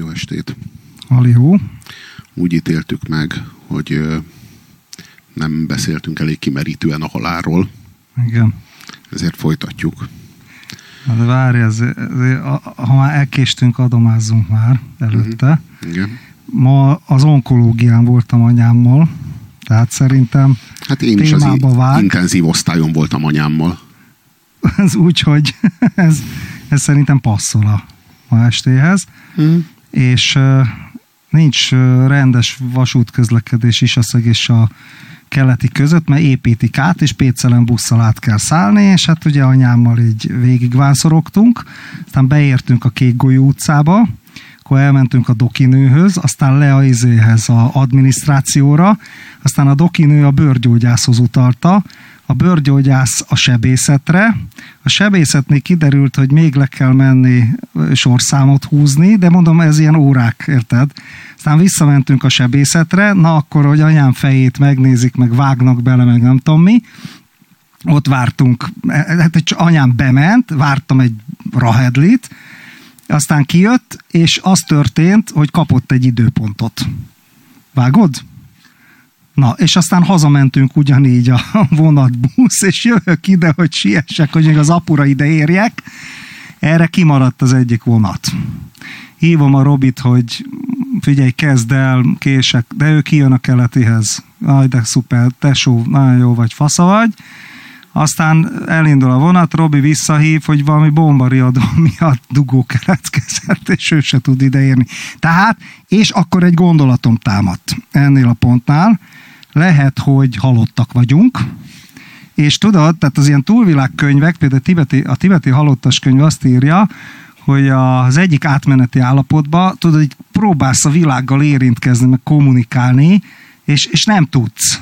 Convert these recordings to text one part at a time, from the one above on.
Jó estét! Halihó. Úgy ítéltük meg, hogy nem beszéltünk elég kimerítően a halálról. Igen. Ezért folytatjuk. De várj, ez, ez, ha már elkéstünk, adomázzunk már előtte. Uh-huh. Igen. Ma az onkológián voltam anyámmal, tehát szerintem Hát én is az vág. intenzív osztályon voltam anyámmal. Ez úgy, hogy ez, ez szerintem passzol a ma estéhez. Uh-huh és nincs rendes vasútközlekedés Isaszeg és a keleti között, mert építik át, és Pécelen busszal át kell szállni, és hát ugye anyámmal így végigvánszorogtunk, aztán beértünk a Kék Golyó utcába, akkor elmentünk a dokinőhöz, aztán le a izéhez, a adminisztrációra, aztán a dokinő a bőrgyógyászhoz utalta, a bőrgyógyász a sebészetre. A sebészetnél kiderült, hogy még le kell menni sorszámot húzni, de mondom, ez ilyen órák, érted? Aztán visszamentünk a sebészetre, na akkor, hogy anyám fejét megnézik, meg vágnak bele, meg nem tudom mi. Ott vártunk, hát egy anyám bement, vártam egy rahedlit, aztán kijött, és az történt, hogy kapott egy időpontot. Vágod? Na, és aztán hazamentünk ugyanígy a vonatbusz, és jövök ide, hogy siessek, hogy még az apura ide érjek. Erre kimaradt az egyik vonat. Hívom a Robit, hogy figyelj, kezd el, kések, de ő kijön a keletihez. Aj, de szuper, tesó, nagyon jó vagy, fasza vagy. Aztán elindul a vonat, Robi visszahív, hogy valami bombariadó miatt dugó keletkezett, és ő se tud ideérni. Tehát, és akkor egy gondolatom támadt ennél a pontnál, lehet, hogy halottak vagyunk, és tudod, tehát az ilyen túlvilágkönyvek, például a tibeti, a tibeti halottas könyv azt írja, hogy az egyik átmeneti állapotban, tudod, hogy próbálsz a világgal érintkezni, meg kommunikálni, és, és nem tudsz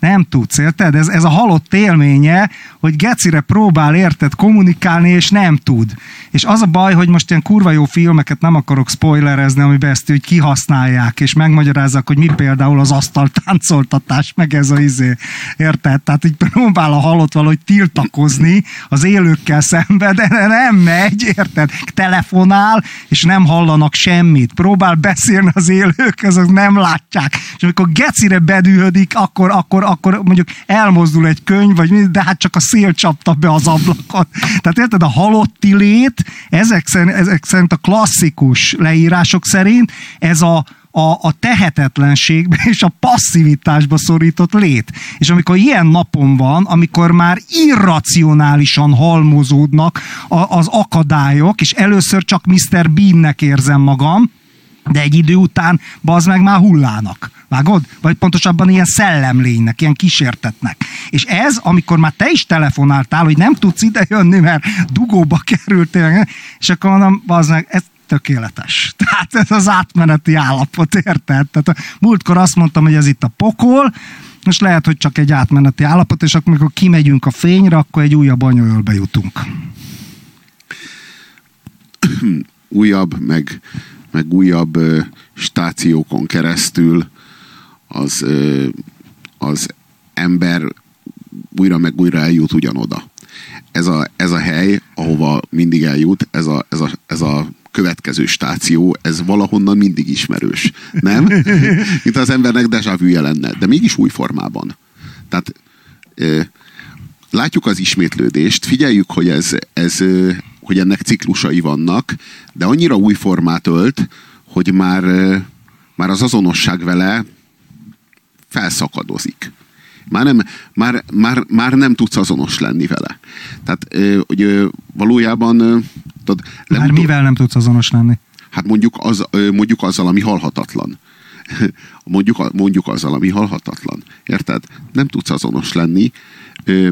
nem tudsz, érted? Ez, ez a halott élménye, hogy gecire próbál érted kommunikálni, és nem tud. És az a baj, hogy most ilyen kurva jó filmeket nem akarok spoilerezni, amiben ezt úgy kihasználják, és megmagyarázzák, hogy mi például az asztaltáncoltatás, meg ez a izé. Érted? Tehát így próbál a halott valahogy tiltakozni az élőkkel szemben, de nem megy, érted? Telefonál, és nem hallanak semmit. Próbál beszélni az élők, azok nem látják. És amikor gecire bedühödik, akkor, akkor akkor mondjuk elmozdul egy könyv, vagy de hát csak a szél csapta be az ablakot. Tehát érted, a halotti lét, ezek szerint, ezek szerint a klasszikus leírások szerint ez a, a, a tehetetlenségbe és a passzivitásba szorított lét. És amikor ilyen napon van, amikor már irracionálisan halmozódnak az akadályok, és először csak Mr. Beannek érzem magam, de egy idő után bazd meg már hullának. Vágod? Vagy pontosabban ilyen szellemlénynek, ilyen kísértetnek. És ez, amikor már te is telefonáltál, hogy nem tudsz ide jönni, mert dugóba kerültél, és akkor mondom, bazd meg, ez tökéletes. Tehát ez az átmeneti állapot, érted? Tehát a múltkor azt mondtam, hogy ez itt a pokol, most lehet, hogy csak egy átmeneti állapot, és akkor, amikor kimegyünk a fényre, akkor egy újabb anyajölbe jutunk. újabb, meg meg újabb ö, stációkon keresztül az, ö, az ember újra meg újra eljut ugyanoda. Ez a, ez a hely, ahova mindig eljut, ez a, ez a, ez a következő stáció, ez valahonnan mindig ismerős. Nem? Mint az embernek deja vu lenne, de mégis új formában. Tehát ö, látjuk az ismétlődést, figyeljük, hogy ez, ez, hogy ennek ciklusai vannak, de annyira új formát ölt, hogy már, már az azonosság vele felszakadozik. Már nem, már, már, már nem tudsz azonos lenni vele. Tehát, hogy valójában... Tudod, már mivel nem tudsz azonos lenni? Hát mondjuk, az, mondjuk azzal, ami halhatatlan. Mondjuk, mondjuk azzal, ami halhatatlan. Érted? Nem tudsz azonos lenni,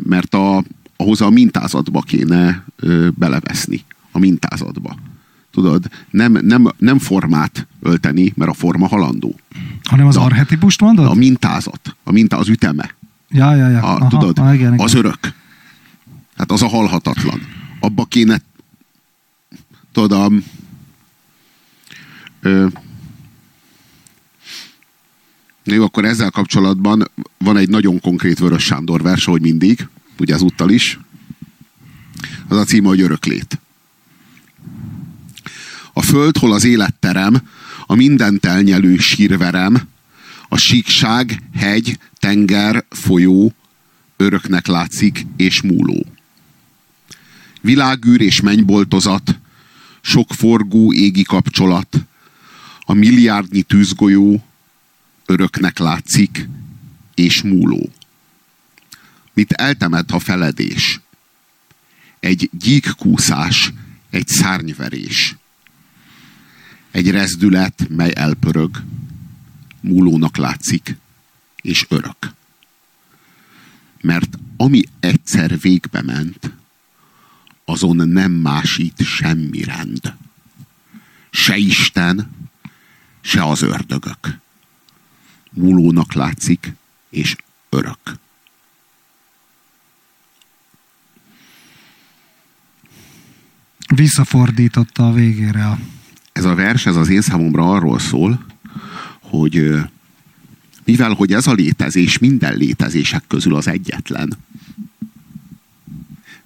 mert a, ahhoz a mintázatba kéne ö, beleveszni. A mintázatba. Tudod, nem, nem, nem formát ölteni, mert a forma halandó. Hanem az arhetipust mondod? A mintázat. A minta, az üteme. Ja, ja, ja. A, Aha, tudod, ah, igen, igen. az örök. Hát az a halhatatlan. Abba kéne tudod, a, ö, jó, akkor ezzel kapcsolatban van egy nagyon konkrét Vörös Sándor vers, hogy mindig, ugye ezúttal is. Az a címe, hogy öröklét. A föld, hol az élet terem, a mindent elnyelő sírverem, a síkság, hegy, tenger, folyó, öröknek látszik és múló. Világűr és mennyboltozat, sok forgó égi kapcsolat, a milliárdnyi tűzgolyó öröknek látszik és múló. Mit eltemet a feledés? Egy gyíkkúszás, egy szárnyverés. Egy rezdület, mely elpörög, múlónak látszik, és örök. Mert ami egyszer végbe ment, azon nem másít semmi rend. Se Isten, se az ördögök. Múlónak látszik, és örök. Visszafordította a végére a... Ez a vers, ez az én számomra arról szól, hogy mivel hogy ez a létezés minden létezések közül az egyetlen,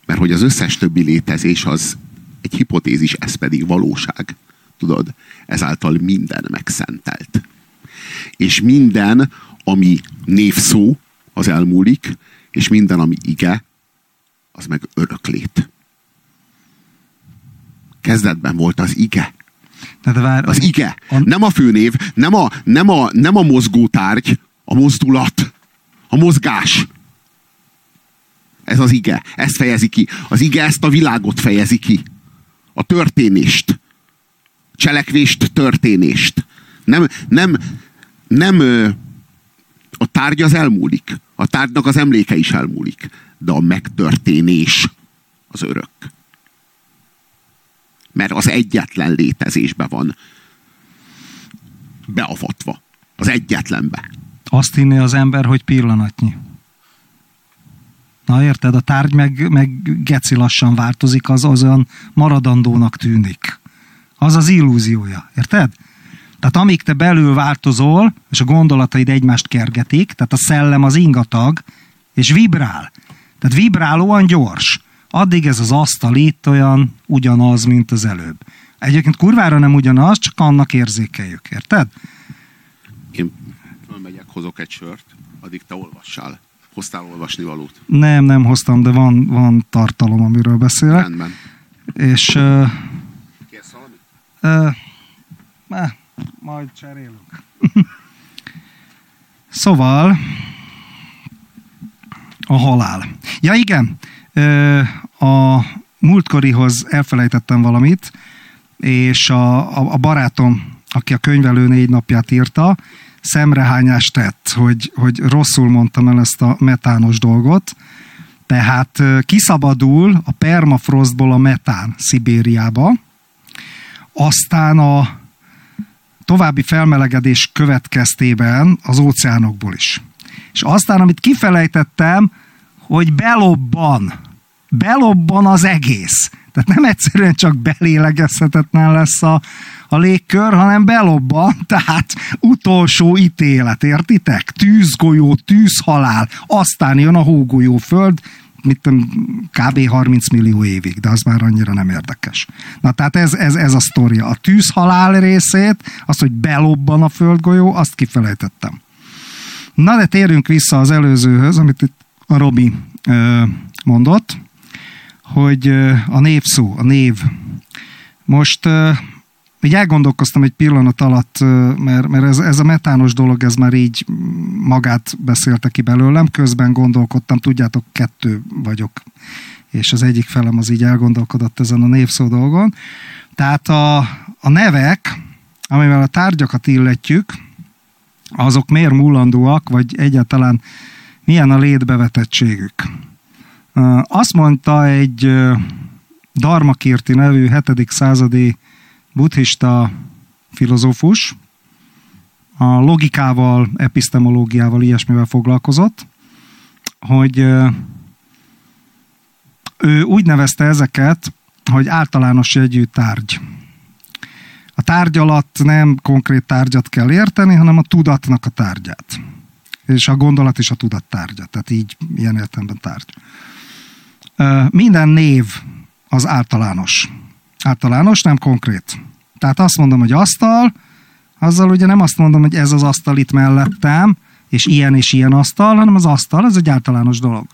mert hogy az összes többi létezés az egy hipotézis, ez pedig valóság. Tudod? Ezáltal minden megszentelt. És minden, ami névszó, az elmúlik, és minden, ami ige, az meg öröklét. Kezdetben volt az ige. De vár, Az ige. Nem a főnév, nem a, nem a, nem a mozgótárgy, a mozdulat, a mozgás. Ez az ige. Ezt fejezi ki. Az ige ezt a világot fejezi ki. A történést. Cselekvést, történést. Nem, nem, nem a tárgy az elmúlik. A tárgynak az emléke is elmúlik. De a megtörténés az örök. Mert az egyetlen létezésbe van beavatva. Az egyetlenbe. Azt hinné az ember, hogy pillanatnyi. Na érted, a tárgy meg, meg geci lassan változik, az, az olyan maradandónak tűnik. Az az illúziója, érted? Tehát amíg te belül változol, és a gondolataid egymást kergetik, tehát a szellem az ingatag, és vibrál. Tehát vibrálóan gyors. Addig ez az asztal itt olyan ugyanaz, mint az előbb. Egyébként kurvára nem ugyanaz, csak annak érzékeljük, érted? Én fölmegyek, hozok egy sört, addig te olvassál. Hoztál olvasni valót? Nem, nem hoztam, de van, van tartalom, amiről beszélek. Rendben. És uh, Kérsz valamit? uh, eh, majd cserélünk. szóval a halál. Ja igen, a múltkorihoz elfelejtettem valamit, és a, a, a barátom, aki a könyvelő négy napját írta, szemrehányást tett, hogy, hogy rosszul mondtam el ezt a metános dolgot. Tehát kiszabadul a permafrostból a metán Szibériába, aztán a további felmelegedés következtében az óceánokból is. És aztán, amit kifelejtettem, hogy belobban. Belobban az egész. Tehát nem egyszerűen csak belélegezhetetlen lesz a, a légkör, hanem belobban, tehát utolsó ítélet, értitek? Tűzgolyó, tűzhalál, aztán jön a hógolyó föld, mit tudom, kb. 30 millió évig, de az már annyira nem érdekes. Na tehát ez, ez, ez a sztoria. A tűzhalál részét, az, hogy belobban a földgolyó, azt kifelejtettem. Na de térjünk vissza az előzőhöz, amit itt a Robi ö, mondott, hogy a névszó, a név. Most így elgondolkoztam egy pillanat alatt, mert, mert ez, ez a metános dolog, ez már így magát beszélte ki belőlem, közben gondolkodtam, tudjátok, kettő vagyok, és az egyik felem az így elgondolkodott ezen a névszó dolgon. Tehát a, a nevek, amivel a tárgyakat illetjük, azok miért múlandóak, vagy egyáltalán milyen a létbevetettségük. Azt mondta egy Darmakirti nevű 7. századi buddhista filozófus, a logikával, epistemológiával, ilyesmivel foglalkozott, hogy ő úgy nevezte ezeket, hogy általános jegyű tárgy. A tárgy alatt nem konkrét tárgyat kell érteni, hanem a tudatnak a tárgyát. És a gondolat is a tudat tárgya, tehát így ilyen értelemben tárgy. Minden név az általános. Általános, nem konkrét. Tehát azt mondom, hogy asztal, Azzal ugye nem azt mondom, hogy ez az asztal itt mellettem, és ilyen és ilyen asztal, hanem az asztal, ez egy általános dolog.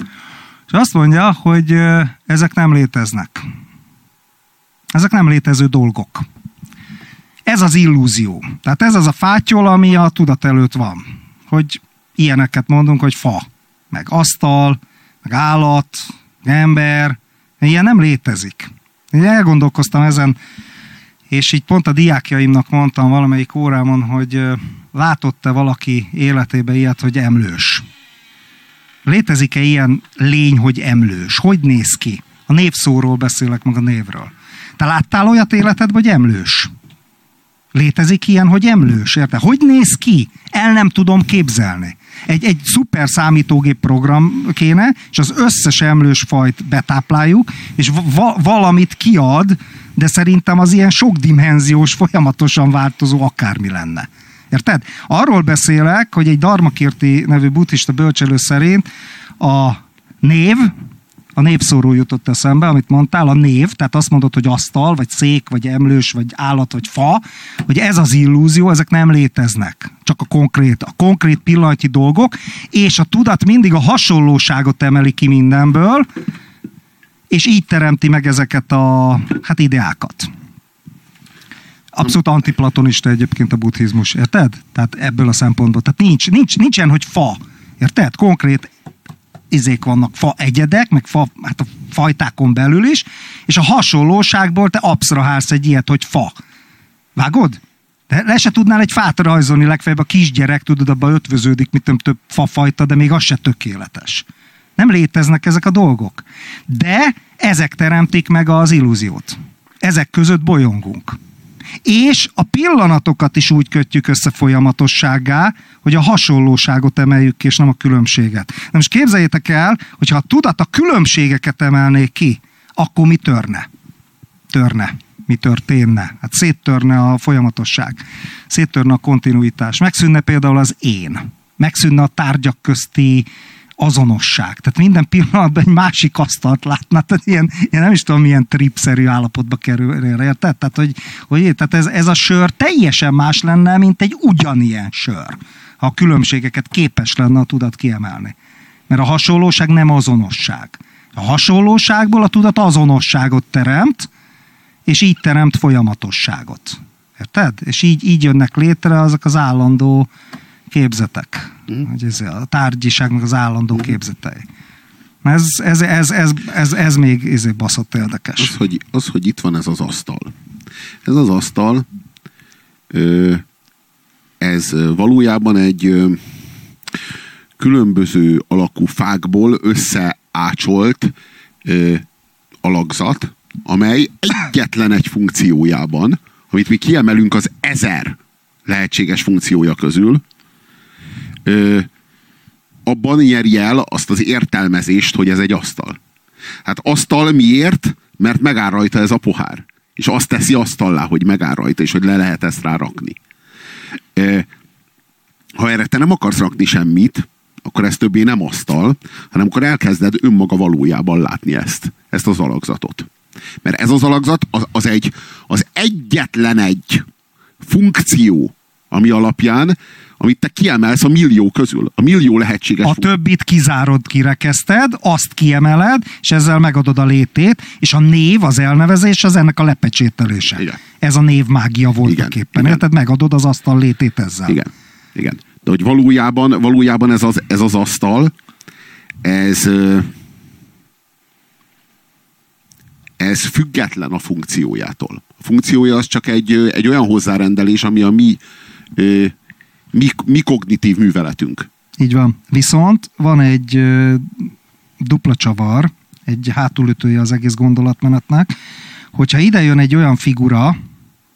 És azt mondja, hogy ezek nem léteznek. Ezek nem létező dolgok. Ez az illúzió. Tehát ez az a fátyol, ami a tudat előtt van. Hogy ilyeneket mondunk, hogy fa, meg asztal, meg állat, ember. Ilyen nem létezik. Én elgondolkoztam ezen, és így pont a diákjaimnak mondtam valamelyik órámon, hogy látott-e valaki életébe ilyet, hogy emlős? Létezik-e ilyen lény, hogy emlős? Hogy néz ki? A névszóról beszélek, meg a névről. Te láttál olyat életedben, hogy emlős? Létezik ilyen, hogy emlős, érte? Hogy néz ki? El nem tudom képzelni. Egy, egy szuper számítógép program kéne, és az összes emlős fajt betápláljuk, és va- valamit kiad, de szerintem az ilyen sokdimenziós, folyamatosan változó akármi lenne. Érted? Arról beszélek, hogy egy Darmakirti nevű buddhista bölcselő szerint a név, a névszóró jutott eszembe, amit mondtál, a név, tehát azt mondod, hogy asztal, vagy szék, vagy emlős, vagy állat, vagy fa, hogy ez az illúzió, ezek nem léteznek. Csak a konkrét, a konkrét pillanatnyi dolgok, és a tudat mindig a hasonlóságot emeli ki mindenből, és így teremti meg ezeket a hát ideákat. Abszolút antiplatonista egyébként a buddhizmus, érted? Tehát ebből a szempontból. Tehát nincs, nincs, nincsen, hogy fa, érted? Konkrét izék vannak, fa egyedek, meg fa, hát a fajtákon belül is, és a hasonlóságból te absztrahálsz egy ilyet, hogy fa. Vágod? De le se tudnál egy fát rajzolni, legfeljebb a kisgyerek, tudod, abban ötvöződik, mit több, több fafajta, de még az se tökéletes. Nem léteznek ezek a dolgok. De ezek teremtik meg az illúziót. Ezek között bolyongunk. És a pillanatokat is úgy kötjük össze folyamatossággá, hogy a hasonlóságot emeljük ki, és nem a különbséget. Na most képzeljétek el, hogyha a tudat a különbségeket emelné ki, akkor mi törne? Törne. Mi történne? Hát széttörne a folyamatosság. Széttörne a kontinuitás. Megszűnne például az én. Megszűnne a tárgyak közti azonosság. Tehát minden pillanatban egy másik asztalt látna, tehát ilyen, én nem is tudom, milyen tripszerű állapotba kerül, érted? Tehát, hogy, hogy tehát ez, ez a sör teljesen más lenne, mint egy ugyanilyen sör, ha a különbségeket képes lenne a tudat kiemelni. Mert a hasonlóság nem azonosság. A hasonlóságból a tudat azonosságot teremt, és így teremt folyamatosságot. Érted? És így, így jönnek létre azok az állandó képzetek. Mm. Hogy ez a tárgyiságnak az állandó mm. képzetei. Ez, ez, ez, ez, ez, ez még ez baszott érdekes. Az hogy, az, hogy itt van ez az asztal. Ez az asztal, ez valójában egy különböző alakú fákból összeácsolt alakzat, amely egyetlen egy funkciójában, amit mi kiemelünk az ezer lehetséges funkciója közül, ö, abban nyeri el azt az értelmezést, hogy ez egy asztal. Hát asztal miért? Mert megáll rajta ez a pohár. És azt teszi asztallá, hogy megáll rajta, és hogy le lehet ezt rárakni. Ö, ha erre te nem akarsz rakni semmit, akkor ez többé nem asztal, hanem akkor elkezded önmaga valójában látni ezt, ezt az alakzatot. Mert ez az alakzat az, az, egy, az egyetlen egy funkció, ami alapján amit te kiemelsz a millió közül, a millió lehetséges. A többit kizárod, kirekeszted, azt kiemeled, és ezzel megadod a létét, és a név, az elnevezés, az ennek a lepecsételése. Igen. Ez a név mágia voltak igen, éppen. Igen. Érted? Megadod az asztal létét ezzel. Igen. Igen. De hogy valójában, valójában ez, az, ez az asztal, ez ez független a funkciójától. A funkciója az csak egy, egy olyan hozzárendelés, ami a mi mi, mi kognitív műveletünk. Így van. Viszont van egy ö, dupla csavar, egy hátulütője az egész gondolatmenetnek, hogyha ide jön egy olyan figura,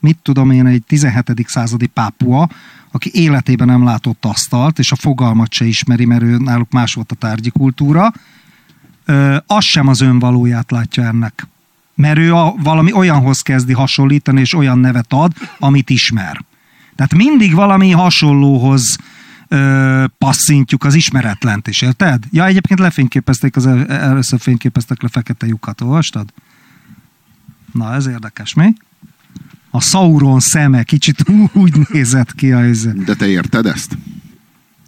mit tudom én, egy 17. századi pápua, aki életében nem látott asztalt, és a fogalmat se ismeri, mert ő, náluk más volt a tárgyi kultúra, ö, az sem az önvalóját látja ennek. Mert ő a, valami olyanhoz kezdi hasonlítani, és olyan nevet ad, amit ismer. Tehát mindig valami hasonlóhoz ö, passzintjuk az ismeretlent is, érted? Ja, egyébként lefényképezték, az először fényképeztek le fekete lyukat, olvastad? Na, ez érdekes, mi? a Sauron szeme kicsit úgy nézett ki a izé. De te érted ezt?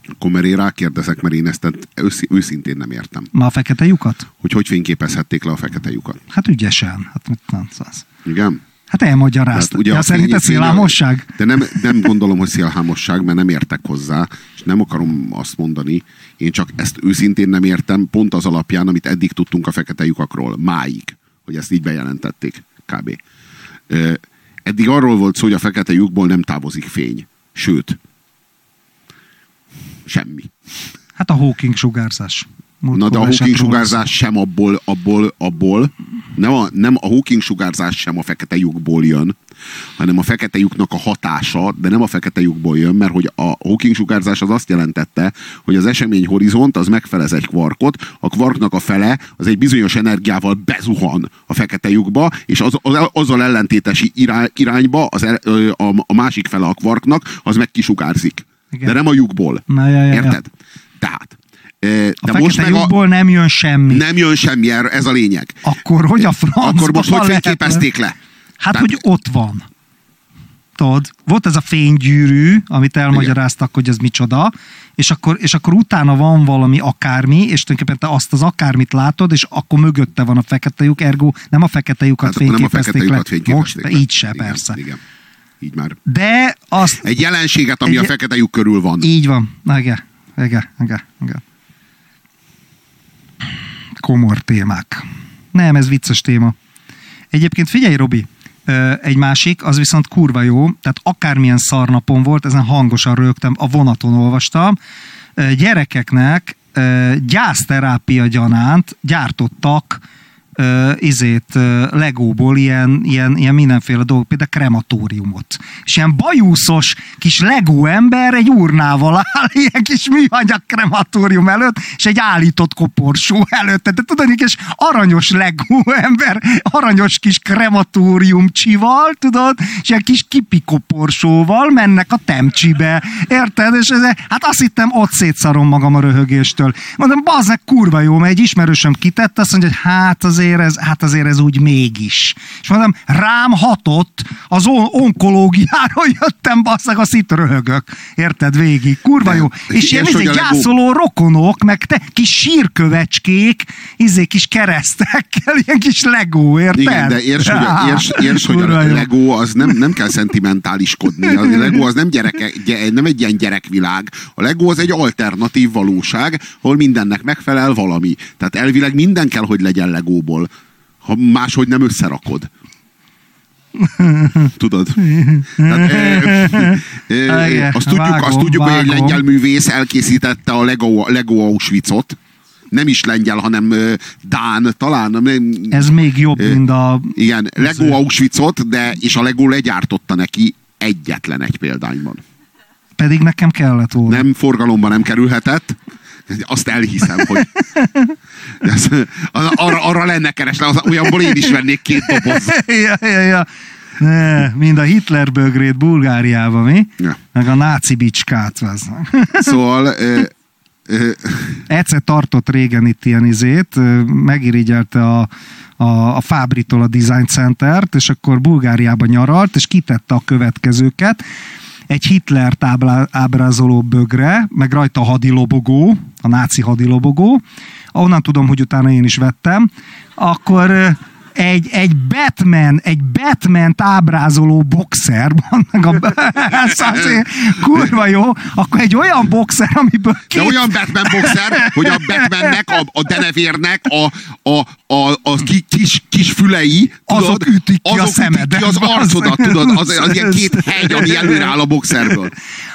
Akkor mert én rákérdezek, mert én ezt ősz, őszintén nem értem. Ma a fekete lyukat? Hogy hogy fényképezhették le a fekete lyukat? Hát ügyesen. Hát mit nem az. Igen? Hát elmagyarázta. ugye ja, szerinted szélhámosság? De nem, nem gondolom, hogy szélhámosság, mert nem értek hozzá, és nem akarom azt mondani. Én csak ezt őszintén nem értem, pont az alapján, amit eddig tudtunk a fekete lyukakról, máig, hogy ezt így bejelentették, kb. Eddig arról volt szó, hogy a fekete lyukból nem távozik fény. Sőt, semmi. Hát a Hawking sugárzás. Na de a Hawking sugárzás sem abból, abból, abból nem a, nem a Hawking sugárzás sem a fekete lyukból jön, hanem a fekete lyuknak a hatása, de nem a fekete lyukból jön, mert hogy a Hawking sugárzás az azt jelentette, hogy az esemény horizont az megfelez egy kvarkot, a kvarknak a fele az egy bizonyos energiával bezuhan a fekete lyukba, és az, az, azzal ellentétes irány, irányba az, a, a másik fele a kvarknak, az meg kisugárzik. Igen. De nem a lyukból. Na, ja, ja, ja. Érted? Tehát. A De fekete most meg a, nem jön semmi. nem jön semmi, ez a lényeg. Akkor hogy a francba Akkor most hogy fényképezték le? Hát, Tehát- hogy ott van. Tudod, volt ez a fénygyűrű, amit elmagyaráztak, hogy ez micsoda, és akkor, és akkor utána van valami akármi, és tulajdonképpen te azt az akármit látod, és akkor mögötte van a fekete lyuk, ergo nem a fekete lyukat Hát nem a fényképezték fekete le. fényképezték Most le. így se, igen, persze. Igen, így már. De azt... Egy jelenséget, ami Egy- a fekete lyuk körül van. Így van. Igen. Igen, igen, igen. Komor témák. Nem, ez vicces téma. Egyébként figyelj, Robi, egy másik, az viszont kurva jó, tehát akármilyen szarnapon volt, ezen hangosan rögtem, a vonaton olvastam, gyerekeknek gyászterápia gyanánt gyártottak ö, izét ö, legóból ilyen, ilyen, ilyen mindenféle dolgok, például krematóriumot. És ilyen bajuszos kis legó ember egy urnával áll, ilyen kis műanyag krematórium előtt, és egy állított koporsó előtt. Tehát tudod, egy kis aranyos legó ember, aranyos kis krematórium csival, tudod, és ilyen kis kipi koporsóval mennek a temcsibe. Érted? És ez, hát azt hittem, ott szétszarom magam a röhögéstől. Mondom, bazzeg kurva jó, mert egy ismerősöm kitette, azt mondja, hogy hát azért ez, hát azért ez úgy mégis. És mondom, rám hatott, az on- onkológiáról jöttem, basszeg, azt itt röhögök. Érted végig? Kurva De- jó. És ilyen izé, a gyászoló rokonok, meg te, kis sírkövecskék, izé kis keresztekkel, ilyen kis legó, érted? Igen, de érts, hogy, a, érts, érts, hogy a jó. Lego az nem, nem kell szentimentáliskodni. A Lego az nem, gyereke, gy- nem egy ilyen gyerekvilág. A Lego az egy alternatív valóság, ahol mindennek megfelel valami. Tehát elvileg minden kell, hogy legyen Legóból. Ha máshogy nem összerakod. Tudod? Tehát, ö, ö, Igen, azt tudjuk, azt vágom, tudjuk hogy egy lengyel művész elkészítette a Lego, Lego Auschwitzot. Nem is lengyel, hanem Dán, talán. Nem, Ez még jobb, mint a... igen, Lego Auschwitzot, de, és a Lego legyártotta neki egyetlen egy példányban. Pedig nekem kellett volna. Nem forgalomba nem kerülhetett, azt elhiszem, hogy ez, arra, arra lenne keresle, az, olyanból én is vennék két doboz. ja, ja, ja. Ne, mind a Hitler bögrét Bulgáriába, mi? Ja. Meg a náci bicskát. Szóval ö, ö, Egyszer tartott régen itt ilyen izét, megirigyelte a, a, a Fábritól a Design Centert, és akkor Bulgáriába nyaralt, és kitette a következőket. Egy Hitler táblá, ábrázoló bögre, meg rajta a hadilobogó, a náci hadilobogó. Onnan tudom, hogy utána én is vettem. Akkor egy, egy Batman, egy Batman ábrázoló boxer van, meg a, ez azért kurva jó, akkor egy olyan boxer, amiből de két olyan Batman boxer, hogy a Batmannek, a, a denevérnek a, a, a, a ki, kis, kis fülei, tudod, Azok ütik ki a azok ütik szemedet. ki az arcodat, tudod, az, az ilyen két hegy, ami előre áll a boxerből.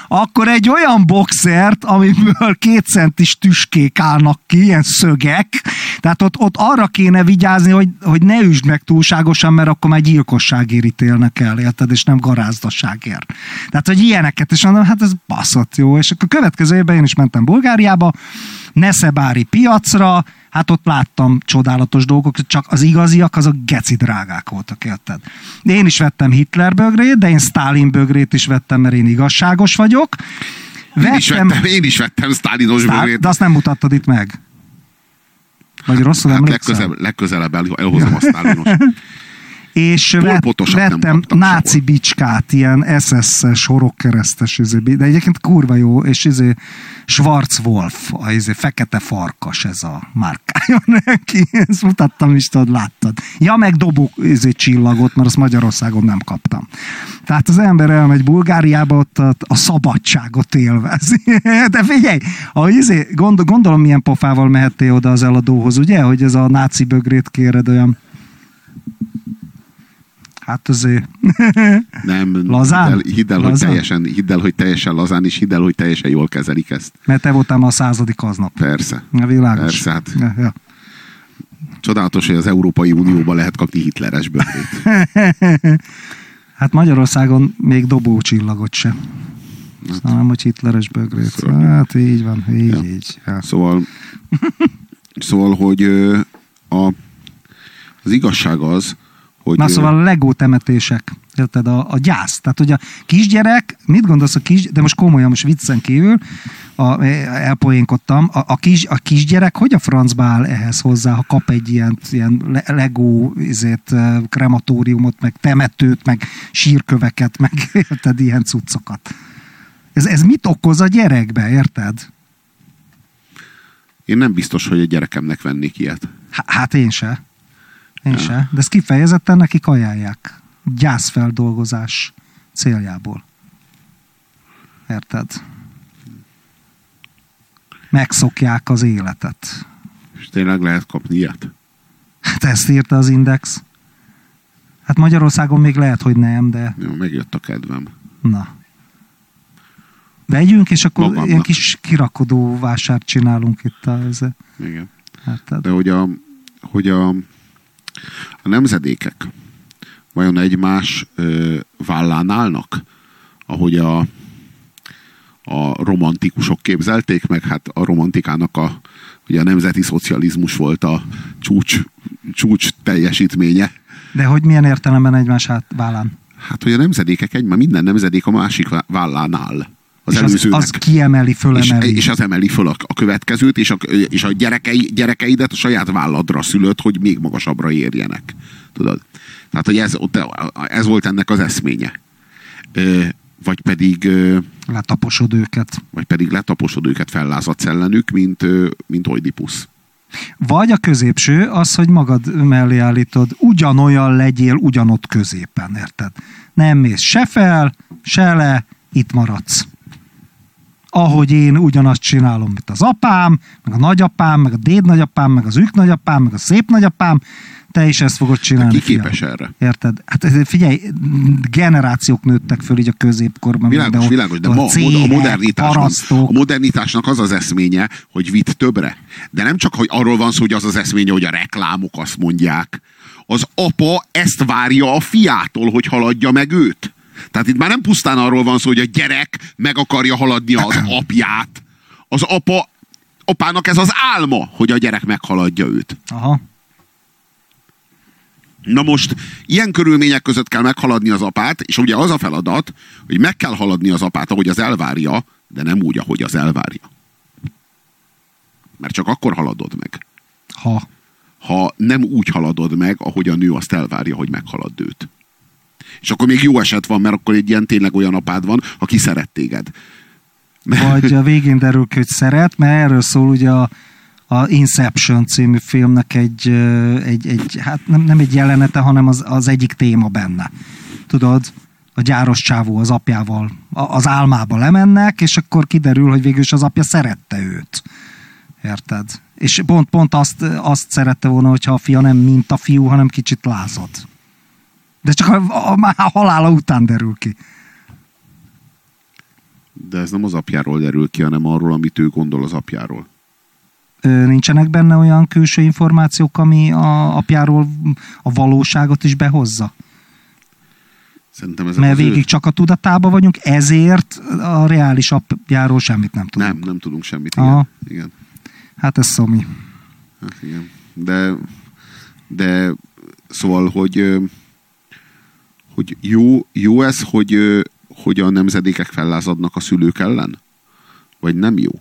Akkor egy olyan boxert, amiből két centis tüskék állnak ki, ilyen szögek, tehát ott, ott arra kéne vigyázni, hogy, hogy ne üsd meg túlságosan, mert akkor már gyilkosságért ítélnek el, érted, és nem garázdaságért. Tehát, hogy ilyeneket, és mondom, hát ez baszott jó, és akkor következő évben én is mentem Bulgáriába, Neszebári piacra, hát ott láttam csodálatos dolgok, csak az igaziak, azok geci drágák voltak, érted? Én is vettem Hitler bögrét, de én Stalin bögrét is vettem, mert én igazságos vagyok. Én is vettem, én is vettem Stalinos Stál- bőrét. de azt nem mutattad itt meg. Vagy rosszul Hát emlékszem? legközelebb, legközelebb el- elhozom a Stalinos. és vett, vettem náci sehol. bicskát, ilyen SS-es, horogkeresztes, izé, de egyébként kurva jó, és izé Schwarzwolf, a izé, fekete farkas ez a márkája neki, ezt mutattam is, tudod, láttad. Ja, meg dobó izé, csillagot, mert azt Magyarországon nem kaptam. Tehát az ember elmegy Bulgáriába, ott a, a szabadságot élvezi. De figyelj, a, izé, gondol, gondolom milyen pofával mehettél oda az eladóhoz, ugye, hogy ez a náci bögrét kéred olyan Hát azért. Nem, Lazán? Hidd el, hidd el, hogy Lazán? teljesen, hidd el, hogy teljesen lazán, és hidd el, hogy teljesen jól kezelik ezt. Mert te voltál a századik aznap. Persze. A világos. Persze, hát Ja, ja. csodálatos, hogy az Európai Unióban lehet kapni hitleres bögrét. Hát Magyarországon még dobó csillagot se. Nem, hogy hitleres bögrét. Szörnyű. Hát így van, így, Ja. így. Ja. Szóval, szóval hogy a, az igazság az, hogy... Ö, szóval a Lego temetések, érted, a, a gyász. Tehát, hogy a kisgyerek, mit gondolsz a kis, de most komolyan, most viccen kívül, a, elpoénkodtam, a, a, kis, a kisgyerek hogy a francba áll ehhez hozzá, ha kap egy ilyen, ilyen le- Lego izét, krematóriumot, meg temetőt, meg sírköveket, meg érted, ilyen cuccokat. Ez, ez mit okoz a gyerekbe, érted? Én nem biztos, hogy a gyerekemnek vennék ilyet. Há- Hát én se. Én se. De ezt kifejezetten nekik ajánlják. Gyászfeldolgozás céljából. Érted? Megszokják az életet. És tényleg lehet kapni ilyet? Hát ezt írta az Index. Hát Magyarországon még lehet, hogy nem, de Jó, megjött a kedvem. na. Vegyünk, és akkor Magamnak. ilyen kis kirakodó vásárt csinálunk itt. A, ez, Igen. érted? De hogy a, hogy a, a nemzedékek vajon egymás ö, vállán állnak, ahogy a, a romantikusok képzelték meg, hát a romantikának a, ugye a nemzeti szocializmus volt a csúcs, csúcs teljesítménye. De hogy milyen értelemben egymás vállán? Hát, hogy a nemzedékek egymás, minden nemzedék a másik vá- vállán áll. Az és az, előzőnek. az kiemeli, és, fölemeli. és az emeli föl a, a következőt, és a, és a gyerekei, gyerekeidet a saját válladra szülött, hogy még magasabbra érjenek. Tudod? Tehát, hogy ez, ez volt ennek az eszménye. Ö, vagy pedig, Letaposod őket. vagy pedig letaposod őket fellázadt szellenük, mint, mint Oidipus. Vagy a középső, az, hogy magad mellé állítod, ugyanolyan legyél ugyanott középen, érted? Nem mész se fel, se le, itt maradsz. Ahogy én ugyanazt csinálom, mint az apám, meg a nagyapám, meg a déd nagyapám, meg az ők nagyapám, meg a szép nagyapám, te is ezt fogod De csinálni. ki képes fiam. erre? Érted? Hát figyelj, generációk nőttek föl így a középkorban. Világos, mindenhol. világos, de a ma a, cégek, a, modernitásban, parasztok. a modernitásnak az az eszménye, hogy vitt többre. De nem csak, hogy arról van szó, hogy az az eszménye, hogy a reklámok azt mondják. Az apa ezt várja a fiától, hogy haladja meg őt. Tehát itt már nem pusztán arról van szó, hogy a gyerek meg akarja haladni az apját. Az apa, apának ez az álma, hogy a gyerek meghaladja őt. Aha. Na most ilyen körülmények között kell meghaladni az apát, és ugye az a feladat, hogy meg kell haladni az apát, ahogy az elvárja, de nem úgy, ahogy az elvárja. Mert csak akkor haladod meg. Ha. Ha nem úgy haladod meg, ahogy a nő azt elvárja, hogy meghaladd őt. És akkor még jó eset van, mert akkor egy ilyen tényleg olyan apád van, aki szeret téged. Vagy a végén derül ki, hogy szeret, mert erről szól ugye a, a Inception című filmnek egy, egy, egy hát nem, nem egy jelenete, hanem az, az egyik téma benne. Tudod, a gyáros csávó az apjával az álmába lemennek, és akkor kiderül, hogy végül is az apja szerette őt. Érted? És pont, pont azt, azt szerette volna, hogyha a fia nem mint a fiú, hanem kicsit lázad. De csak a, a, a halála után derül ki. De ez nem az apjáról derül ki, hanem arról, amit ő gondol az apjáról. Ö, nincsenek benne olyan külső információk, ami a apjáról a valóságot is behozza? Szerintem ezek Mert az ő- végig csak a tudatában vagyunk, ezért a reális apjáról semmit nem tudunk. Nem, nem tudunk semmit. Aha. Igen. igen. Hát ez szomi. Hát igen. De, de szóval, hogy, hogy jó, jó ez, hogy, hogy a nemzedékek fellázadnak a szülők ellen? Vagy nem jó?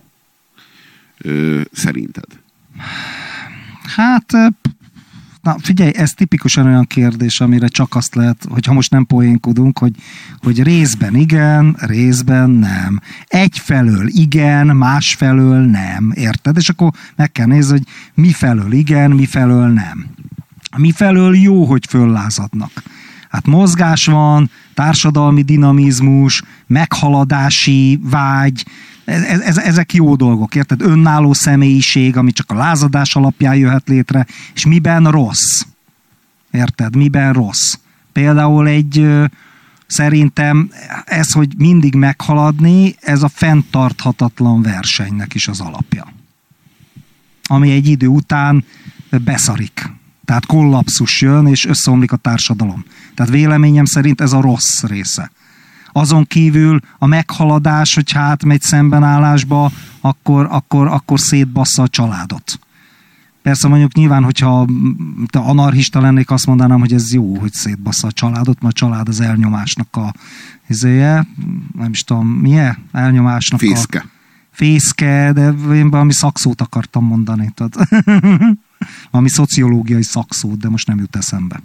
Ö, szerinted? Hát Na figyelj, ez tipikusan olyan kérdés, amire csak azt lehet, hogyha most nem poénkodunk, hogy, hogy részben igen, részben nem. Egyfelől igen, másfelől nem. Érted? És akkor meg kell nézni, hogy mi felől igen, mi felől nem. Mi felől jó, hogy föllázadnak. Hát mozgás van, társadalmi dinamizmus, meghaladási vágy, ez, ez, ezek jó dolgok, érted? Önálló személyiség, ami csak a lázadás alapján jöhet létre, és miben rossz? Érted? Miben rossz? Például egy szerintem ez, hogy mindig meghaladni, ez a fenntarthatatlan versenynek is az alapja. Ami egy idő után beszarik. Tehát kollapszus jön, és összeomlik a társadalom. Tehát véleményem szerint ez a rossz része. Azon kívül a meghaladás, hogy hát megy szembenállásba, akkor, akkor, akkor szétbassza a családot. Persze mondjuk nyilván, hogyha te anarchista lennék, azt mondanám, hogy ez jó, hogy szétbassza a családot, mert a család az elnyomásnak a izéje, nem is tudom, milyen elnyomásnak Fészke. a... Fészke. de én valami szakszót akartam mondani. Tehát valami szociológiai szakszót, de most nem jut eszembe.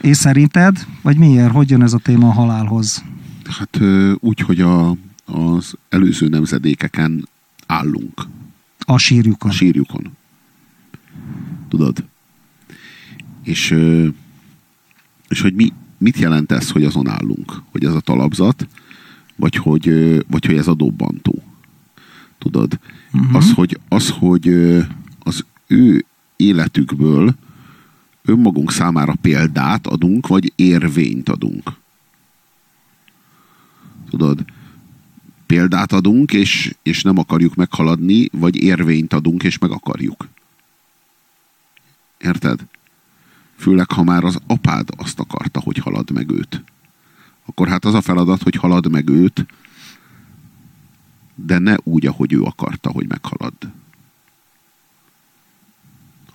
És szerinted, vagy miért, hogy jön ez a téma a halálhoz? Hát úgy, hogy a, az előző nemzedékeken állunk. A sírjukon. A sírjukon. Tudod? És, és hogy mi, mit jelent ez, hogy azon állunk? Hogy ez a talapzat, vagy hogy, vagy hogy ez a dobbantó? Tudod? Uh-huh. Az, hogy, az, hogy ő életükből önmagunk számára példát adunk, vagy érvényt adunk. Tudod? Példát adunk, és, és nem akarjuk meghaladni, vagy érvényt adunk, és meg akarjuk. Érted? Főleg, ha már az apád azt akarta, hogy halad meg őt. Akkor hát az a feladat, hogy halad meg őt, de ne úgy, ahogy ő akarta, hogy meghalad.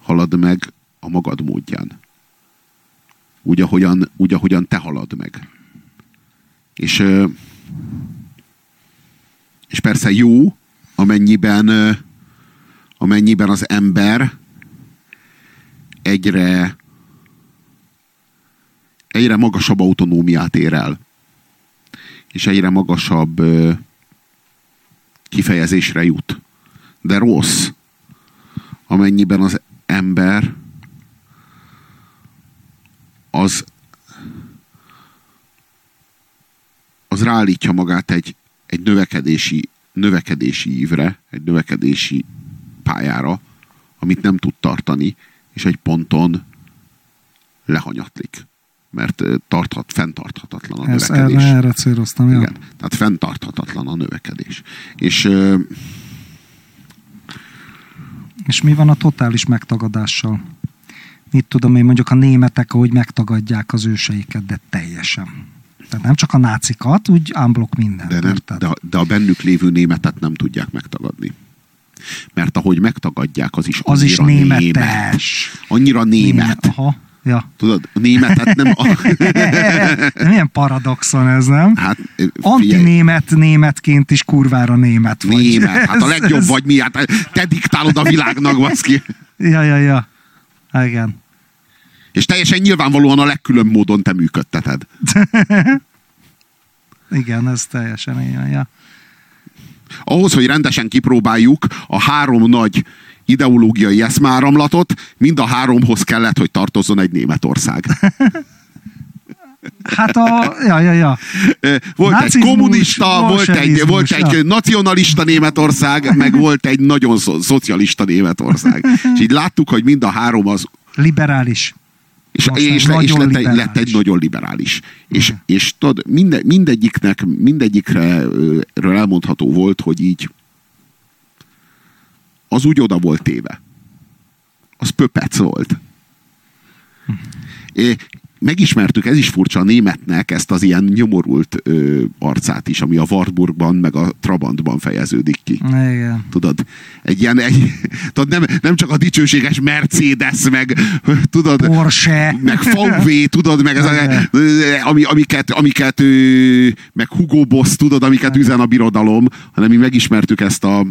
Halad meg a magad módján. Úgy, ahogyan, úgy, ahogyan te halad meg. És, és persze jó, amennyiben, amennyiben az ember egyre egyre magasabb autonómiát ér el. És egyre magasabb kifejezésre jut. De rossz, amennyiben az ember az az ráállítja magát egy, egy növekedési, növekedési ívre, egy növekedési pályára, amit nem tud tartani, és egy ponton lehanyatlik. Mert tarthat, fenntarthatatlan a Ez növekedés. Erre, erre céloztam, ja. Igen, tehát fenntarthatatlan a növekedés. És és mi van a totális megtagadással? mit tudom én, mondjuk a németek, ahogy megtagadják az őseiket, de teljesen. Tehát nem csak a nácikat, úgy unblock minden. De, nem, de, de a bennük lévő németet nem tudják megtagadni. Mert ahogy megtagadják, az is az is németes. német. Annyira német. német. Aha. Ja. Tudod, a németet nem... A... Milyen paradoxon ez, nem? Hát, Antinémet németként is kurvára német vagy. Német, hát a legjobb vagy mi, hát te diktálod a világnak, baszki. Ja, ja, ja. Igen. És teljesen nyilvánvalóan a legkülönbb módon te működteted. Igen, ez teljesen ilyen, ja. Ahhoz, hogy rendesen kipróbáljuk a három nagy ideológiai eszmáramlatot, mind a háromhoz kellett, hogy tartozzon egy Németország. Hát a, ja, ja, ja. Volt Nacizmus, egy kommunista, volt egy, volt egy ja. nacionalista Németország, meg volt egy nagyon szo- szocialista Németország. És így láttuk, hogy mind a három az... Liberális. És, és, le, és lett, egy, lett egy nagyon liberális. És, uh-huh. és tudod, minde, mindegyiknek, mindegyikről elmondható volt, hogy így az úgy oda volt téve. Az pöpec volt. Uh-huh megismertük, ez is furcsa a németnek ezt az ilyen nyomorult ö, arcát is, ami a Wartburgban meg a Trabantban fejeződik ki. Igen. Tudod, egy ilyen, egy, tudod, nem, nem csak a dicsőséges Mercedes, meg tudod, Porsche, meg VW, tudod, meg ez a, ami, amiket, amiket meg Hugo Boss, tudod, amiket üzen a birodalom, hanem mi megismertük ezt a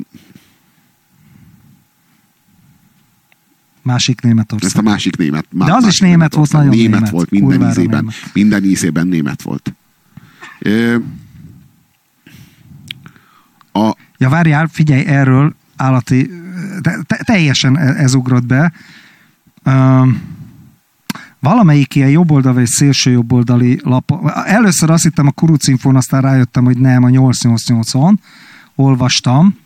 Másik Németország. Ezt a másik német. De az is német volt, nagyon német. német. volt, minden ízében. német. Minden ízében német volt. Ö, a, Ja, várjál, figyelj, erről állati, te, te, teljesen e- ez ugrott be. Um, valamelyik ilyen jobboldali vagy szélső jobboldali lap. Először azt hittem a Kurucinfon, aztán rájöttem, hogy nem, a 888-on olvastam,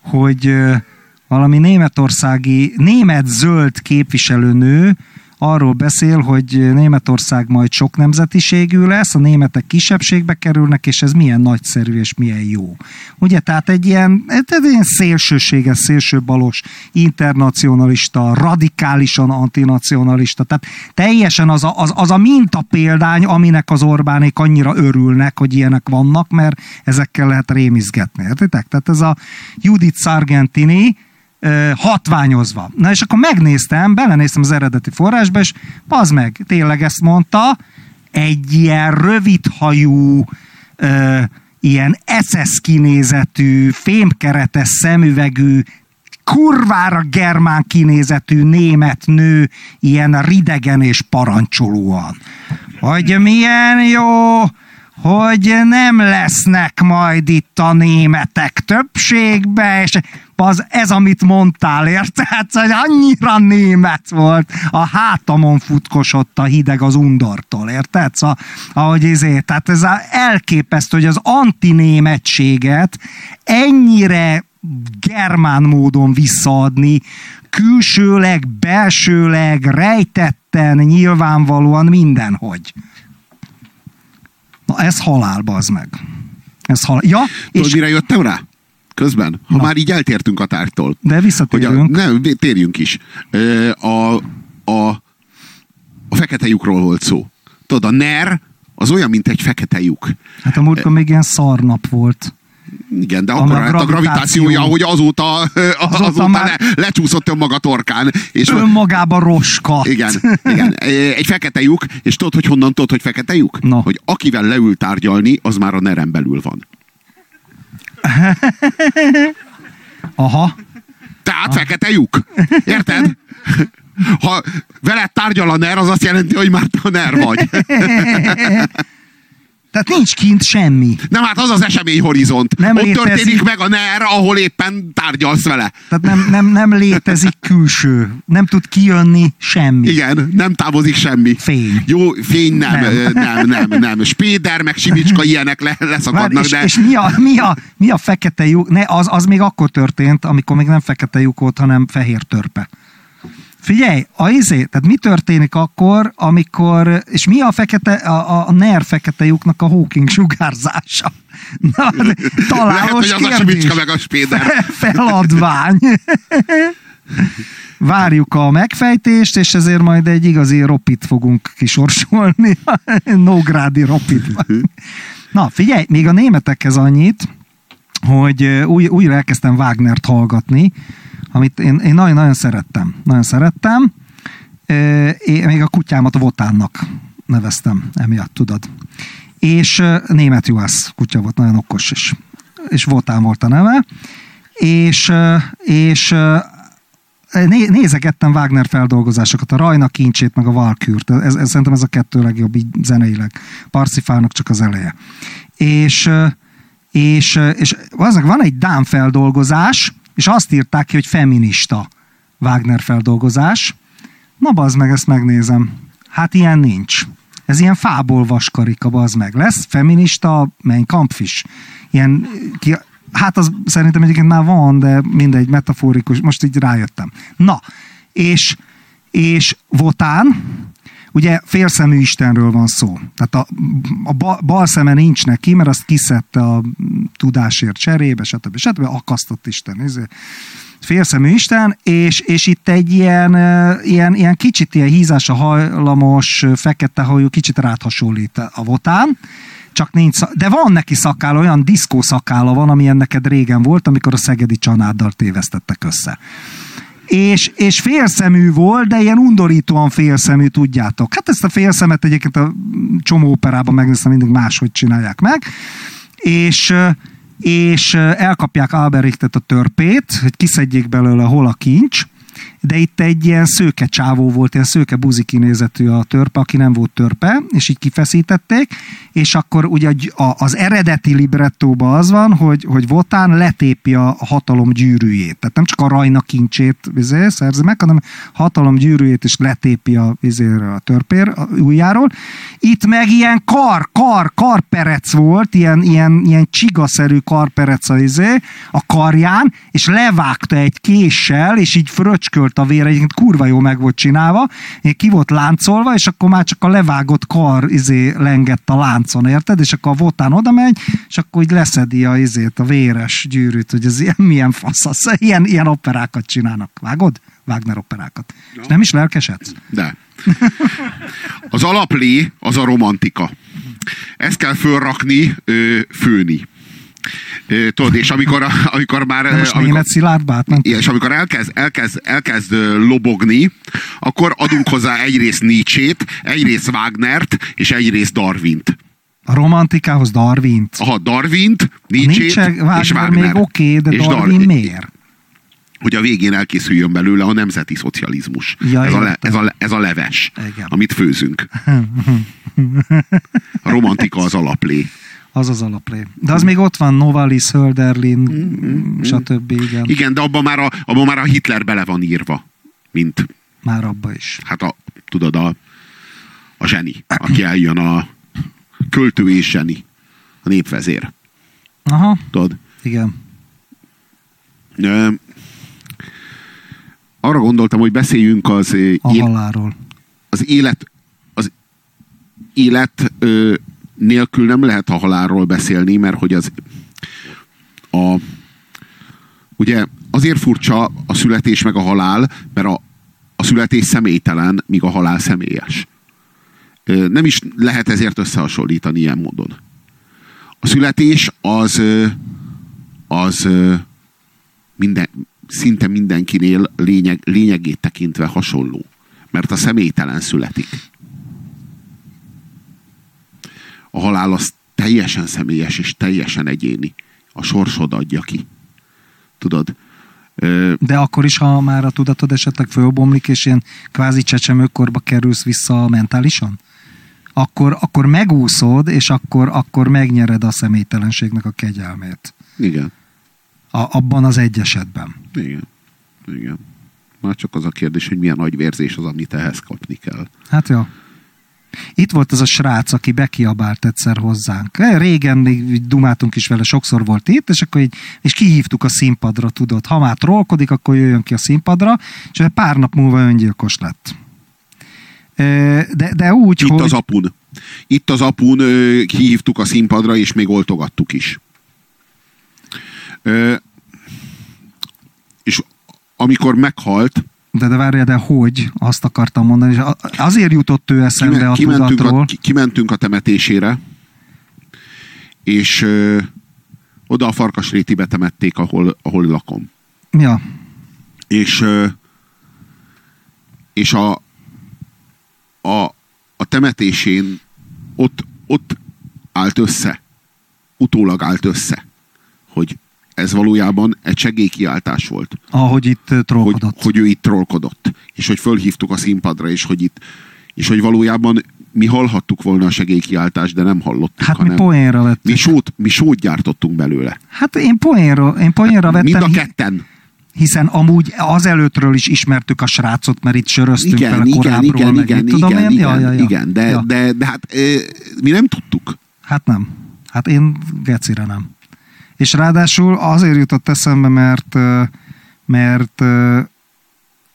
hogy ö, valami németországi, német zöld képviselőnő arról beszél, hogy Németország majd sok nemzetiségű lesz, a németek kisebbségbe kerülnek, és ez milyen nagyszerű és milyen jó. Ugye, tehát egy ilyen, egy ilyen szélsőséges, szélsőbalos, internacionalista, radikálisan antinacionalista, tehát teljesen az a, az, az a minta példány, aminek az Orbánék annyira örülnek, hogy ilyenek vannak, mert ezekkel lehet rémizgetni, értitek? Tehát ez a Judith Sargentini, hatványozva. Na és akkor megnéztem, belenéztem az eredeti forrásba, és az meg, tényleg ezt mondta, egy ilyen rövidhajú, ö, ilyen SS kinézetű, fémkeretes szemüvegű, kurvára germán kinézetű német nő, ilyen ridegen és parancsolóan. Hogy milyen jó, hogy nem lesznek majd itt a németek többségbe, és az, ez, amit mondtál, érted? Hogy annyira német volt, a hátamon futkosott a hideg az undortól, érted? Szóval, ahogy izé, tehát ez elképesztő, hogy az antinémetséget ennyire germán módon visszaadni, külsőleg, belsőleg, rejtetten, nyilvánvalóan mindenhogy. Na ez halál, bazd meg. Ez halál. Ja, Tudod, és, mire jöttem rá? Közben, ha Na. már így eltértünk a tárgytól. de Hogy a, visszatérünk. nem, térjünk is. A, a, a fekete lyukról volt szó. Tudod, a NER az olyan, mint egy fekete lyuk. Hát a múltkor még ilyen szarnap volt. Igen, de akkor a lett a gravitáció. gravitációja, hogy azóta, azóta, már- le, lecsúszott önmaga torkán. És Önmagába roskat. igen, igen, egy fekete lyuk, és tudod, hogy honnan tudod, hogy fekete lyuk? No. Hogy akivel leül tárgyalni, az már a nerem belül van. Aha. Tehát fekete lyuk. Érted? Ha veled tárgyal a NER, az azt jelenti, hogy már te a NER vagy. Tehát nincs kint semmi. Nem, hát az az eseményhorizont. Nem Ott létezik. történik meg a NER, ahol éppen tárgyalsz vele. Tehát nem, nem, nem létezik külső. Nem tud kijönni semmi. Igen, nem távozik semmi. Fény. Jó, fény nem, Nem. nem, nem, nem. Spéder, meg Simicska ilyenek le, leszakadnak, és, de... és mi, a, mi, a, mi a fekete lyuk? Ne, az, az még akkor történt, amikor még nem fekete lyuk volt, hanem fehér törpe. Figyelj, a izé, tehát mi történik akkor, amikor, és mi a fekete, a, a, a NER fekete lyuknak a Hawking sugárzása? Na, de Lehet, találós hogy az a kérdés. Simicska meg a Spéder. Feladvány. Várjuk a megfejtést, és ezért majd egy igazi ropit fogunk kisorsolni. Nógrádi ropit. Na, figyelj, még a németekhez annyit, hogy új, újra elkezdtem Wagnert hallgatni, amit én, én nagyon-nagyon szerettem. Nagyon szerettem. Én még a kutyámat Votánnak neveztem emiatt, tudod. És német juhász kutya volt, nagyon okos, és, és Votán volt a neve. És, és né, nézegettem Wagner feldolgozásokat, a Rajna kincsét, meg a Valkürt. Ez, ez, szerintem ez a kettő legjobb így zeneileg. Parsifának csak az eleje. És, és, és valószínűleg van egy Dán feldolgozás, és azt írták ki, hogy feminista Wagner feldolgozás. Na bazd meg, ezt megnézem. Hát ilyen nincs. Ez ilyen fából vaskarika, bazd meg. Lesz feminista, menj kampfis. Ilyen, ki, hát az szerintem egyébként már van, de mindegy, metaforikus, most így rájöttem. Na, és, és Votán, ugye félszemű Istenről van szó. Tehát a, a bal, bal szeme nincs neki, mert azt kiszedte a tudásért cserébe, stb. stb. akasztott Isten. Ez félszemű Isten, és, és itt egy ilyen, ilyen, ilyen kicsit ilyen hízásra hajlamos, ö, fekete hajú, kicsit rád hasonlít a Votán, csak nincs, de van neki szakála, olyan diszkó szakála van, amilyen neked régen volt, amikor a szegedi csanáddal tévesztettek össze és, és félszemű volt, de ilyen undorítóan félszemű, tudjátok. Hát ezt a félszemet egyébként a csomó operában megnéztem, mindig máshogy csinálják meg. És, és elkapják Alberichtet a törpét, hogy kiszedjék belőle hol a kincs, de itt egy ilyen szőke csávó volt, ilyen szőke buzi kinézetű a törpe, aki nem volt törpe, és így kifeszítették, és akkor ugye az eredeti librettóban az van, hogy, hogy Votán letépi a hatalom gyűrűjét. Tehát nem csak a rajna kincsét izé, szerzi meg, hanem hatalom gyűrűjét is letépi a, izére, a törpér a ujjáról. Itt meg ilyen kar, kar, karperec volt, ilyen, ilyen, ilyen csigaszerű karperec a, izé, a karján, és levágta egy késsel, és így fröcskölt a vére, egyébként kurva jó meg volt csinálva, ki volt láncolva, és akkor már csak a levágott kar izé lengett a láncon, érted? És akkor a votán oda megy, és akkor így leszedi a izét, a véres gyűrűt, hogy ez ilyen, milyen fasz ilyen, ilyen operákat csinálnak. Vágod? Wagner operákat. Ja. És nem is lelkesedsz? De. Az alaplé az a romantika. Ezt kell fölrakni, főni. Tudod, és amikor, amikor már... De most amikor, német Szilárd Bátman? És amikor elkezd, elkezd, elkezd lobogni, akkor adunk hozzá egyrészt Nietzsét, egyrészt Wagnert, és egyrészt Darwint. A romantikához Darwint. Aha, Darwint, Nietzsét Wagner és Wagner. még oké, okay, de és Darwin Dar- miért? hogy a végén elkészüljön belőle a nemzeti szocializmus. Ja, ez, a le, ez, a, ez a leves, Igen. amit főzünk. A romantika az alaplé. Az az alaplé. De az még ott van, Novalis, Hölderlin, mm-hmm. stb. Igen. Igen, de abban már, a, abban már a Hitler bele van írva. Mint... Már abba is. Hát a, tudod, a, a zseni, aki eljön a költő és zseni, a népvezér. Aha. Tudod? Igen. Ö, arra gondoltam, hogy beszéljünk az... A él, halálról. Az élet, az élet ö, nélkül nem lehet a halálról beszélni, mert hogy az a, ugye azért furcsa a születés meg a halál, mert a, a születés személytelen, míg a halál személyes. Nem is lehet ezért összehasonlítani ilyen módon. A születés az az minden, szinte mindenkinél lényeg, lényegét tekintve hasonló. Mert a személytelen születik a halál az teljesen személyes és teljesen egyéni. A sorsod adja ki. Tudod? De akkor is, ha már a tudatod esetleg fölbomlik, és ilyen kvázi csecsemőkorba kerülsz vissza mentálisan? Akkor, akkor megúszod, és akkor, akkor megnyered a személytelenségnek a kegyelmét. Igen. A, abban az egy esetben. Igen. Igen. Már csak az a kérdés, hogy milyen agyvérzés az, amit ehhez kapni kell. Hát jó. Itt volt az a srác, aki bekiabált egyszer hozzánk. Régen még dumáltunk is vele, sokszor volt itt, és akkor így, és kihívtuk a színpadra, tudod. Ha már trollkodik, akkor jöjjön ki a színpadra, és pár nap múlva öngyilkos lett. De, de úgy, Itt hogy... az apun. Itt az apun kihívtuk a színpadra, és még oltogattuk is. És amikor meghalt, de, de várja, de hogy? Azt akartam mondani. És azért jutott ő eszembe Kime, a kimentünk tudatról. A, kimentünk a temetésére, és ö, oda a Farkasrétibe temették, ahol, ahol lakom. Ja. És, ö, és a, a, a temetésén ott, ott állt össze. Utólag állt össze, hogy ez valójában egy segélykiáltás volt. Ahogy itt trollkodott. Hogy, hogy ő itt trollkodott. És hogy fölhívtuk a színpadra, és hogy itt és hogy valójában mi hallhattuk volna a segélykiáltást, de nem hallottuk. Hát hanem mi poénra vettük. Mi sót, mi sót gyártottunk belőle. Hát én poénra, én poénra vettem. Mind a ketten. Hiszen amúgy azelőttről is ismertük a srácot, mert itt söröztünk igen, vele igen, korábbról. Igen, meg igen, tudom igen, én? igen, ja, ja, ja. igen, de, ja. de, de hát mi nem tudtuk. Hát nem. Hát én gecire nem. És ráadásul azért jutott eszembe, mert, mert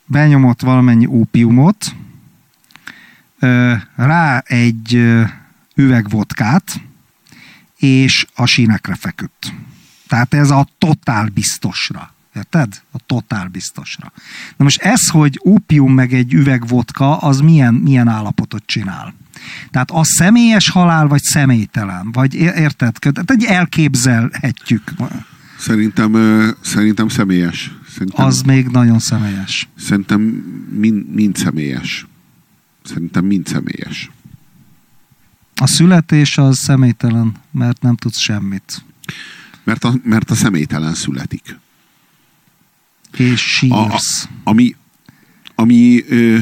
benyomott valamennyi ópiumot, rá egy üveg vodkát, és a sínekre feküdt. Tehát ez a totál biztosra. Érted? A totál biztosra. Na most ez, hogy ópium meg egy üveg vodka, az milyen, milyen állapotot csinál? Tehát az személyes halál, vagy személytelen? Vagy érted? Tehát egy elképzelhetjük. Szerintem, szerintem személyes. Szerintem, az még nagyon személyes. Szerintem mind, mind személyes. Szerintem mind személyes. A születés az személytelen, mert nem tudsz semmit. Mert a, mert a személytelen születik. És sírsz. A, a, ami, ami ö,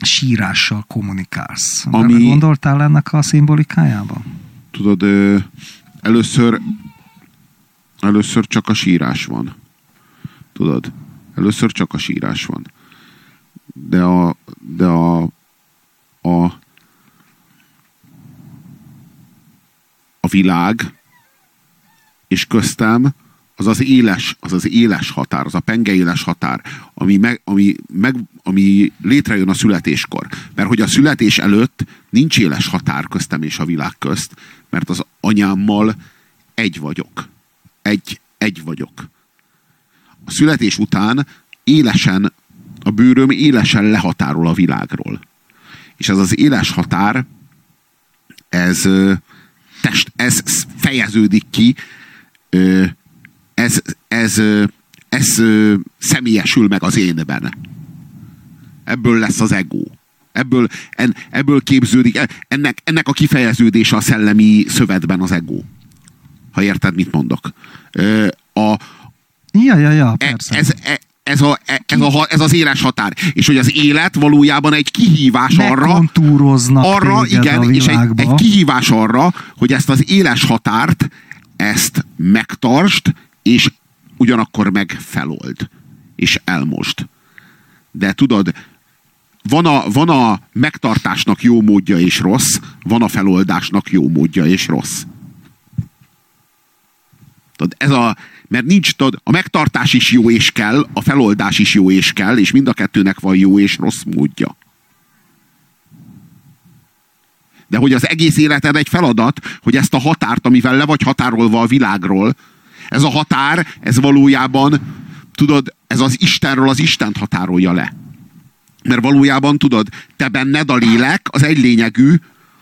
sírással kommunikálsz. Ami- gondoltál ennek a szimbolikájába? tudod, ö, először először csak a sírás van. Tudod? Először csak a sírás van. De a de a a a világ és köztem az az éles, az az éles határ, az a penge éles határ, ami, meg, ami, meg, ami létrejön a születéskor. Mert hogy a születés előtt nincs éles határ köztem és a világ közt, mert az anyámmal egy vagyok. Egy, egy vagyok. A születés után élesen, a bőröm élesen lehatárol a világról. És ez az éles határ, ez, test, ez fejeződik ki, ez, ez, ez személyesül meg az énben. Ebből lesz az ego. Ebből, en, ebből képződik, e- ennek, ennek a kifejeződése a szellemi szövetben az ego. Ha érted, mit mondok. A, Ja, ja, ja, e- persze. ez, e- ez, a, e- ez, a, ez az éles határ. És hogy az élet valójában egy kihívás arra, arra, igen, és egy, egy kihívás arra, hogy ezt az éles határt, ezt megtartsd, és ugyanakkor meg felold, és elmosd. De tudod, van a, van a megtartásnak jó módja és rossz, van a feloldásnak jó módja és rossz. Tudod, ez a, mert nincs, tudod, a megtartás is jó és kell, a feloldás is jó és kell, és mind a kettőnek van jó és rossz módja. De hogy az egész életed egy feladat, hogy ezt a határt, amivel le vagy határolva a világról, ez a határ, ez valójában, tudod, ez az Istenről az Istent határolja le. Mert valójában, tudod, te benned a lélek az egy lényegű,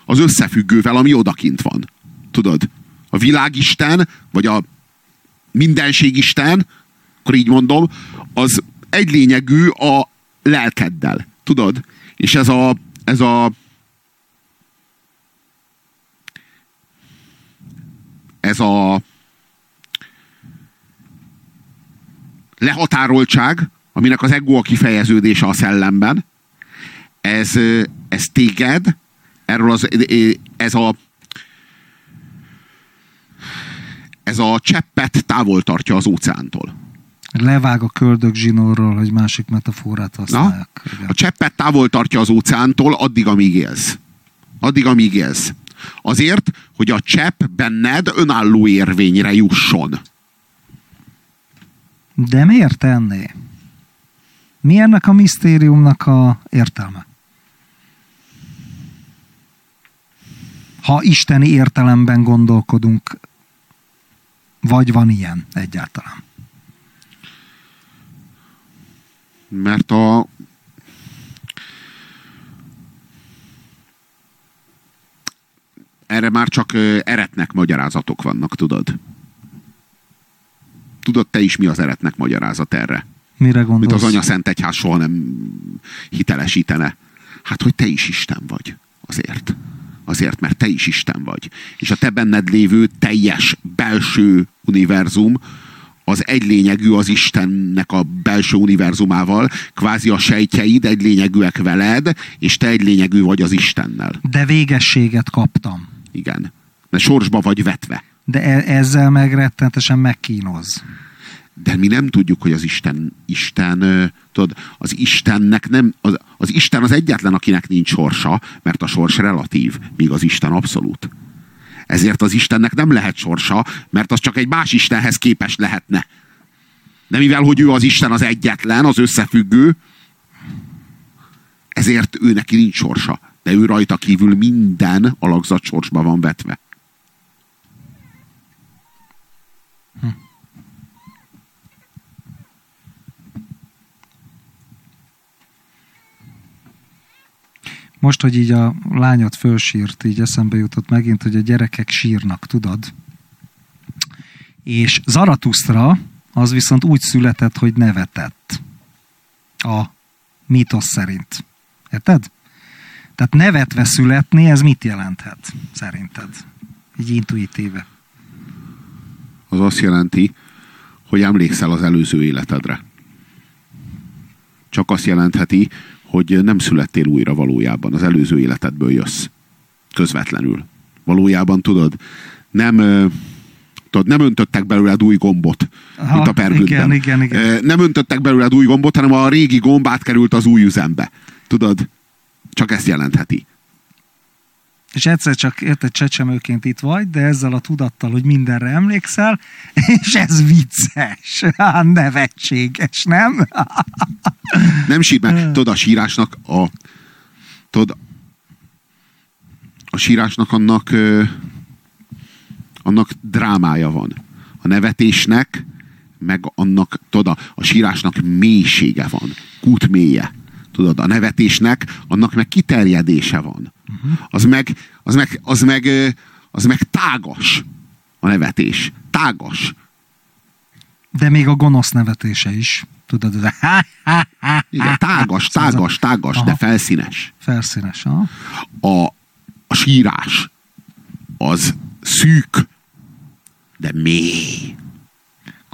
az összefüggővel, ami odakint van. Tudod, a világisten, vagy a mindenségisten, akkor így mondom, az egy lényegű a lelkeddel. Tudod? És ez a, ez a ez a lehatároltság, aminek az ego a kifejeződése a szellemben, ez, ez téged, erről az, ez a ez a cseppet távol tartja az óceántól. Levág a köldök zsinórról, hogy másik metaforát használják. Igen. A cseppet távol tartja az óceántól addig, amíg élsz. Addig, amíg élsz. Azért, hogy a csepp benned önálló érvényre jusson. De miért tenné? Mi ennek a misztériumnak a értelme? Ha isteni értelemben gondolkodunk, vagy van ilyen egyáltalán? Mert a erre már csak eretnek magyarázatok vannak, tudod? Tudod te is, mi az eretnek magyarázat erre? Mire Mint gondolsz? az Anya Szent Egyház soha nem hitelesítene. Hát, hogy te is Isten vagy. Azért. Azért, mert te is Isten vagy. És a te benned lévő teljes belső univerzum az egy lényegű az Istennek a belső univerzumával, kvázi a sejtjeid egy lényegűek veled, és te egy lényegű vagy az Istennel. De végességet kaptam. Igen. Mert sorsba vagy vetve. De e- ezzel meg rettenetesen megkínoz. de mi nem tudjuk, hogy az Isten, Isten tudod, az Istennek nem, az, az Isten az egyetlen, akinek nincs sorsa, mert a sors relatív, míg az Isten abszolút. Ezért az Istennek nem lehet sorsa, mert az csak egy más Istenhez képes lehetne. De mivel, hogy ő az Isten az egyetlen, az összefüggő, ezért ő neki nincs sorsa. De ő rajta kívül minden alakzat sorsba van vetve. Most, hogy így a lányot fölsírt, így eszembe jutott megint, hogy a gyerekek sírnak, tudod? És Zaratusztra az viszont úgy született, hogy nevetett. A mítosz szerint. Érted? Tehát nevetve születni, ez mit jelenthet, szerinted? Így intuitíve. Az azt jelenti, hogy emlékszel az előző életedre. csak azt jelentheti, hogy nem születtél újra valójában, az előző életedből jössz. Közvetlenül. Valójában tudod, nem, tudod, nem öntöttek belőled új gombot, Aha, mint a pergődben. Igen, igen, igen. Nem öntöttek belőled új gombot, hanem a régi gomb átkerült az új üzembe. Tudod? Csak ezt jelentheti. És egyszer csak érted csecsemőként itt vagy, de ezzel a tudattal, hogy mindenre emlékszel, és ez vicces, nevetséges, nem? nem sír, mert tudod, a sírásnak a tudod, a sírásnak annak annak drámája van. A nevetésnek meg annak, tudod, a, a sírásnak mélysége van, kút mélye. Tudod, a nevetésnek, annak meg kiterjedése van. Az meg, az meg, az meg, az meg tágas a nevetés. Tágas. De még a gonosz nevetése is. Tudod, ez a Igen, tágas, tágas, tágas, aha. de felszínes. Felszínes, aha. A, a sírás az szűk, de mély.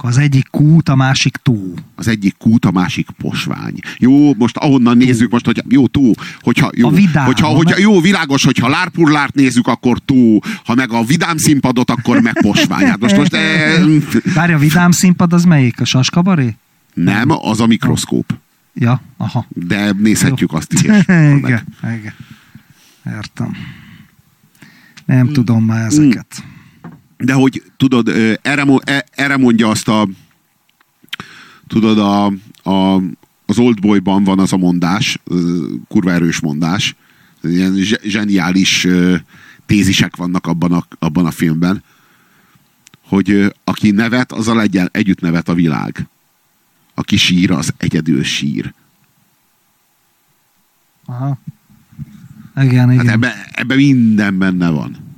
Az egyik kút, a másik tó. Az egyik kút, a másik posvány. Jó, most ahonnan tó. nézzük, most, hogy jó, tó, hogyha, jó, a vidám, hogyha, hogyha, jó, világos, hogyha lárpurlárt nézzük, akkor tó, ha meg a vidám színpadot, akkor meg posvány. Hát most, most e... Várj, a vidám színpad az melyik? A saskabaré? Nem, az a mikroszkóp. Ja, aha. De nézhetjük jó. azt is. igen, igen. Értem. Nem tudom már ezeket. Hmm de hogy tudod, erre, e, erre mondja azt a tudod, a, a, az Oldboyban van az a mondás, kurva erős mondás, ilyen zseniális tézisek vannak abban a, abban a filmben, hogy aki nevet, az a legyen, együtt nevet a világ. Aki sír, az egyedül sír. Aha. Igen, hát igen. Hát ebben ebbe minden benne van.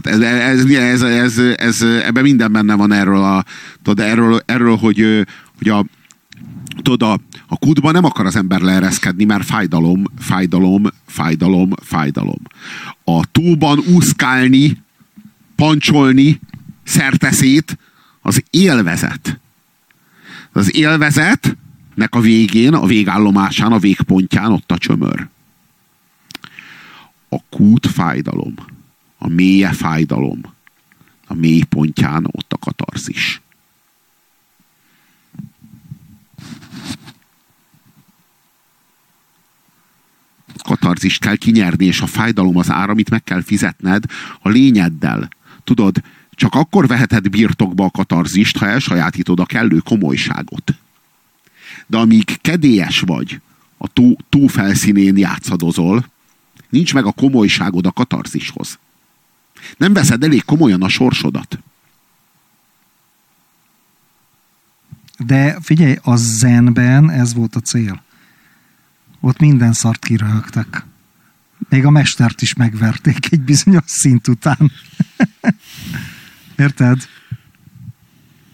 Tehát ez, ez, ez, ez, ez, ebben minden benne van erről, a, tudod, erről, erről hogy, hogy a, tudod, a, a kutban nem akar az ember leereszkedni, mert fájdalom, fájdalom, fájdalom, fájdalom. A tóban úszkálni, pancsolni, szerteszét, az élvezet. Az élvezetnek a végén, a végállomásán, a végpontján ott a csömör. A kút fájdalom a mélye fájdalom. A mély pontján ott a katarzis. Katarzist kell kinyerni, és a fájdalom az ár, amit meg kell fizetned a lényeddel. Tudod, csak akkor veheted birtokba a katarzist, ha elsajátítod a kellő komolyságot. De amíg kedélyes vagy, a tó, játszadozol, nincs meg a komolyságod a katarzishoz. Nem veszed elég komolyan a sorsodat. De figyelj, a zenben ez volt a cél. Ott minden szart kiröhögtek. Még a mestert is megverték egy bizonyos szint után. Érted?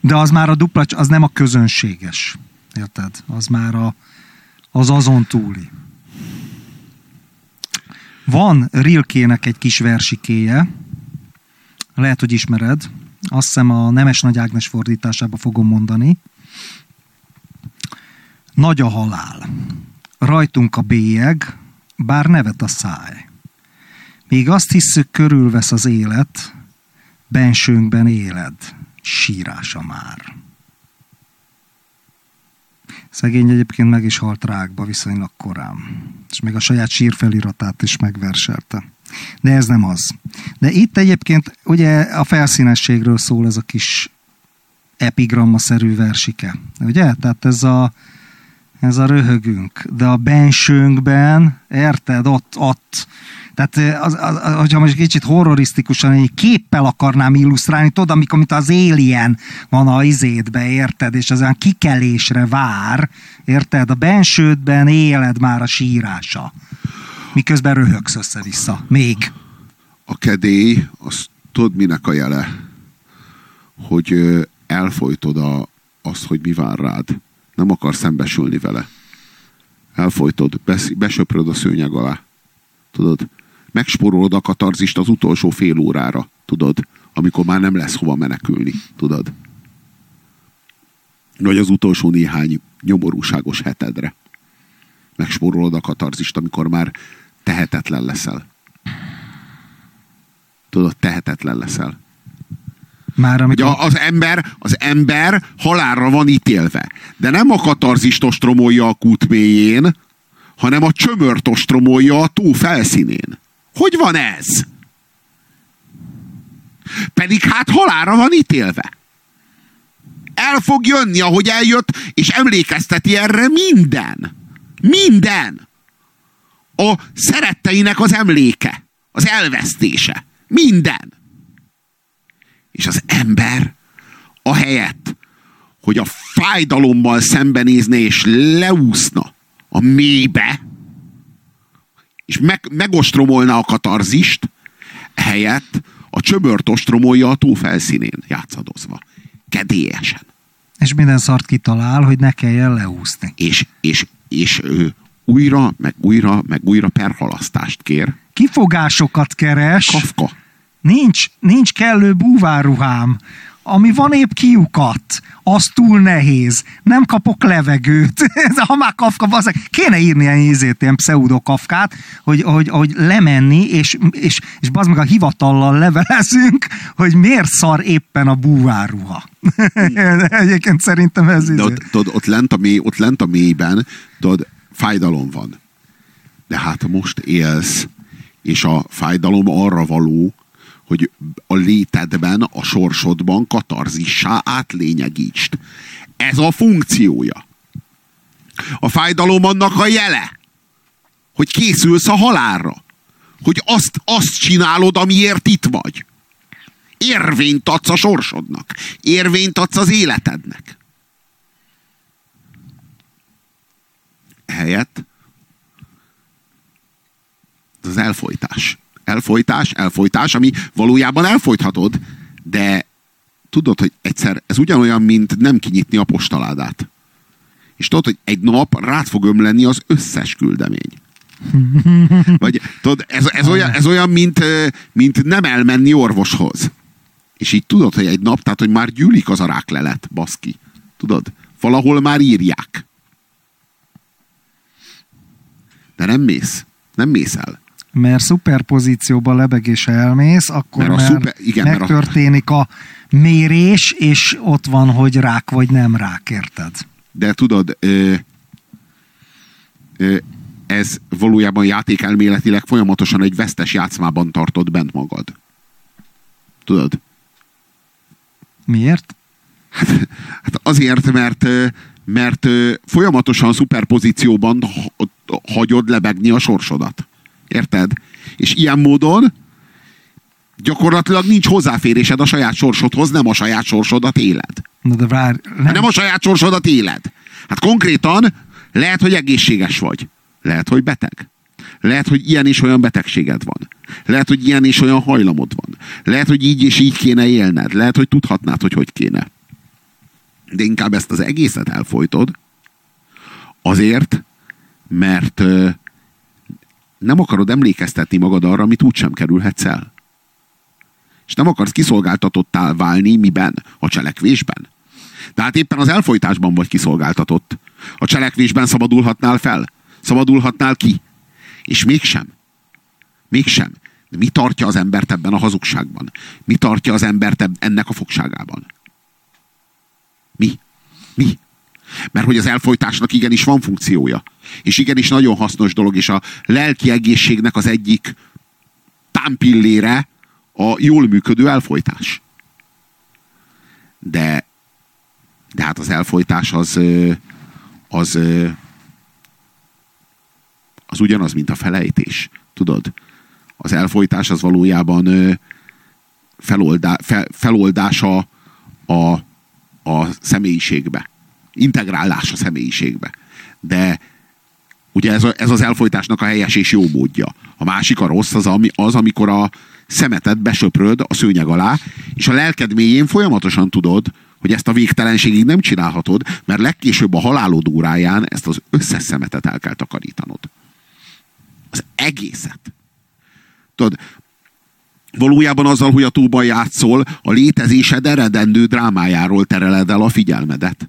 De az már a dupla, az nem a közönséges. Érted? Az már a, az azon túli. Van Rilkének egy kis versikéje, lehet, hogy ismered, azt hiszem a Nemes Nagy Ágnes fordításába fogom mondani. Nagy a halál, rajtunk a bélyeg, bár nevet a száj. Még azt hiszük, körülvesz az élet, bensőnkben éled, sírása már. Szegény egyébként meg is halt rákba viszonylag korán. És még a saját sírfeliratát is megverselte. De ez nem az. De itt egyébként ugye a felszínességről szól ez a kis epigramma-szerű versike. Ugye? Tehát ez a, ez a röhögünk. De a bensőnkben, érted, ott, ott, tehát az, az, az, hogyha most kicsit horrorisztikusan egy képpel akarnám illusztrálni, tudod, amikor mint az Alien van a izédbe, érted, és az olyan kikelésre vár, érted, a bensődben éled már a sírása miközben röhögsz össze-vissza. Még. A kedély, az tudod minek a jele? Hogy elfolytod a, azt, hogy mi vár rád. Nem akar szembesülni vele. Elfolytod, besz, besöpröd a szőnyeg alá. Tudod? Megsporolod a katarzist az utolsó fél órára. Tudod? Amikor már nem lesz hova menekülni. Tudod? Vagy az utolsó néhány nyomorúságos hetedre. megspórolod a katarzist, amikor már tehetetlen leszel. Tudod, tehetetlen leszel. Már amikor... Ugye az ember, az ember halálra van ítélve. De nem a katarzist ostromolja a kút mélyén, hanem a csömört ostromolja a tó felszínén. Hogy van ez? Pedig hát halára van ítélve. El fog jönni, ahogy eljött, és emlékezteti erre minden. Minden. A szeretteinek az emléke. Az elvesztése. Minden. És az ember a helyett, hogy a fájdalommal szembenézne és leúszna a mélybe, és meg, megostromolná a katarzist, helyett a csöbört ostromolja a tó felszínén játszadozva. Kedélyesen. És minden szart kitalál, hogy ne kelljen leúszni. És, és, és ő újra, meg újra, meg újra perhalasztást kér. Kifogásokat keres. Kafka. Nincs, nincs kellő búváruhám. Ami van épp kiukat, az túl nehéz. Nem kapok levegőt. ha már kafka, bazeg, kéne írni ilyen ízét, ilyen pseudokafkát, hogy, hogy, hogy lemenni, és, és, és bazd meg a hivatallal levelezünk, hogy miért szar éppen a búváruha. Egyébként szerintem ez De ott, tudod, ott, lent a mély, ott lent a mélyben, tudod, fájdalom van. De hát most élsz, és a fájdalom arra való, hogy a létedben, a sorsodban katarzissá átlényegítsd. Ez a funkciója. A fájdalom annak a jele, hogy készülsz a halálra. Hogy azt, azt csinálod, amiért itt vagy. Érvényt adsz a sorsodnak. Érvényt adsz az életednek. Helyett az elfolytás elfolytás, elfolytás, ami valójában elfolythatod, de tudod, hogy egyszer ez ugyanolyan, mint nem kinyitni a postaládát. És tudod, hogy egy nap rád fog ömleni az összes küldemény. Vagy tudod, ez, ez, olyan, ez olyan mint, mint nem elmenni orvoshoz. És így tudod, hogy egy nap, tehát, hogy már gyűlik az a ráklelet, baszki. Tudod? Valahol már írják. De nem mész. Nem mész el mert szuperpozícióban lebegése elmész, akkor mert, mert szuper, igen, megtörténik a... a mérés, és ott van, hogy rák vagy nem rák, érted? De tudod, ö, ö, ez valójában játékelméletileg folyamatosan egy vesztes játszmában tartod bent magad. Tudod? Miért? Hát, hát azért, mert mert folyamatosan szuperpozícióban hagyod lebegni a sorsodat. Érted? És ilyen módon gyakorlatilag nincs hozzáférésed a saját sorsodhoz, nem a saját sorsodat éled. Na de vár, nem. nem a saját sorsodat éled. Hát konkrétan lehet, hogy egészséges vagy. Lehet, hogy beteg. Lehet, hogy ilyen és olyan betegséged van. Lehet, hogy ilyen és olyan hajlamod van. Lehet, hogy így és így kéne élned. Lehet, hogy tudhatnád, hogy hogy kéne. De inkább ezt az egészet elfolytod, azért, mert nem akarod emlékeztetni magad arra, amit úgysem kerülhetsz el. És nem akarsz kiszolgáltatottá válni miben? A cselekvésben. De hát éppen az elfolytásban vagy kiszolgáltatott. A cselekvésben szabadulhatnál fel. Szabadulhatnál ki. És mégsem. Mégsem. De mi tartja az embert ebben a hazugságban? Mi tartja az embert ennek a fogságában? Mi? Mi? Mert hogy az elfolytásnak igenis van funkciója. És igenis nagyon hasznos dolog, és a lelki egészségnek az egyik támpillére a jól működő elfolytás. De, de hát az elfolytás az, az, az ugyanaz, mint a felejtés. Tudod? Az elfolytás az valójában feloldá, fe, feloldása a, a személyiségbe integrálás a személyiségbe. De ugye ez, a, ez az elfolytásnak a helyes és jó módja. A másik, a rossz, az, ami, az amikor a szemetet besöpröd a szőnyeg alá, és a lelked mélyén folyamatosan tudod, hogy ezt a végtelenségig nem csinálhatod, mert legkésőbb a halálod óráján ezt az összes szemetet el kell takarítanod. Az egészet. Tudod, valójában azzal, hogy a tóban játszol, a létezésed eredendő drámájáról tereled el a figyelmedet.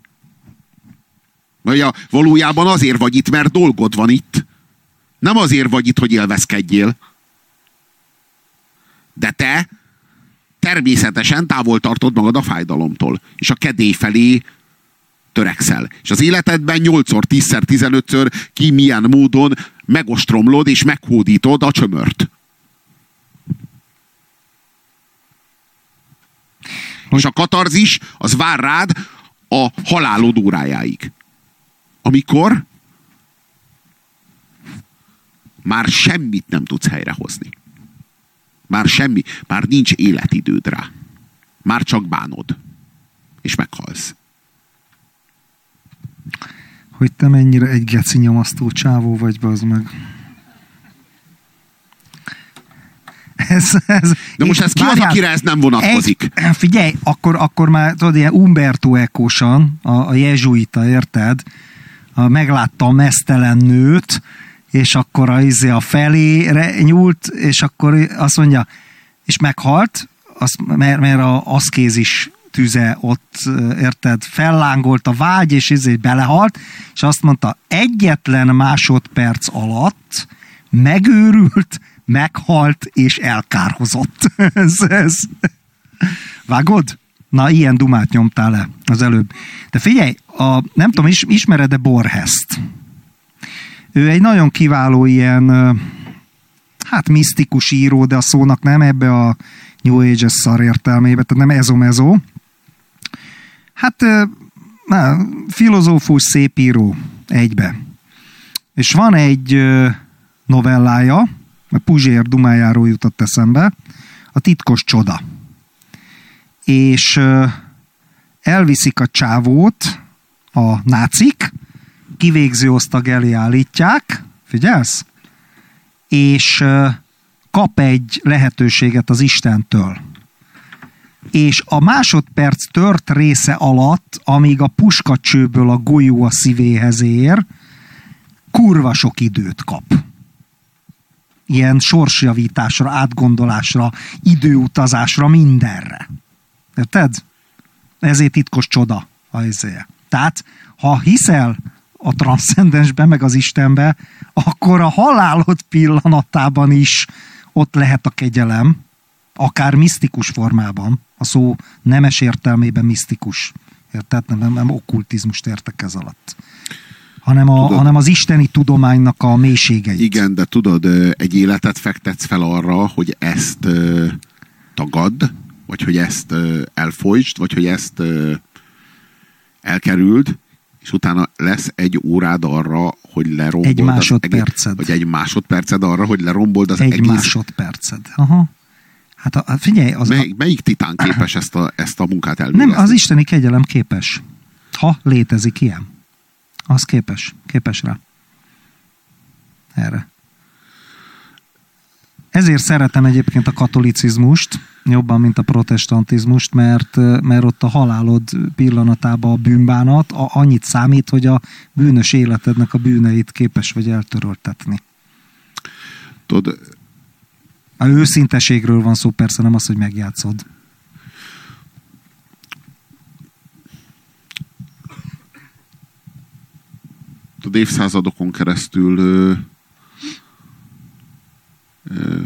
Vagy a, valójában azért vagy itt, mert dolgod van itt. Nem azért vagy itt, hogy élvezkedjél. De te természetesen távol tartod magad a fájdalomtól. És a kedély felé törekszel. És az életedben 8-szor, 10-szer, 15-ször ki milyen módon megostromlod és meghódítod a csömört. Hogy... És a katarzis az vár rád a halálod órájáig. Amikor már semmit nem tudsz helyrehozni. Már semmi, már nincs életidőd rá. Már csak bánod. És meghalsz. Hogy te mennyire egy geci nyomasztó csávó vagy, az meg. Ez, ez, De most ez ki az, akire ez nem vonatkozik? Egy, figyelj, akkor, akkor már tudod, ilyen Umberto Ecosan, a, a jezsuita, érted? Meglátta a mesztelen nőt, és akkor a, izé a felére nyúlt, és akkor azt mondja, és meghalt, az, mert, mert a aszkézis tüze ott, érted, fellángolt a vágy, és izé belehalt, és azt mondta, egyetlen másodperc alatt megőrült, meghalt és elkárhozott. ez, ez. Vágod? Na, ilyen dumát nyomtál le az előbb. De figyelj, a, nem tudom, is, ismered-e Borhest? Ő egy nagyon kiváló ilyen, hát misztikus író, de a szónak nem ebbe a New Age-es szar értelmébe, tehát nem ezo-mezo. Hát na, filozófus, szép író egybe. És van egy novellája, mert Puzsér dumájáról jutott eszembe, a titkos csoda. És elviszik a csávót a nácik, kivégző osztag elé állítják, figyelsz? És kap egy lehetőséget az Istentől. És a másodperc tört része alatt, amíg a puskacsőből a golyó a szívéhez ér, kurva sok időt kap. Ilyen sorsjavításra, átgondolásra, időutazásra, mindenre. Érted? Ezért titkos csoda a izéje. Tehát, ha hiszel a transzcendensbe, meg az Istenbe, akkor a halálod pillanatában is ott lehet a kegyelem, akár misztikus formában, a szó nemes értelmében misztikus. Érted? Nem, nem, nem okkultizmust értek ez alatt. Hanem, a, tudod, hanem az isteni tudománynak a mélységeit. Igen, de tudod, egy életet fektetsz fel arra, hogy ezt tagad, vagy hogy ezt elfolytsd, vagy hogy ezt elkerüld, és utána lesz egy órád arra, hogy lerombold Egy másodperced. Az vagy egy másodperced arra, hogy lerombold az egy egész... Egy másodperced. Aha. Hát a, figyelj, az... Mely, melyik titán képes ezt a, ezt a munkát elvégezni? Nem, az isteni kegyelem képes. Ha létezik ilyen. Az képes. Képes rá. Erre. Ezért szeretem egyébként a katolicizmust, jobban, mint a protestantizmust, mert, mert ott a halálod pillanatában a bűnbánat a, annyit számít, hogy a bűnös életednek a bűneit képes vagy eltöröltetni. Tudod, a őszinteségről van szó, persze nem az, hogy megjátszod. Tudod, évszázadokon keresztül ö, ö,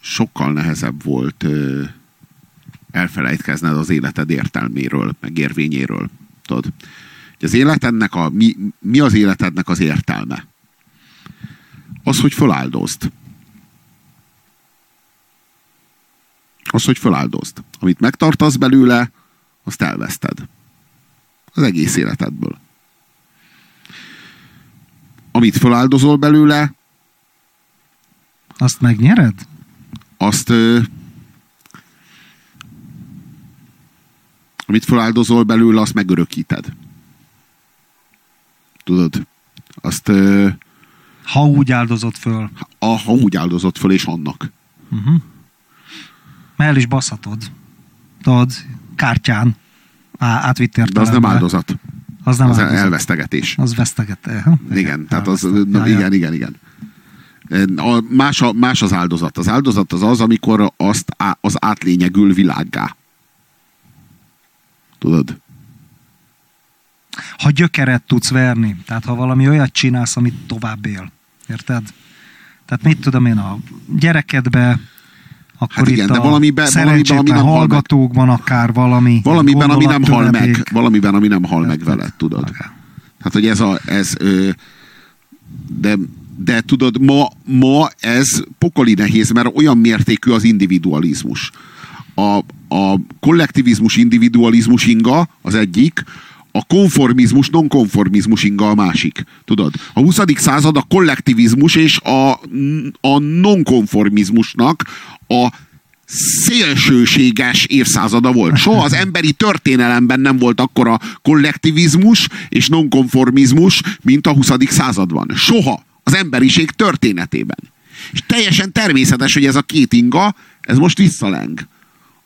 sokkal nehezebb volt elfelejtkezned az életed értelméről, meg érvényéről. Tudod? Az életednek a, mi, mi az életednek az értelme? Az, hogy föláldozd. Az, hogy föláldozd. Amit megtartasz belőle, azt elveszted. Az egész életedből. Amit föláldozol belőle, azt megnyered? Azt ö, amit feláldozol belőle, azt megörökíted. Tudod? Azt ö, ha úgy áldozott föl. A, ha úgy áldozott föl, és annak. Uh-huh. El is baszhatod. Tudod, kártyán átvitt De az nem áldozat. Az nem az áldozat. elvesztegetés. Az veszteget. Igen, igen, tehát az, na, igen, igen, igen. A, más, a, más az áldozat. Az áldozat az az, amikor azt, az átlényegül világgá. Tudod? Ha gyökeret tudsz verni, tehát ha valami olyat csinálsz, amit tovább él. Érted? Tehát mit tudom én, a gyerekedbe, akkor Hát itt igen, a de valamiben- szerencsétlen valamiben, ami nem hal meg. hallgatókban akár valami Valamiben, ami nem hal meg, valamiben, ami nem hal meg veled, tudod? Igen. Hát, hogy ez a, ez, ö, de, de tudod, ma, ma ez pokoli nehéz, mert olyan mértékű az individualizmus. A, a kollektivizmus, individualizmus inga az egyik, a konformizmus, nonkonformizmus inga a másik. Tudod? A 20. század a kollektivizmus és a, a nonkonformizmusnak a szélsőséges évszázada volt. Soha az emberi történelemben nem volt akkora kollektivizmus és nonkonformizmus, mint a 20. században. Soha az emberiség történetében. És teljesen természetes, hogy ez a két inga, ez most visszaleng.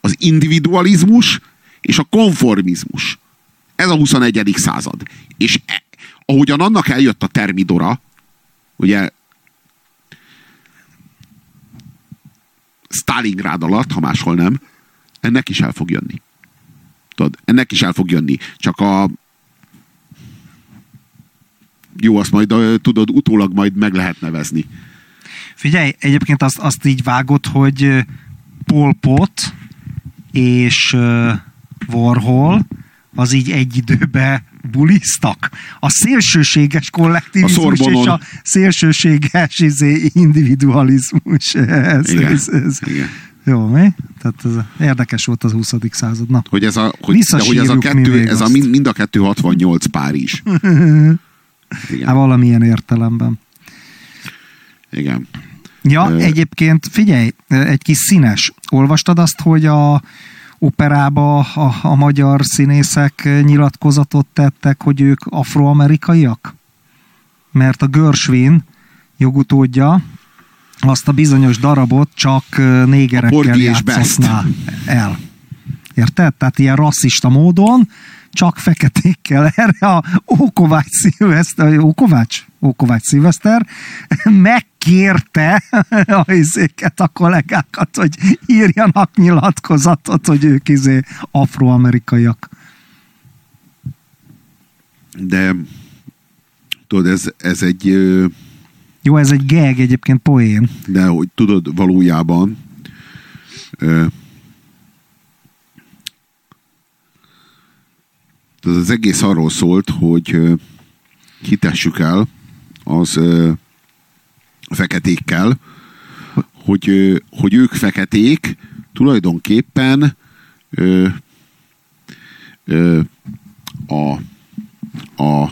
Az individualizmus és a konformizmus. Ez a 21. század. És e, ahogyan annak eljött a termidora, ugye Stalingrád alatt, ha máshol nem, ennek is el fog jönni. Tudod, ennek is el fog jönni. Csak a jó, azt majd tudod, utólag majd meg lehet nevezni. Figyelj, egyébként azt, azt így vágott, hogy Pol Pot és Warhol az így egy időben buliztak. A szélsőséges kollektivizmus A és a szélsőséges izé, individualizmus. Ez, Igen. ez, ez. Igen. Jó, mi? Tehát ez érdekes volt az 20. század. Na. Hogy ez a, hogy, de hogy ez a kettő, ez a mind, mind a kettő 68 Párizs. Igen. Hát valamilyen értelemben. Igen. Ja, Ö- egyébként figyelj, egy kis színes. Olvastad azt, hogy a operába a, a magyar színészek nyilatkozatot tettek, hogy ők afroamerikaiak? Mert a Gershwin jogutódja azt a bizonyos darabot csak négerekkel játszatná el. Érted? Tehát ilyen rasszista módon csak feketékkel erre a Ókovács Szilveszter, Ókovács? Ókovács Szilveszter megkérte a izéket, a kollégákat, hogy írjanak nyilatkozatot, hogy ők izé afroamerikaiak. De tudod, ez, ez egy Jó, ez egy gag, egyébként poén. de hogy tudod, valójában tudod, az egész arról szólt, hogy hitessük el az feketékkel, hogy, hogy ők feketék tulajdonképpen ö, ö, a, a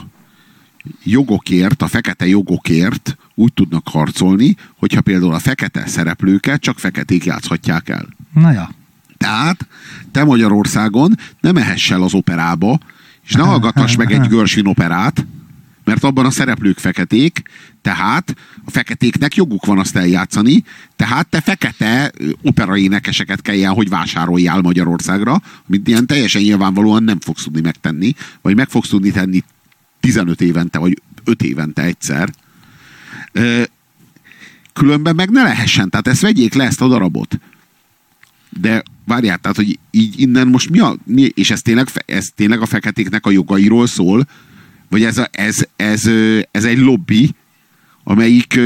jogokért, a fekete jogokért úgy tudnak harcolni, hogyha például a fekete szereplőket csak feketék játszhatják el. Na ja. Tehát te Magyarországon nem ehess el az operába, és ne hallgathass meg egy Gershwin operát, mert abban a szereplők feketék, tehát a feketéknek joguk van azt eljátszani, tehát te fekete operaénekeseket kelljen, hogy vásároljál Magyarországra, amit ilyen teljesen nyilvánvalóan nem fogsz tudni megtenni, vagy meg fogsz tudni tenni 15 évente, vagy 5 évente egyszer. Különben meg ne lehessen, tehát ezt vegyék le ezt a darabot. De várjál, tehát, hogy így innen most mi a... Mi, és ez tényleg, ez tényleg a feketéknek a jogairól szól? Vagy ez, a, ez, ez, ez egy lobby, amelyik,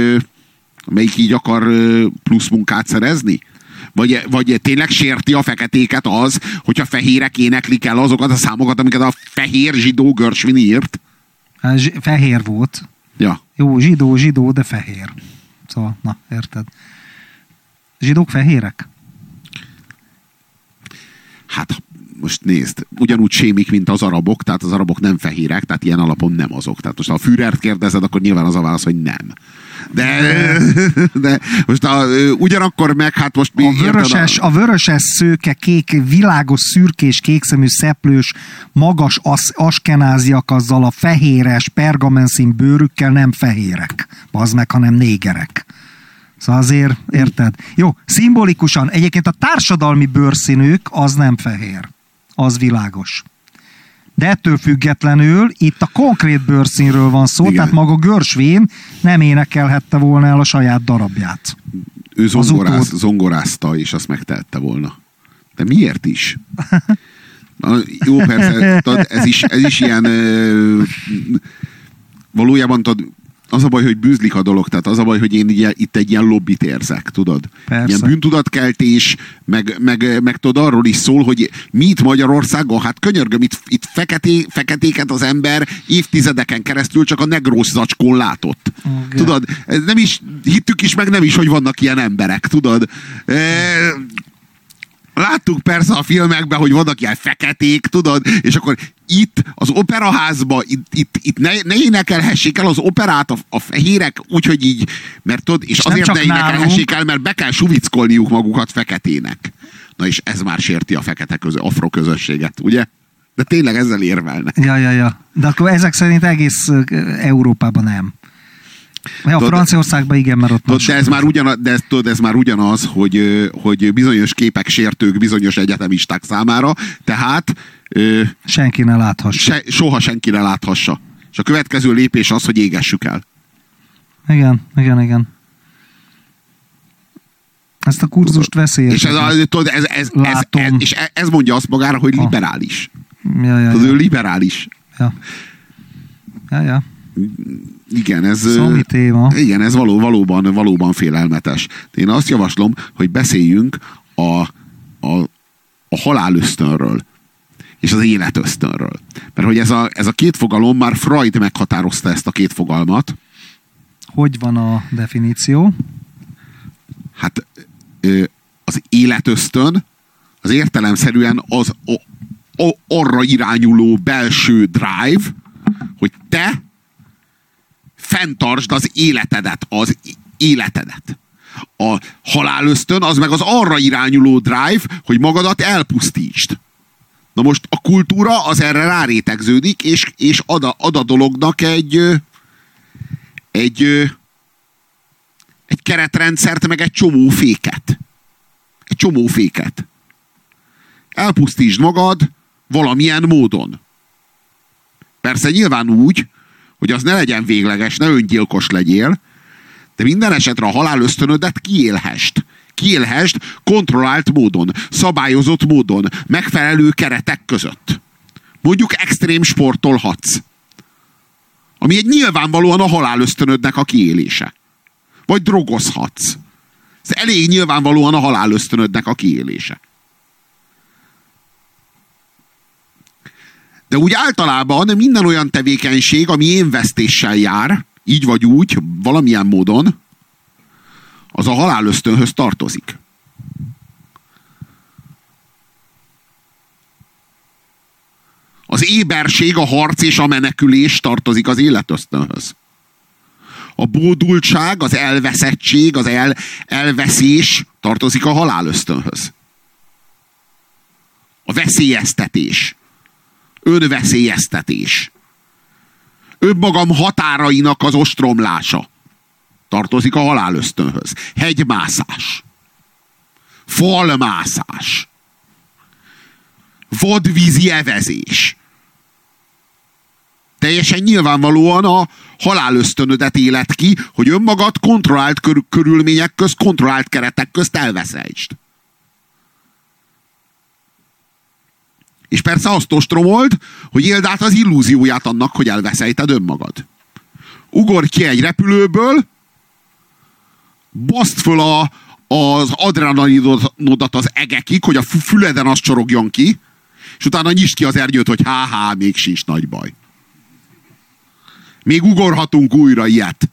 amelyik így akar plusz munkát szerezni? Vagy, vagy tényleg sérti a feketéket az, hogyha fehérek éneklik el azokat a számokat, amiket a fehér zsidó Gershwin írt? Hát Fehér volt. Ja. Jó, zsidó, zsidó, de fehér. Szóval, na, érted. Zsidók fehérek? Hát most nézd, ugyanúgy sémik, mint az arabok, tehát az arabok nem fehérek, tehát ilyen alapon nem azok. Tehát most ha a Führert kérdezed, akkor nyilván az a válasz, hogy nem. De, de most a, ugyanakkor meg, hát most mi A vöröses, a vöröses szőke, kék, világos, szürkés, kékszemű, szeplős, magas az, askenáziak azzal a fehéres, pergamenszín bőrükkel nem fehérek, az meg, hanem négerek. Szóval azért, érted? Jó, szimbolikusan, egyébként a társadalmi bőrszínük az nem fehér. Az világos. De ettől függetlenül itt a konkrét bőrszínről van szó, Igen. tehát maga Gershwin nem énekelhette volna el a saját darabját. ő zongoráz, utód- zongorázta, és azt megtehette volna. De miért is? Jó, persze, ez is, ez is ilyen valójában tudod, az a baj, hogy bűzlik a dolog, tehát az a baj, hogy én így, itt egy ilyen lobbit érzek, tudod? Persze. Ilyen bűntudatkeltés, meg, meg, meg tudod, arról is szól, hogy mi itt Magyarországon, hát könyörgöm, itt, itt feketé, feketéket az ember évtizedeken keresztül csak a negrós zacskón látott. Okay. Tudod, nem is, hittük is, meg nem is, hogy vannak ilyen emberek, tudod? E, Láttuk persze a filmekben, hogy vannak ilyen feketék, tudod, és akkor itt az operaházba, itt, itt, itt ne, ne énekelhessék el az operát a, a fehérek, úgyhogy így, mert tudod, és, és azért ne énekelhessék el, mert be kell suvickolniuk magukat feketének. Na és ez már sérti a fekete közö, afro közösséget, ugye? De tényleg ezzel érvelne. Ja, ja, ja. De akkor ezek szerint egész Európában nem. A tudod, Franciaországban igen, mert ott tudod, de ez, már ugyanaz, de ez, tudod, ez már ugyanaz, hogy, hogy bizonyos képek sértők bizonyos egyetemisták számára, tehát senki ne láthassa. Se, soha senki ne láthassa. És a következő lépés az, hogy égessük el. Igen, igen, igen. Ezt a kurzust veszélyes. És ez, a, tudod, ez, ez, ez, ez, és ez mondja azt magára, hogy liberális. Ja, ja, tudod, ja. ő liberális. Ja. Ja, ja. Igen, ez, téma. igen, ez való, valóban, valóban félelmetes. Én azt javaslom, hogy beszéljünk a, a, a halálösztönről és az életösztönről. Mert hogy ez a, ez a két fogalom, már Freud meghatározta ezt a két fogalmat. Hogy van a definíció? Hát az életösztön az értelemszerűen az a, a, arra irányuló belső drive, hogy te fenntartsd az életedet, az életedet. A halálösztön az meg az arra irányuló drive, hogy magadat elpusztítsd. Na most a kultúra az erre rárétegződik, és, és ad, a, ad a dolognak egy, egy, egy keretrendszert, meg egy csomó féket. Egy csomó féket. Elpusztítsd magad valamilyen módon. Persze nyilván úgy, hogy az ne legyen végleges, ne öngyilkos legyél, de minden esetre a halál ösztönödet kiélhest. Kiélhest kontrollált módon, szabályozott módon, megfelelő keretek között. Mondjuk extrém sportolhatsz. Ami egy nyilvánvalóan a halál ösztönödnek a kiélése. Vagy drogozhatsz. Ez elég nyilvánvalóan a halál ösztönödnek a kiélése. De úgy általában minden olyan tevékenység, ami énvesztéssel jár, így vagy úgy, valamilyen módon, az a halálösztönhöz tartozik. Az éberség, a harc és a menekülés tartozik az életösztönhöz. A bódultság, az elveszettség, az el, elveszés tartozik a halálösztönhöz. A veszélyeztetés önveszélyeztetés. Önmagam határainak az ostromlása tartozik a halálösztönhöz. Hegymászás. Falmászás. Vadvízi evezés. Teljesen nyilvánvalóan a halálösztönödet élet ki, hogy önmagad kontrollált kör- körülmények közt, kontrollált keretek közt elveszejtsd. És persze azt ostromold, hogy éld át az illúzióját annak, hogy elveszejted önmagad. Ugorj ki egy repülőből, baszd föl a, az adrenalinodat az egekig, hogy a füleden az csorogjon ki, és utána nyisd ki az ernyőt, hogy há-há, még sincs nagy baj. Még ugorhatunk újra ilyet.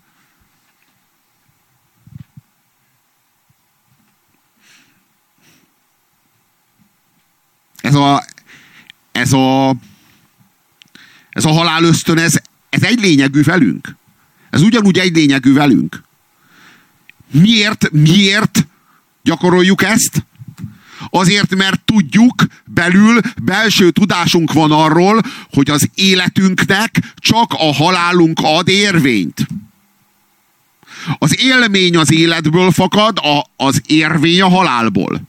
Ez a, ez a, ez a halál ösztön, ez, ez egy lényegű velünk. Ez ugyanúgy egy lényegű velünk. Miért, miért gyakoroljuk ezt? Azért, mert tudjuk, belül belső tudásunk van arról, hogy az életünknek csak a halálunk ad érvényt. Az élmény az életből fakad, a, az érvény a halálból.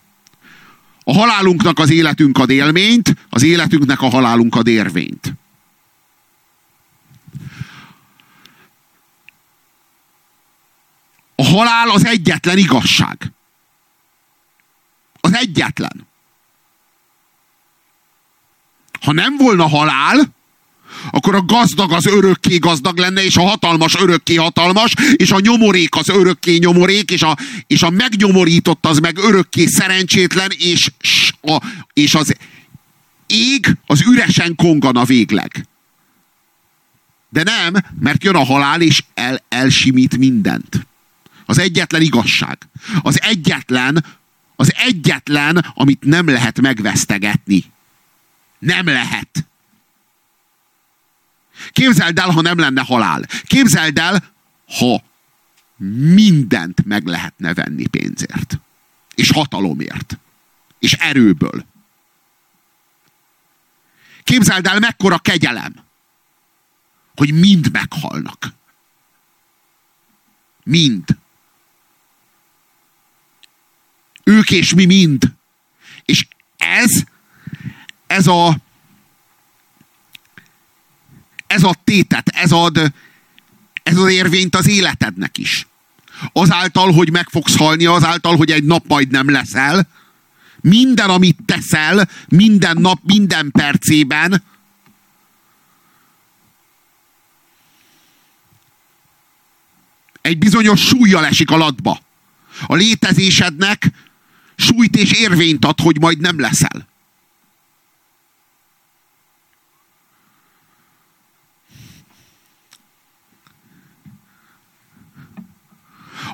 A halálunknak az életünk ad élményt, az életünknek a halálunk ad érvényt. A halál az egyetlen igazság. Az egyetlen. Ha nem volna halál, akkor a gazdag az örökké gazdag lenne, és a hatalmas örökké hatalmas, és a nyomorék az örökké nyomorék, és a, és a megnyomorított az meg örökké szerencsétlen, és, a, és az ég az üresen kongana végleg. De nem, mert jön a halál, és el, elsimít mindent. Az egyetlen igazság. Az egyetlen, az egyetlen, amit nem lehet megvesztegetni. Nem lehet. Képzeld el, ha nem lenne halál. Képzeld el, ha mindent meg lehetne venni pénzért. És hatalomért. És erőből. Képzeld el, mekkora kegyelem, hogy mind meghalnak. Mind. Ők és mi mind. És ez, ez a ez a tétet, ez ad, ez az érvényt az életednek is. Azáltal, hogy meg fogsz halni, azáltal, hogy egy nap majd nem leszel, minden, amit teszel, minden nap, minden percében, egy bizonyos súlyjal esik alatba. A létezésednek súlyt és érvényt ad, hogy majd nem leszel.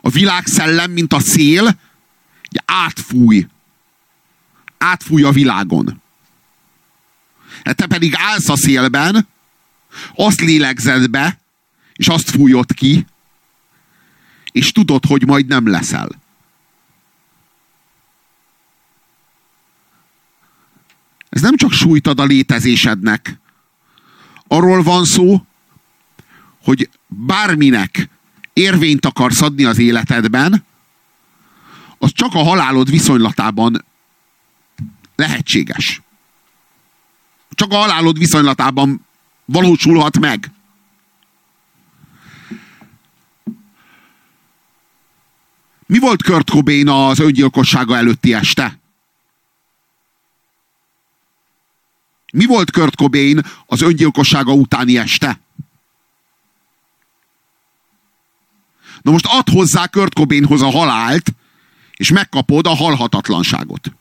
A világszellem, mint a szél, átfúj. Átfúj a világon. Hát te pedig állsz a szélben, azt lélegzed be, és azt fújod ki, és tudod, hogy majd nem leszel. Ez nem csak sújtad a létezésednek. Arról van szó, hogy bárminek érvényt akarsz adni az életedben, az csak a halálod viszonylatában lehetséges. Csak a halálod viszonylatában valósulhat meg. Mi volt Kurt Cobain az öngyilkossága előtti este? Mi volt Kurt Cobain az öngyilkossága utáni este? Na most add hozzá Kurt Cobainhoz a halált, és megkapod a halhatatlanságot.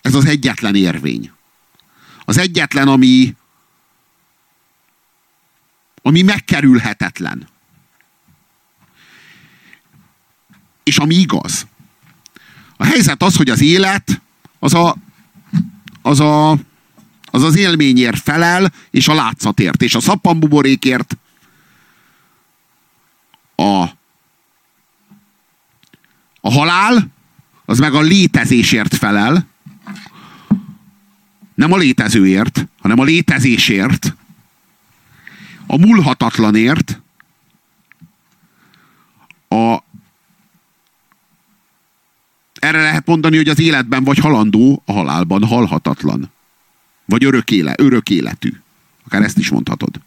Ez az egyetlen érvény. Az egyetlen, ami, ami megkerülhetetlen. És ami igaz. A helyzet az, hogy az élet az a, az a az az élményért felel, és a látszatért, és a szappanbuborékért a, a halál, az meg a létezésért felel, nem a létezőért, hanem a létezésért, a múlhatatlanért, a erre lehet mondani, hogy az életben vagy halandó, a halálban halhatatlan. Vagy örök, éle, örök életű. Akár ezt is mondhatod.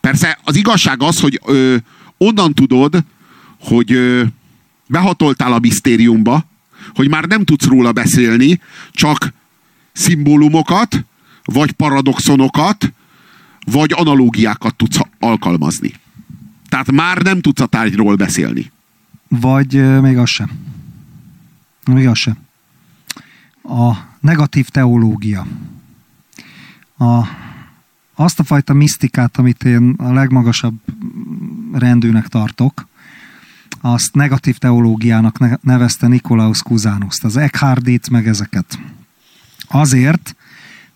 Persze az igazság az, hogy ö, onnan tudod, hogy ö, behatoltál a misztériumba, hogy már nem tudsz róla beszélni, csak szimbólumokat, vagy paradoxonokat, vagy analógiákat tudsz alkalmazni. Tehát már nem tudsz a tárgyról beszélni. Vagy még az sem. Még az sem. A negatív teológia. A, azt a fajta misztikát, amit én a legmagasabb rendűnek tartok, azt negatív teológiának nevezte Nikolaus Kuzánoszt, az Eckhardit, meg ezeket. Azért,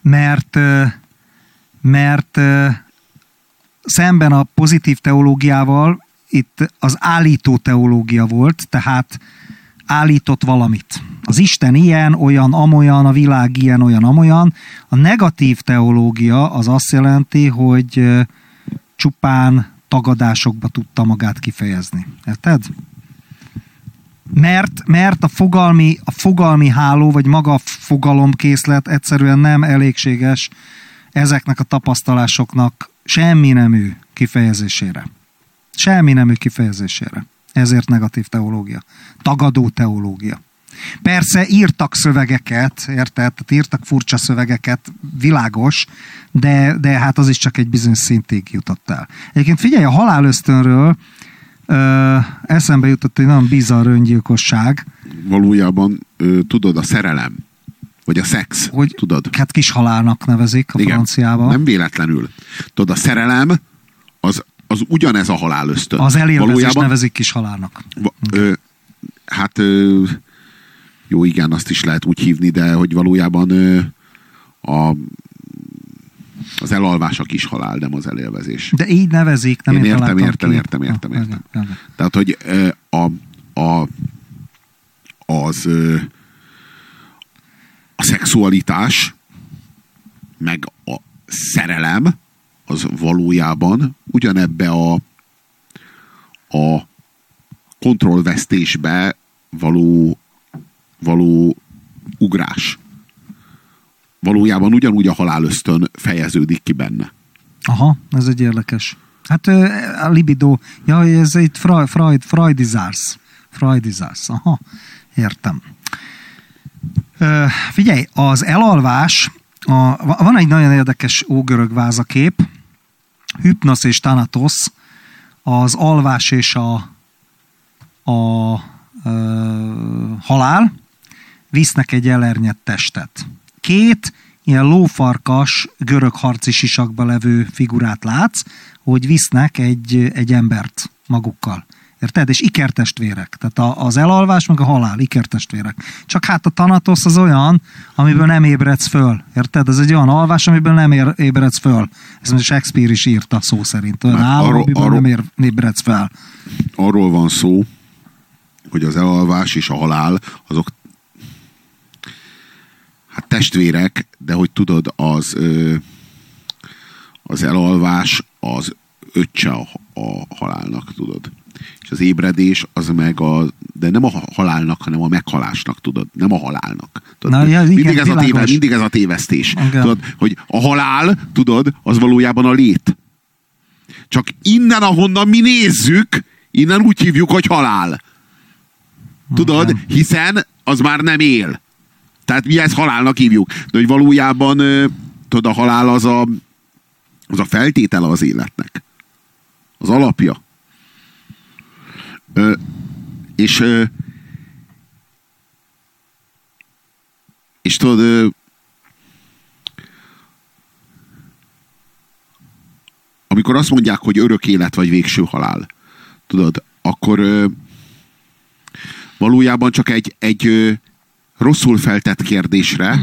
mert, mert szemben a pozitív teológiával itt az állító teológia volt, tehát állított valamit. Az Isten ilyen, olyan, amolyan, a világ ilyen, olyan, amolyan. A negatív teológia az azt jelenti, hogy csupán tagadásokba tudta magát kifejezni. Érted? Mert, mert a, fogalmi, a fogalmi háló, vagy maga a fogalomkészlet egyszerűen nem elégséges ezeknek a tapasztalásoknak semmi nemű kifejezésére. Semmi nemű kifejezésére. Ezért negatív teológia. Tagadó teológia. Persze írtak szövegeket, érted? Tehát írtak furcsa szövegeket, világos, de, de hát az is csak egy bizonyos szintig jutott el. Egyébként figyelj, a halálösztönről ö, eszembe jutott egy nagyon bizarr öngyilkosság. Valójában ö, tudod, a szerelem, vagy a szex, hogy, tudod? Hát kis halálnak nevezik a Igen, franciában. Nem véletlenül. Tudod, a szerelem az, az ugyanez a halálösztön. Az elélvezés Valójában, nevezik kis halálnak. Ö, hát ö, jó, igen, azt is lehet úgy hívni, de hogy valójában ö, a az elalvás a kis halál, nem az elélvezés. De így nevezik, nem én értem, értem, értem, értem, értem, értem. Tehát, hogy a, a, az a szexualitás meg a szerelem az valójában ugyanebbe a a kontrollvesztésbe való való ugrás. Valójában ugyanúgy a halálösztön fejeződik ki benne. Aha, ez egy érdekes. Hát a libido, ja, ez egy Freud, Freud, Freudizars. Freudizars, aha, értem. Figyelj, az elalvás, a, van egy nagyon érdekes ógörög vázakép, Hypnos és Thanatos, az alvás és a, a ö, halál, visznek egy elernyett testet. Két ilyen lófarkas, görög harci sisakba levő figurát látsz, hogy visznek egy, egy embert magukkal. Érted? És ikertestvérek. Tehát az elalvás, meg a halál, ikertestvérek. Csak hát a tanatos az olyan, amiből nem ébredsz föl. Érted? Ez egy olyan alvás, amiből nem ér, ébredsz föl. Ez most Shakespeare is írta szó szerint. Olyan állam, arról, amiből arról, nem ér, ébredsz fel. Arról van szó, hogy az elalvás és a halál azok hát testvérek, de hogy tudod, az az elalvás az öccse a, a halálnak, tudod. És az ébredés az meg a, de nem a halálnak, hanem a meghalásnak, tudod. Nem a halálnak. Tudod? Na, ja, igen, mindig, ez a téve, mindig ez a tévesztés. Okay. Tudod, hogy a halál, tudod, az valójában a lét. Csak innen, ahonnan mi nézzük, innen úgy hívjuk, hogy halál. Tudod, okay. hiszen az már nem él. Tehát mi ezt halálnak hívjuk. De hogy valójában tudod, a halál az a, az a feltétele az életnek. Az alapja. Ö, és ö, és tudod amikor azt mondják, hogy örök élet vagy végső halál, tudod, akkor valójában csak egy, egy, rosszul feltett kérdésre,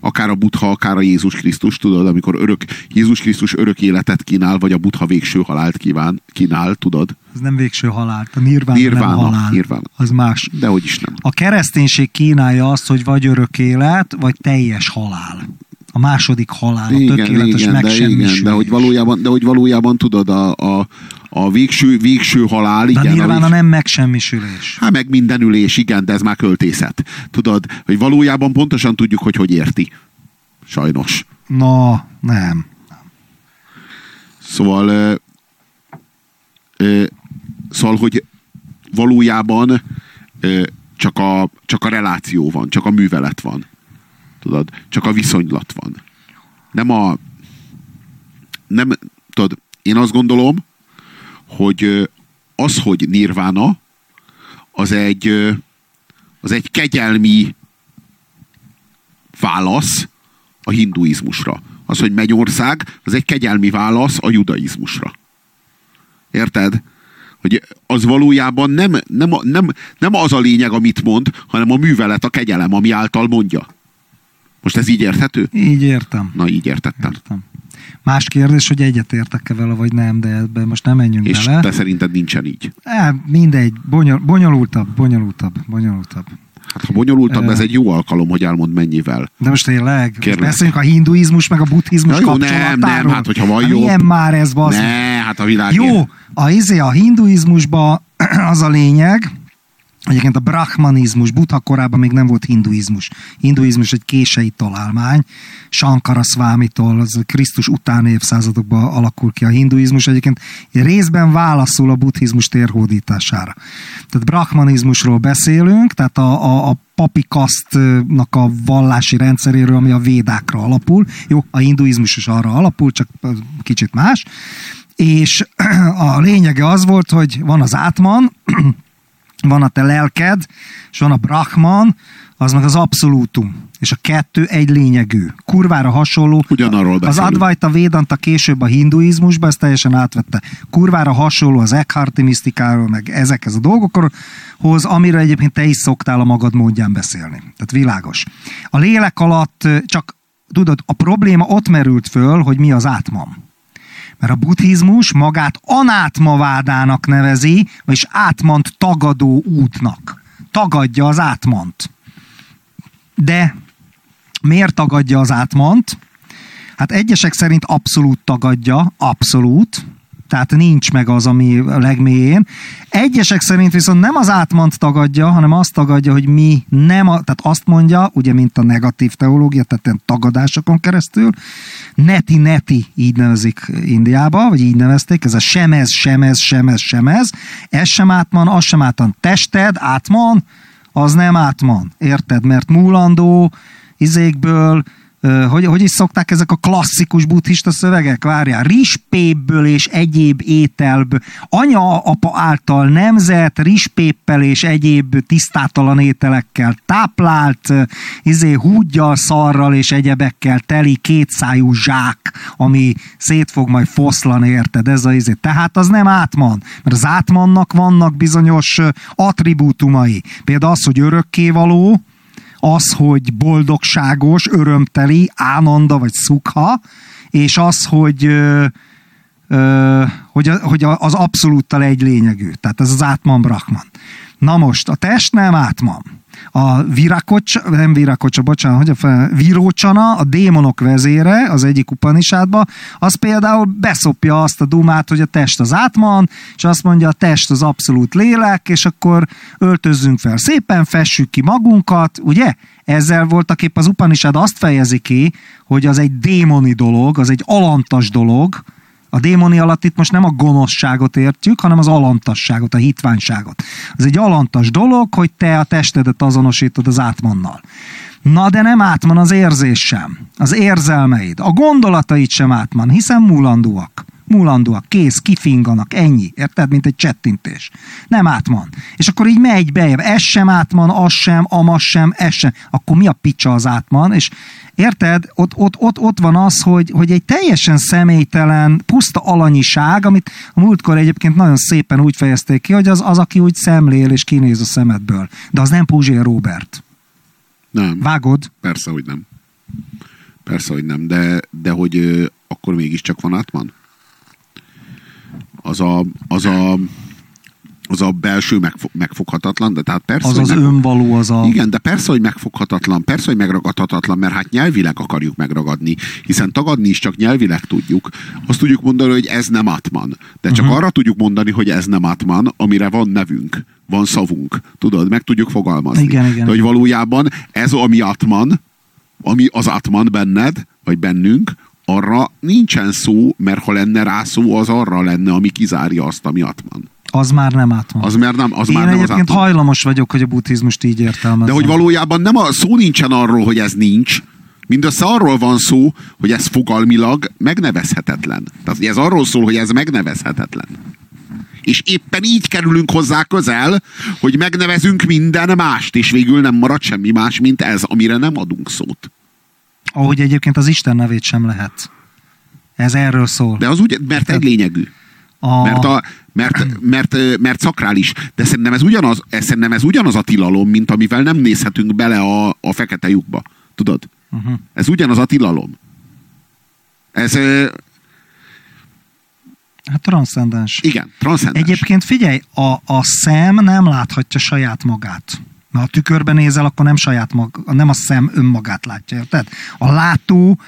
akár a Buddha, akár a Jézus Krisztus, tudod, amikor örök, Jézus Krisztus örök életet kínál, vagy a Buddha végső halált kíván, kínál, tudod? Ez nem végső halál, a nirván nirvána, nem halál. Nirvána. Az más. De hogy is nem. A kereszténység kínálja azt, hogy vagy örök élet, vagy teljes halál. A második halál, a igen, tökéletes igen, de, igen, de hogy valójában, de hogy valójában tudod, a, a, a végső, végső halál, de igen. nyilván a nem megsemmisülés. Hát meg mindenülés, igen, de ez már költészet. Tudod, hogy valójában pontosan tudjuk, hogy hogy érti. Sajnos. No, nem. Szóval ö, ö, szóval, hogy valójában ö, csak, a, csak a reláció van, csak a művelet van. Tudod, csak a viszonylat van. Nem a nem, tudod, én azt gondolom, hogy az, hogy nirvána, az egy, az egy kegyelmi válasz a hinduizmusra. Az, hogy Mennyország, az egy kegyelmi válasz a judaizmusra. Érted? Hogy az valójában nem, nem, nem, nem az a lényeg, amit mond, hanem a művelet, a kegyelem, ami által mondja. Most ez így érthető? Így értem. Na, így értettem. Értem. Más kérdés, hogy egyetértek-e vele, vagy nem, de ebben most nem menjünk És bele. És te szerinted nincsen így? É, mindegy, bonyol, bonyolultabb, bonyolultabb, bonyolultabb. Hát ha bonyolultabb, uh, ez egy jó alkalom, hogy elmond mennyivel. De most tényleg, most beszéljünk a hinduizmus meg a buddhizmus jó, nem, nem, hát hogyha van hát jó. Milyen már ez, az? Ne, hát a világ Jó, a, izé, a hinduizmusban az a lényeg, Egyébként a brahmanizmus, Buddha korában még nem volt hinduizmus. Hinduizmus egy kései találmány, Sankara Szvámitól, az Krisztus utáni évszázadokban alakul ki a hinduizmus. Egyébként részben válaszol a buddhizmus térhódítására. Tehát brahmanizmusról beszélünk, tehát a, a, a papi a vallási rendszeréről, ami a védákra alapul. Jó, a hinduizmus is arra alapul, csak kicsit más. És a lényege az volt, hogy van az átman, van a te lelked, és van a Brahman, az meg az abszolútum. És a kettő egy lényegű. Kurvára hasonló. Ugyanarról beszélünk. Az Advaita Védanta később a hinduizmusba, ezt teljesen átvette. Kurvára hasonló az Eckharti misztikáról, meg ezekhez a dolgokhoz, amiről egyébként te is szoktál a magad módján beszélni. Tehát világos. A lélek alatt csak, tudod, a probléma ott merült föl, hogy mi az átman. Mert a buddhizmus magát anátmavádának nevezi, vagyis átmant tagadó útnak. Tagadja az átmant. De miért tagadja az átmant? Hát egyesek szerint abszolút tagadja, abszolút, tehát nincs meg az, ami a legmélyén. Egyesek szerint viszont nem az átmant tagadja, hanem azt tagadja, hogy mi nem, a, tehát azt mondja, ugye, mint a negatív teológia, tehát tagadásokon keresztül, neti-neti így nevezik Indiába, vagy így nevezték, ez a semez, semez, semez, semez, ez sem átman, az sem átman. Tested átman, az nem átman, érted? Mert múlandó izékből, hogy, hogy is szokták ezek a klasszikus buddhista szövegek? Várjál, rispépből és egyéb ételből, anya-apa által nemzet rispéppel és egyéb tisztátalan ételekkel táplált, izé húgyjal, szarral és egyebekkel teli kétszájú zsák, ami szét fog majd foszlani, érted? Ez a izé. Tehát az nem átman, mert az átmannak vannak bizonyos attribútumai. Például az, hogy örökkévaló, az, hogy boldogságos, örömteli, ánanda vagy szukha, és az, hogy, ö, ö, hogy, hogy az abszolúttal egy lényegű. Tehát ez az átman brahman. Na most, a test nem átman a Virakocs, nem Virakocsa, bocsánat, hogy a fel, Virócsana, a démonok vezére az egyik upanisádba, az például beszopja azt a dumát, hogy a test az átman, és azt mondja, a test az abszolút lélek, és akkor öltözzünk fel szépen, fessük ki magunkat, ugye? Ezzel voltak épp az Upanishad azt fejezi ki, hogy az egy démoni dolog, az egy alantas dolog, a démoni alatt itt most nem a gonoszságot értjük, hanem az alantasságot, a hitványságot. Ez egy alantas dolog, hogy te a testedet azonosítod az átmannal. Na de nem átman az érzés sem, az érzelmeid, a gondolataid sem átman, hiszen múlandóak. Múlandóak, kész, kifinganak, ennyi, érted, mint egy csettintés. Nem átman. És akkor így megy bejebb, ez sem átman, az sem, amaz sem, ez sem. Akkor mi a picsa az átman? És Érted? Ott, ott, ott, ott van az, hogy, hogy egy teljesen személytelen, puszta alanyiság, amit a múltkor egyébként nagyon szépen úgy fejezték ki, hogy az, az aki úgy szemlél és kinéz a szemedből. De az nem Puzsér Robert. Nem. Vágod? Persze, hogy nem. Persze, hogy nem, de, de hogy ö, akkor mégiscsak van átman? Az a, az a az a belső megfo- megfoghatatlan, de tehát persze, Az az meg... önvaló, az a... Igen, de persze, hogy megfoghatatlan, persze, hogy megragadhatatlan, mert hát nyelvileg akarjuk megragadni, hiszen tagadni is csak nyelvileg tudjuk. Azt tudjuk mondani, hogy ez nem atman. De csak uh-huh. arra tudjuk mondani, hogy ez nem atman, amire van nevünk, van szavunk. Tudod, meg tudjuk fogalmazni. Igen, igen. De hogy valójában ez, ami atman, ami az atman benned, vagy bennünk, arra nincsen szó, mert ha lenne rá szó, az arra lenne, ami kizárja azt, ami atman. Az már nem átman. Az már nem, az Én már nem az egyébként átman. hajlamos vagyok, hogy a buddhizmust így értelmezem. De hogy valójában nem a szó nincsen arról, hogy ez nincs, mindössze arról van szó, hogy ez fogalmilag megnevezhetetlen. Tehát ez arról szól, hogy ez megnevezhetetlen. És éppen így kerülünk hozzá közel, hogy megnevezünk minden mást, és végül nem marad semmi más, mint ez, amire nem adunk szót. Ahogy egyébként az Isten nevét sem lehet. Ez erről szól. De az úgy, mert egy lényegű. A... Mert, a, mert, mert, mert szakrális. De szerintem ez, ugyanaz, ez, szerintem ez ugyanaz a tilalom, mint amivel nem nézhetünk bele a, a fekete lyukba. Tudod? Uh-huh. Ez ugyanaz a tilalom. Ez, Hát transzcendens. igen, transzcendens. Egyébként figyelj, a, a szem nem láthatja saját magát. Na, ha tükörben nézel, akkor nem saját mag, nem a szem önmagát látja, érted? A látó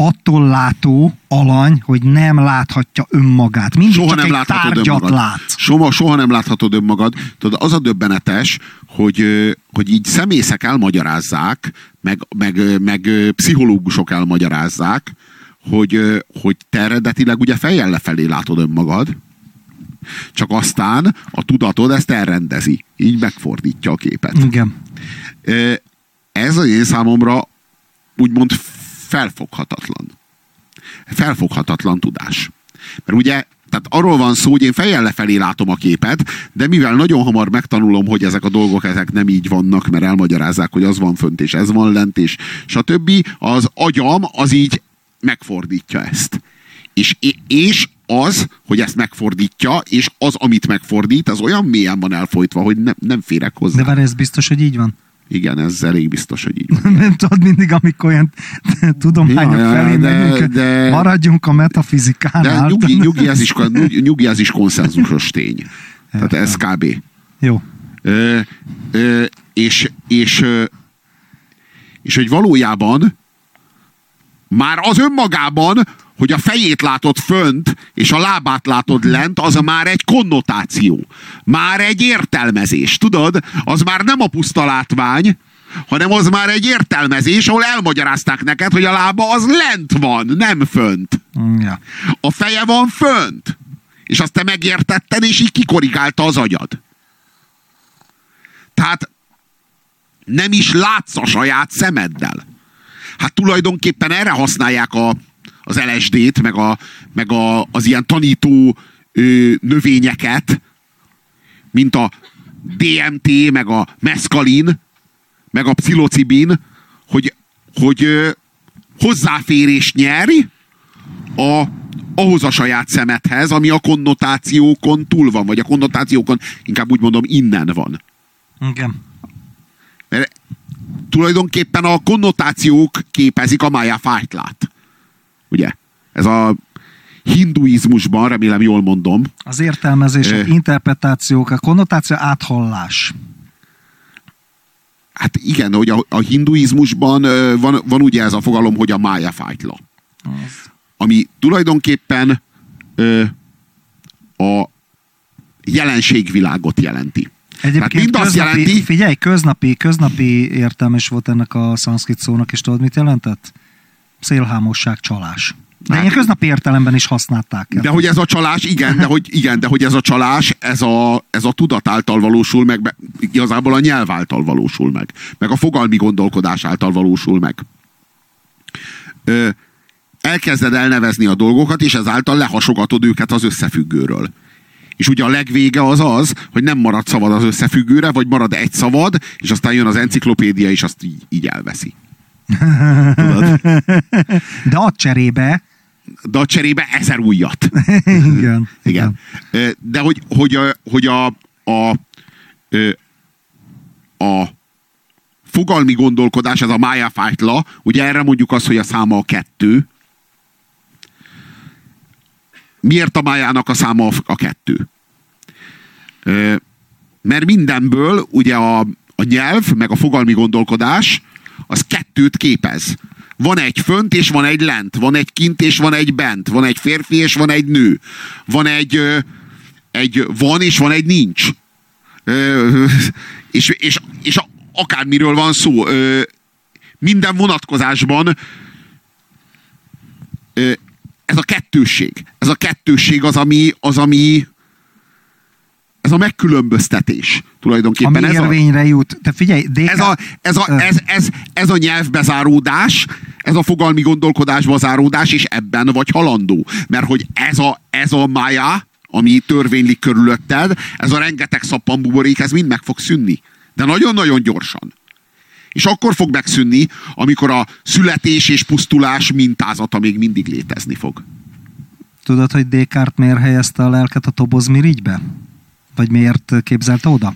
attól látó alany, hogy nem láthatja önmagát. Mindig soha csak nem egy tárgyat önmagad. lát. Soha, soha nem láthatod önmagad. Tudod, az a döbbenetes, hogy, hogy így szemészek elmagyarázzák, meg, meg, meg pszichológusok elmagyarázzák, hogy, hogy te eredetileg ugye fejjel lefelé látod önmagad, csak aztán a tudatod ezt elrendezi. Így megfordítja a képet. Igen. Ez az én számomra úgymond felfoghatatlan. Felfoghatatlan tudás. Mert ugye, tehát arról van szó, hogy én fejjel lefelé látom a képet, de mivel nagyon hamar megtanulom, hogy ezek a dolgok ezek nem így vannak, mert elmagyarázzák, hogy az van fönt, és ez van lent, és stb. Az agyam az így megfordítja ezt. És, és az, hogy ezt megfordítja, és az, amit megfordít, az olyan mélyen van elfolytva, hogy nem, nem férek hozzá. De várj, ez biztos, hogy így van? Igen, ez elég biztos, hogy így van. Nem tudod, mindig, amikor olyan tudományok Ja, felé de- megyünk, de- maradjunk a De metafizikánál. nyugi, nyugi, ez is, nyugi, nyugi, ez is konszenzusos tény. Tehát ez kb. Jó. Ö, ö, és, és, ö, és hogy valójában már az önmagában, hogy a fejét látod fönt, és a lábát látod lent, az már egy konnotáció. Már egy értelmezés, tudod? Az már nem a puszta látvány, hanem az már egy értelmezés, ahol elmagyarázták neked, hogy a lába az lent van, nem fönt. Ja. A feje van fönt. És azt te megértetted, és így kikorrigálta az agyad. Tehát nem is látsz a saját szemeddel. Hát tulajdonképpen erre használják a, az LSD-t, meg, a, meg a, az ilyen tanító ö, növényeket, mint a DMT, meg a meszkalin, meg a pszilocibin, hogy, hogy ö, hozzáférés nyeri a, ahhoz a saját szemethez, ami a konnotációkon túl van, vagy a konnotációkon, inkább úgy mondom, innen van. Igen. Mert tulajdonképpen a konnotációk képezik a Maya Fájtlát. Ugye? Ez a hinduizmusban, remélem jól mondom, Az értelmezések, Ö. interpretációk, a konnotáció áthallás. hát igen, hogy a, a hinduizmusban ö, van, van ugye ez a fogalom, hogy a Maya Fájtla. Az. ami tulajdonképpen ö, a jelenségvilágot jelenti. Tehát Egyébként mind azt jelenti, figyelj, köznapi, köznapi értelmes volt ennek a szanszkrit szónak, és tudod, mit jelentett? Szélhámosság, csalás. De Hát- ilyen köznapi értelemben is használták. de hogy ez a csalás, igen, de hogy, igen, de hogy ez a csalás, ez a, ez a tudat által valósul meg, igazából a nyelv által valósul meg, meg a fogalmi gondolkodás által valósul meg. Ö, elkezded elnevezni a dolgokat, és ezáltal lehasogatod őket az összefüggőről. És ugye a legvége az az, hogy nem marad szavad az összefüggőre, vagy marad egy szavad, és aztán jön az enciklopédia, és azt így, így elveszi. Tudod? De ad cserébe, De a cserébe ezer újat. igen, Igen. Ö, De hogy, hogy, a, hogy a, a, a fogalmi gondolkodás, ez a Maya Fájtla, ugye erre mondjuk azt, hogy a száma a kettő. Miért a májának a száma a- a kettő? Mert mindenből ugye a, a nyelv, meg a fogalmi gondolkodás, az kettőt képez. Van egy fönt, és van egy lent. Van egy kint, és van egy bent. Van egy férfi, és van egy nő. Van egy, egy van, és van egy nincs. És, és, és akármiről van szó. Minden vonatkozásban ez a kettősség. Ez a kettősség az, ami, az, ami ez a megkülönböztetés tulajdonképpen. ami ez a, érvényre jut. Te figyelj, DK... ez a, ez, a, ez, ez, ez a nyelvbezáródás, ez a fogalmi gondolkodásba záródás, és ebben vagy halandó. Mert hogy ez a, ez a mája, ami törvénylik körülötted, ez a rengeteg szappanbuborék, ez mind meg fog szűnni. De nagyon-nagyon gyorsan. És akkor fog megszűnni, amikor a születés és pusztulás mintázata még mindig létezni fog. Tudod, hogy Descartes miért helyezte a lelket a tobozmirigybe? Vagy miért képzelte oda?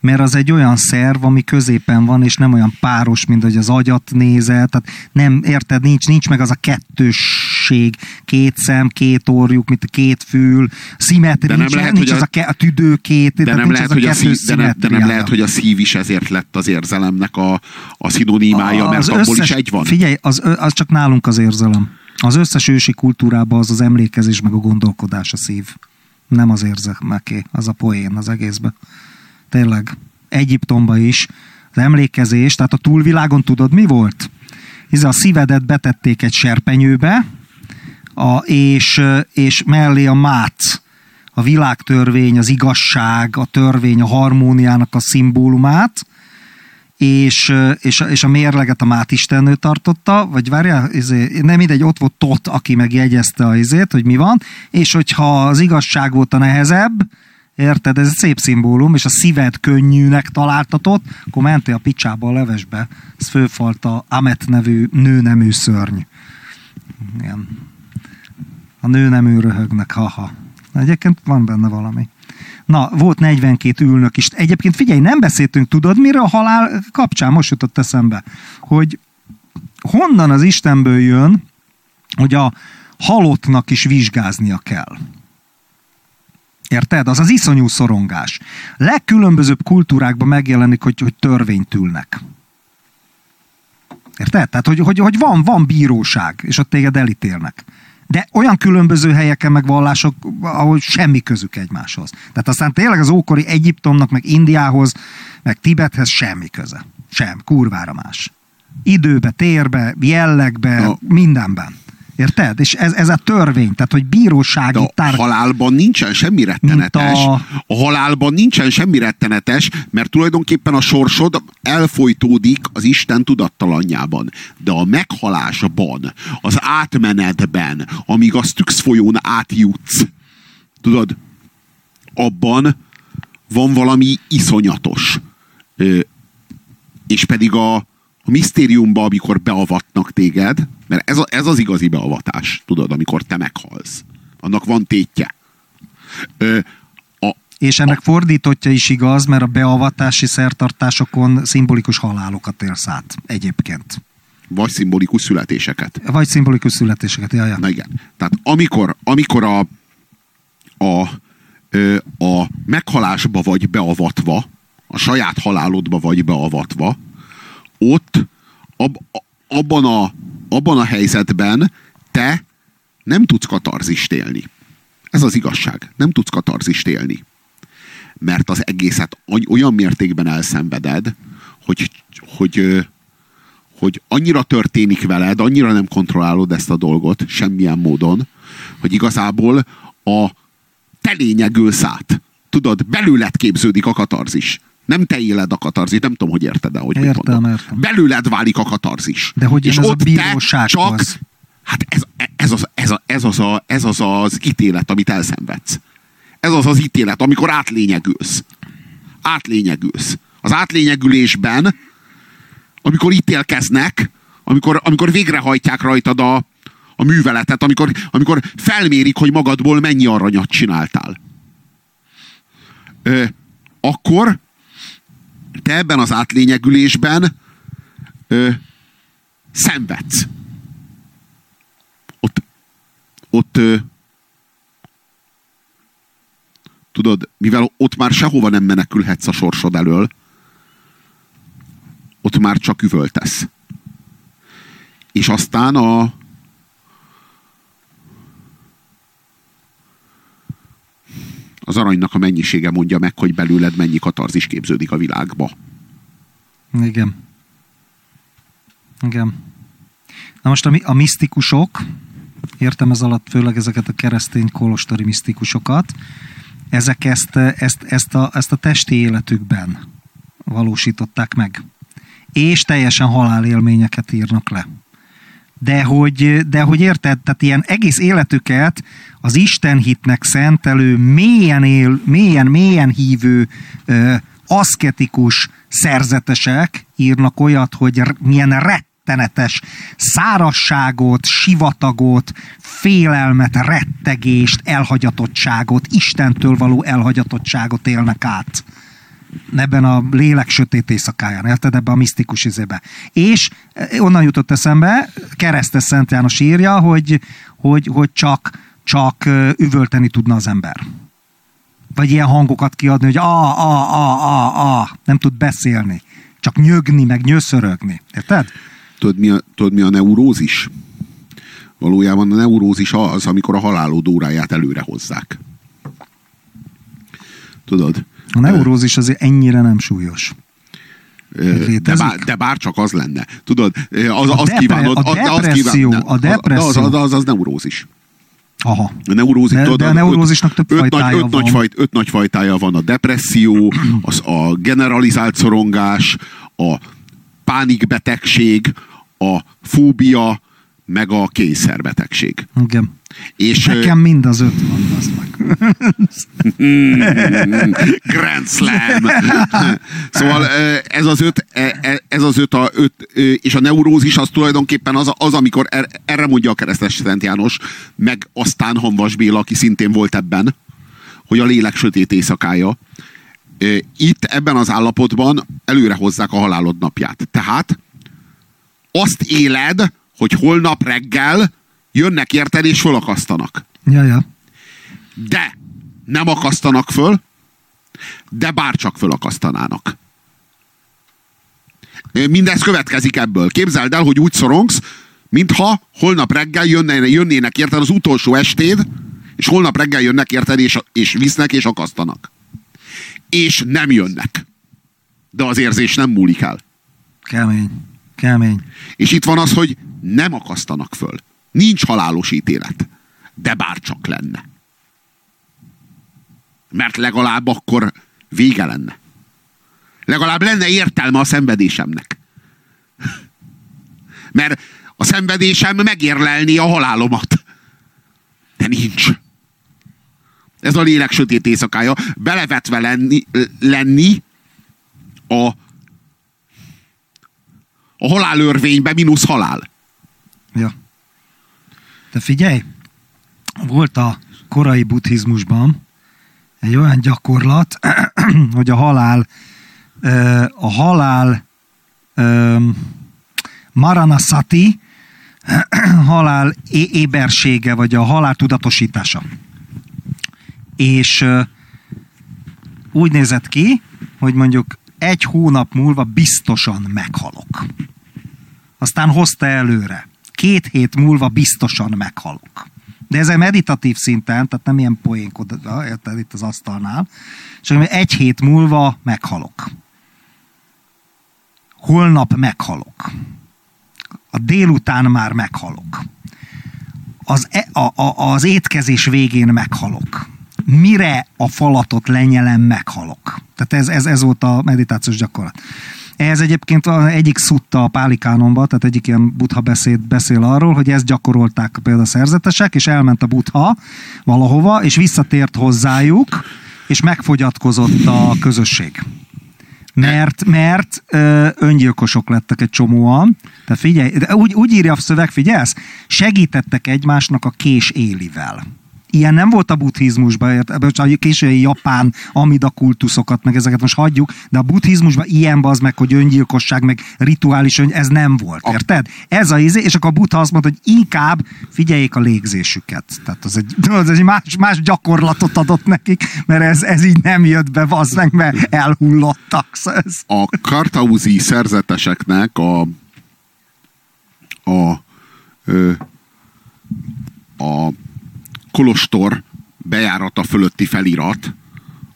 Mert az egy olyan szerv, ami középen van, és nem olyan páros, mint hogy az agyat nézel. Tehát nem, érted, nincs, nincs meg az a rendesség, két szem, két orjuk, mint a két fül, szimetria, De nem nincs, lehet, nincs hogy az a- a, ke- a tüdő két, De nem, lehet, az hogy a szív, de, nem, de nem lehet, hogy a szív is ezért lett az érzelemnek a, a szinonimája, mert abból is egy van. Figyelj, az, az csak nálunk az érzelem. Az összes ősi kultúrában az az emlékezés meg a gondolkodás a szív. Nem az érzelmeké, az a poén az egészben. Tényleg. Egyiptomba is az emlékezés, tehát a túlvilágon tudod mi volt? Ez a szívedet betették egy serpenyőbe, a, és, és mellé a mát, a világtörvény, az igazság, a törvény, a harmóniának a szimbólumát, és, és, és a mérleget a Mátistennő tartotta, vagy várjál, izé, nem mindegy, ott volt Tot, aki megjegyezte a izét, hogy mi van, és hogyha az igazság volt a nehezebb, érted, ez egy szép szimbólum, és a szíved könnyűnek találtatott, akkor mentél a picsába a levesbe, ez főfalt a Amet nevű nőnemű szörny. Igen. A nőnemű röhögnek, haha. Egyébként van benne valami. Na, volt 42 ülnök is. Egyébként figyelj, nem beszéltünk, tudod, miről a halál kapcsán most jutott eszembe, hogy honnan az Istenből jön, hogy a halottnak is vizsgáznia kell. Érted? Az az iszonyú szorongás. Legkülönbözőbb kultúrákban megjelenik, hogy, hogy törvényt ülnek. Érted? Tehát, hogy, hogy, hogy van, van bíróság, és ott téged elítélnek. De olyan különböző helyeken meg vallások, ahol semmi közük egymáshoz. Tehát aztán tényleg az ókori Egyiptomnak, meg Indiához, meg Tibethez semmi köze. Sem, kurvára más. Időbe, térbe, jellegbe, A- mindenben. Érted? És ez, ez a törvény, tehát hogy De bírósági a tár... halálban nincsen semmi rettenetes. A... a- a halálban nincsen semmi rettenetes, mert tulajdonképpen a sorsod elfolytódik az Isten tudattalanjában. De a meghalásban, az átmenetben, amíg a Styx folyón átjutsz, tudod, abban van valami iszonyatos. Ö, és pedig a, a misztériumba, amikor beavatnak téged, mert ez, a, ez az igazi beavatás, tudod, amikor te meghalsz. Annak van tétje. Ö, a, És ennek fordítottja is igaz, mert a beavatási szertartásokon szimbolikus halálokat élsz át egyébként. vagy szimbolikus születéseket. Vagy szimbolikus születéseket, jaj, jaj. Na igen. Tehát amikor, amikor a, a, ö, a meghalásba vagy beavatva, a saját halálodba vagy beavatva, ott ab, abban, a, abban a helyzetben te nem tudsz katarzist élni. Ez az igazság. Nem tudsz katarzist élni. Mert az egészet olyan mértékben elszenveded, hogy, hogy, hogy annyira történik veled, annyira nem kontrollálod ezt a dolgot semmilyen módon, hogy igazából a te lényegülsz át. Tudod, belőled képződik a katarzis. Nem te éled a katarzis, nem tudom, hogy érted-e, hogy mit Értem, mondom. értem. Belőled válik a katarzis. De hogy jön ez a te bírósághoz? Hát ez, ez, az, ez, a, ez, az a, ez az az ítélet, amit elszenvedsz. Ez az az ítélet, amikor átlényegülsz. Átlényegülsz. Az átlényegülésben, amikor ítélkeznek, amikor, amikor végrehajtják rajtad a, a műveletet, amikor, amikor felmérik, hogy magadból mennyi aranyat csináltál. Ö, akkor te ebben az átlényegülésben ö, szenvedsz. Ott, ott ö, tudod, mivel ott már sehova nem menekülhetsz a sorsod elől, ott már csak üvöltesz. És aztán a az aranynak a mennyisége mondja meg, hogy belőled mennyi katarzis képződik a világba. Igen. Igen. Na most a, mi- a misztikusok, értem ez alatt főleg ezeket a keresztény kolostori misztikusokat, ezek ezt, ezt, ezt, a, ezt a testi életükben valósították meg. És teljesen halálélményeket írnak le. De hogy, de hogy érted, tehát ilyen egész életüket az Isten hitnek szentelő, mélyen él, mélyen, mélyen hívő, ö, aszketikus szerzetesek írnak olyat, hogy milyen rettenetes szárasságot, sivatagot, félelmet, rettegést, elhagyatottságot, Istentől való elhagyatottságot élnek át. Ebben a lélek sötét éjszakáján, érted? Ebben a misztikus izébe. És eh, onnan jutott eszembe, keresztes Szent János írja, hogy, hogy, hogy csak, csak ö, üvölteni tudna az ember. Vagy ilyen hangokat kiadni, hogy a, a, a, a, a, nem tud beszélni. Csak nyögni, meg nyöszörögni. Érted? Tudod mi, a, tudod, mi a neurózis? Valójában a neurózis az, amikor a halálod óráját előre hozzák. Tudod? A neurózis azért ennyire nem súlyos. De, bár, de bár csak az lenne. Tudod, az, A azt depre- kívánod. a az- depresszió, a az- depresszió. Az, az, az, az neurózis. Aha. A neurózis, De- tudod, de a az- neurózisnak több öt, fajtája nagy, öt, van. Nagy fajt, öt nagy fajtája van. A depresszió, az a generalizált szorongás, a pánikbetegség, a fóbia, meg a kényszerbetegség. Igen. És Nekem mind az öt van, az meg. Grand Slam. szóval ez az öt, e- e- ez az öt, a, öt és a neurózis az tulajdonképpen az, az amikor er, erre mondja a keresztes Szent János, meg aztán Hanvas Béla, aki szintén volt ebben, hogy a lélek sötét éjszakája. Itt ebben az állapotban előre hozzák a halálod napját. Tehát azt éled, hogy holnap reggel jönnek érted és fölakasztanak. Ja, ja. De nem akasztanak föl, de bárcsak fölakasztanának. Mindez következik ebből. Képzeld el, hogy úgy szorongsz, mintha holnap reggel jönnének, jönnének érted az utolsó estéd, és holnap reggel jönnek érted, és, és visznek, és akasztanak. És nem jönnek. De az érzés nem múlik el. Kemény. Kemény. És itt van az, hogy nem akasztanak föl. Nincs halálos ítélet. De bárcsak lenne. Mert legalább akkor vége lenne. Legalább lenne értelme a szenvedésemnek. Mert a szenvedésem megérlelni a halálomat. De nincs. Ez a lélek sötét éjszakája. Belevetve lenni, lenni a a halálörvénybe mínusz halál. Ja. De figyelj, volt a korai buddhizmusban egy olyan gyakorlat, hogy a halál a halál maranasati halál ébersége, vagy a halál tudatosítása. És úgy nézett ki, hogy mondjuk egy hónap múlva biztosan meghalok. Aztán hozta előre. Két hét múlva biztosan meghalok. De ez egy meditatív szinten, tehát nem ilyen poénkod, érted, itt az asztalnál. Csak egy hét múlva meghalok. Holnap meghalok. A délután már meghalok. Az, e, a, a, az étkezés végén meghalok. Mire a falatot lenyelem, meghalok. Tehát ez, ez, ez volt a meditációs gyakorlat. Ez egyébként egyik szutta a Pálikánonban, tehát egyik ilyen buddha beszéd beszél arról, hogy ezt gyakorolták például a szerzetesek, és elment a buddha valahova, és visszatért hozzájuk, és megfogyatkozott a közösség. Mert, mert ö, öngyilkosok lettek egy csomóan. De figyelj, de úgy, úgy írja a szöveg, figyelsz? Segítettek egymásnak a kés élivel. Ilyen nem volt a buddhizmusban, ebből csak a késői japán amida kultuszokat, meg ezeket most hagyjuk, de a buddhizmusban ilyen az meg, hogy öngyilkosság, meg rituális ön, ez nem volt, érted? Ez a izé, és akkor a buddha azt mondta, hogy inkább figyeljék a légzésüket. Tehát az egy, az egy más, más gyakorlatot adott nekik, mert ez, ez így nem jött be, az meg, mert elhullottak. Szóval ez, A kartauzi szerzeteseknek a a ö, a kolostor bejárata fölötti felirat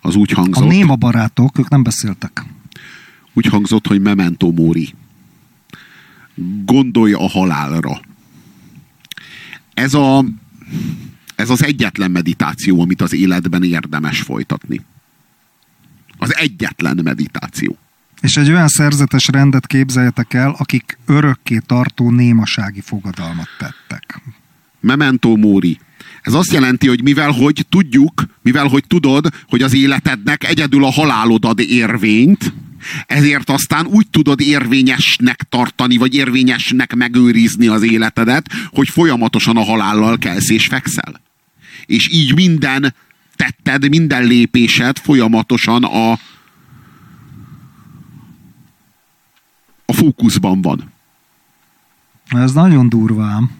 az úgy a hangzott, néma barátok, ők nem beszéltek. úgy hangzott, hogy memento mori. Gondolj a halálra. Ez, a, ez az egyetlen meditáció, amit az életben érdemes folytatni. Az egyetlen meditáció. És egy olyan szerzetes rendet képzeljetek el, akik örökké tartó némasági fogadalmat tettek. Memento mori. Ez azt jelenti, hogy mivel hogy tudjuk, mivel hogy tudod, hogy az életednek egyedül a halálod ad érvényt, ezért aztán úgy tudod érvényesnek tartani, vagy érvényesnek megőrizni az életedet, hogy folyamatosan a halállal kelsz és fekszel. És így minden tetted, minden lépésed folyamatosan a, fókuszban van. Ez nagyon durvám.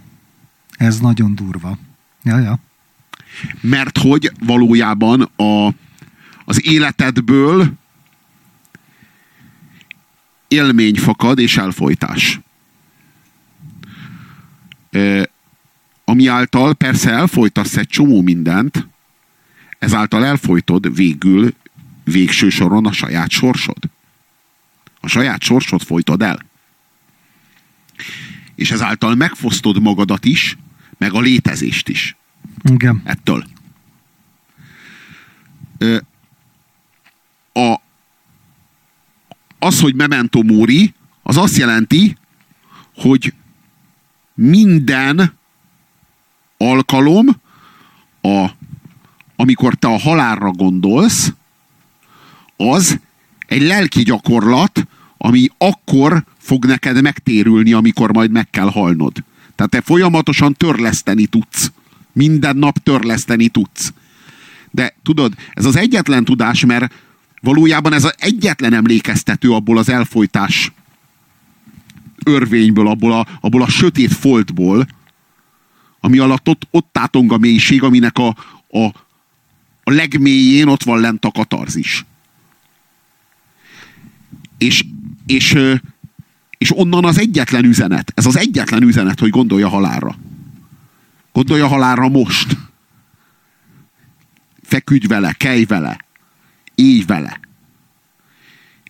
Ez nagyon durva. Ja, ja. Mert hogy valójában a, az életedből élmény fakad és elfolytás. E, ami által persze elfolytasz egy csomó mindent, ezáltal elfolytod végül, végső soron a saját sorsod. A saját sorsod folytod el. És ezáltal megfosztod magadat is, meg a létezést is. Igen. Ettől. A, az, hogy memento mori, az azt jelenti, hogy minden alkalom, a, amikor te a halálra gondolsz, az egy lelki gyakorlat, ami akkor fog neked megtérülni, amikor majd meg kell halnod. Tehát te folyamatosan törleszteni tudsz. Minden nap törleszteni tudsz. De tudod, ez az egyetlen tudás, mert valójában ez az egyetlen emlékeztető abból az elfolytás örvényből, abból a, abból a sötét foltból, ami alatt ott, ott tátong a mélység, aminek a, a, a legmélyén ott van lent a katarzis. És, és, és onnan az egyetlen üzenet, ez az egyetlen üzenet, hogy gondolja halálra. Gondolja halálra most. Feküdj vele, kelj vele, élj vele.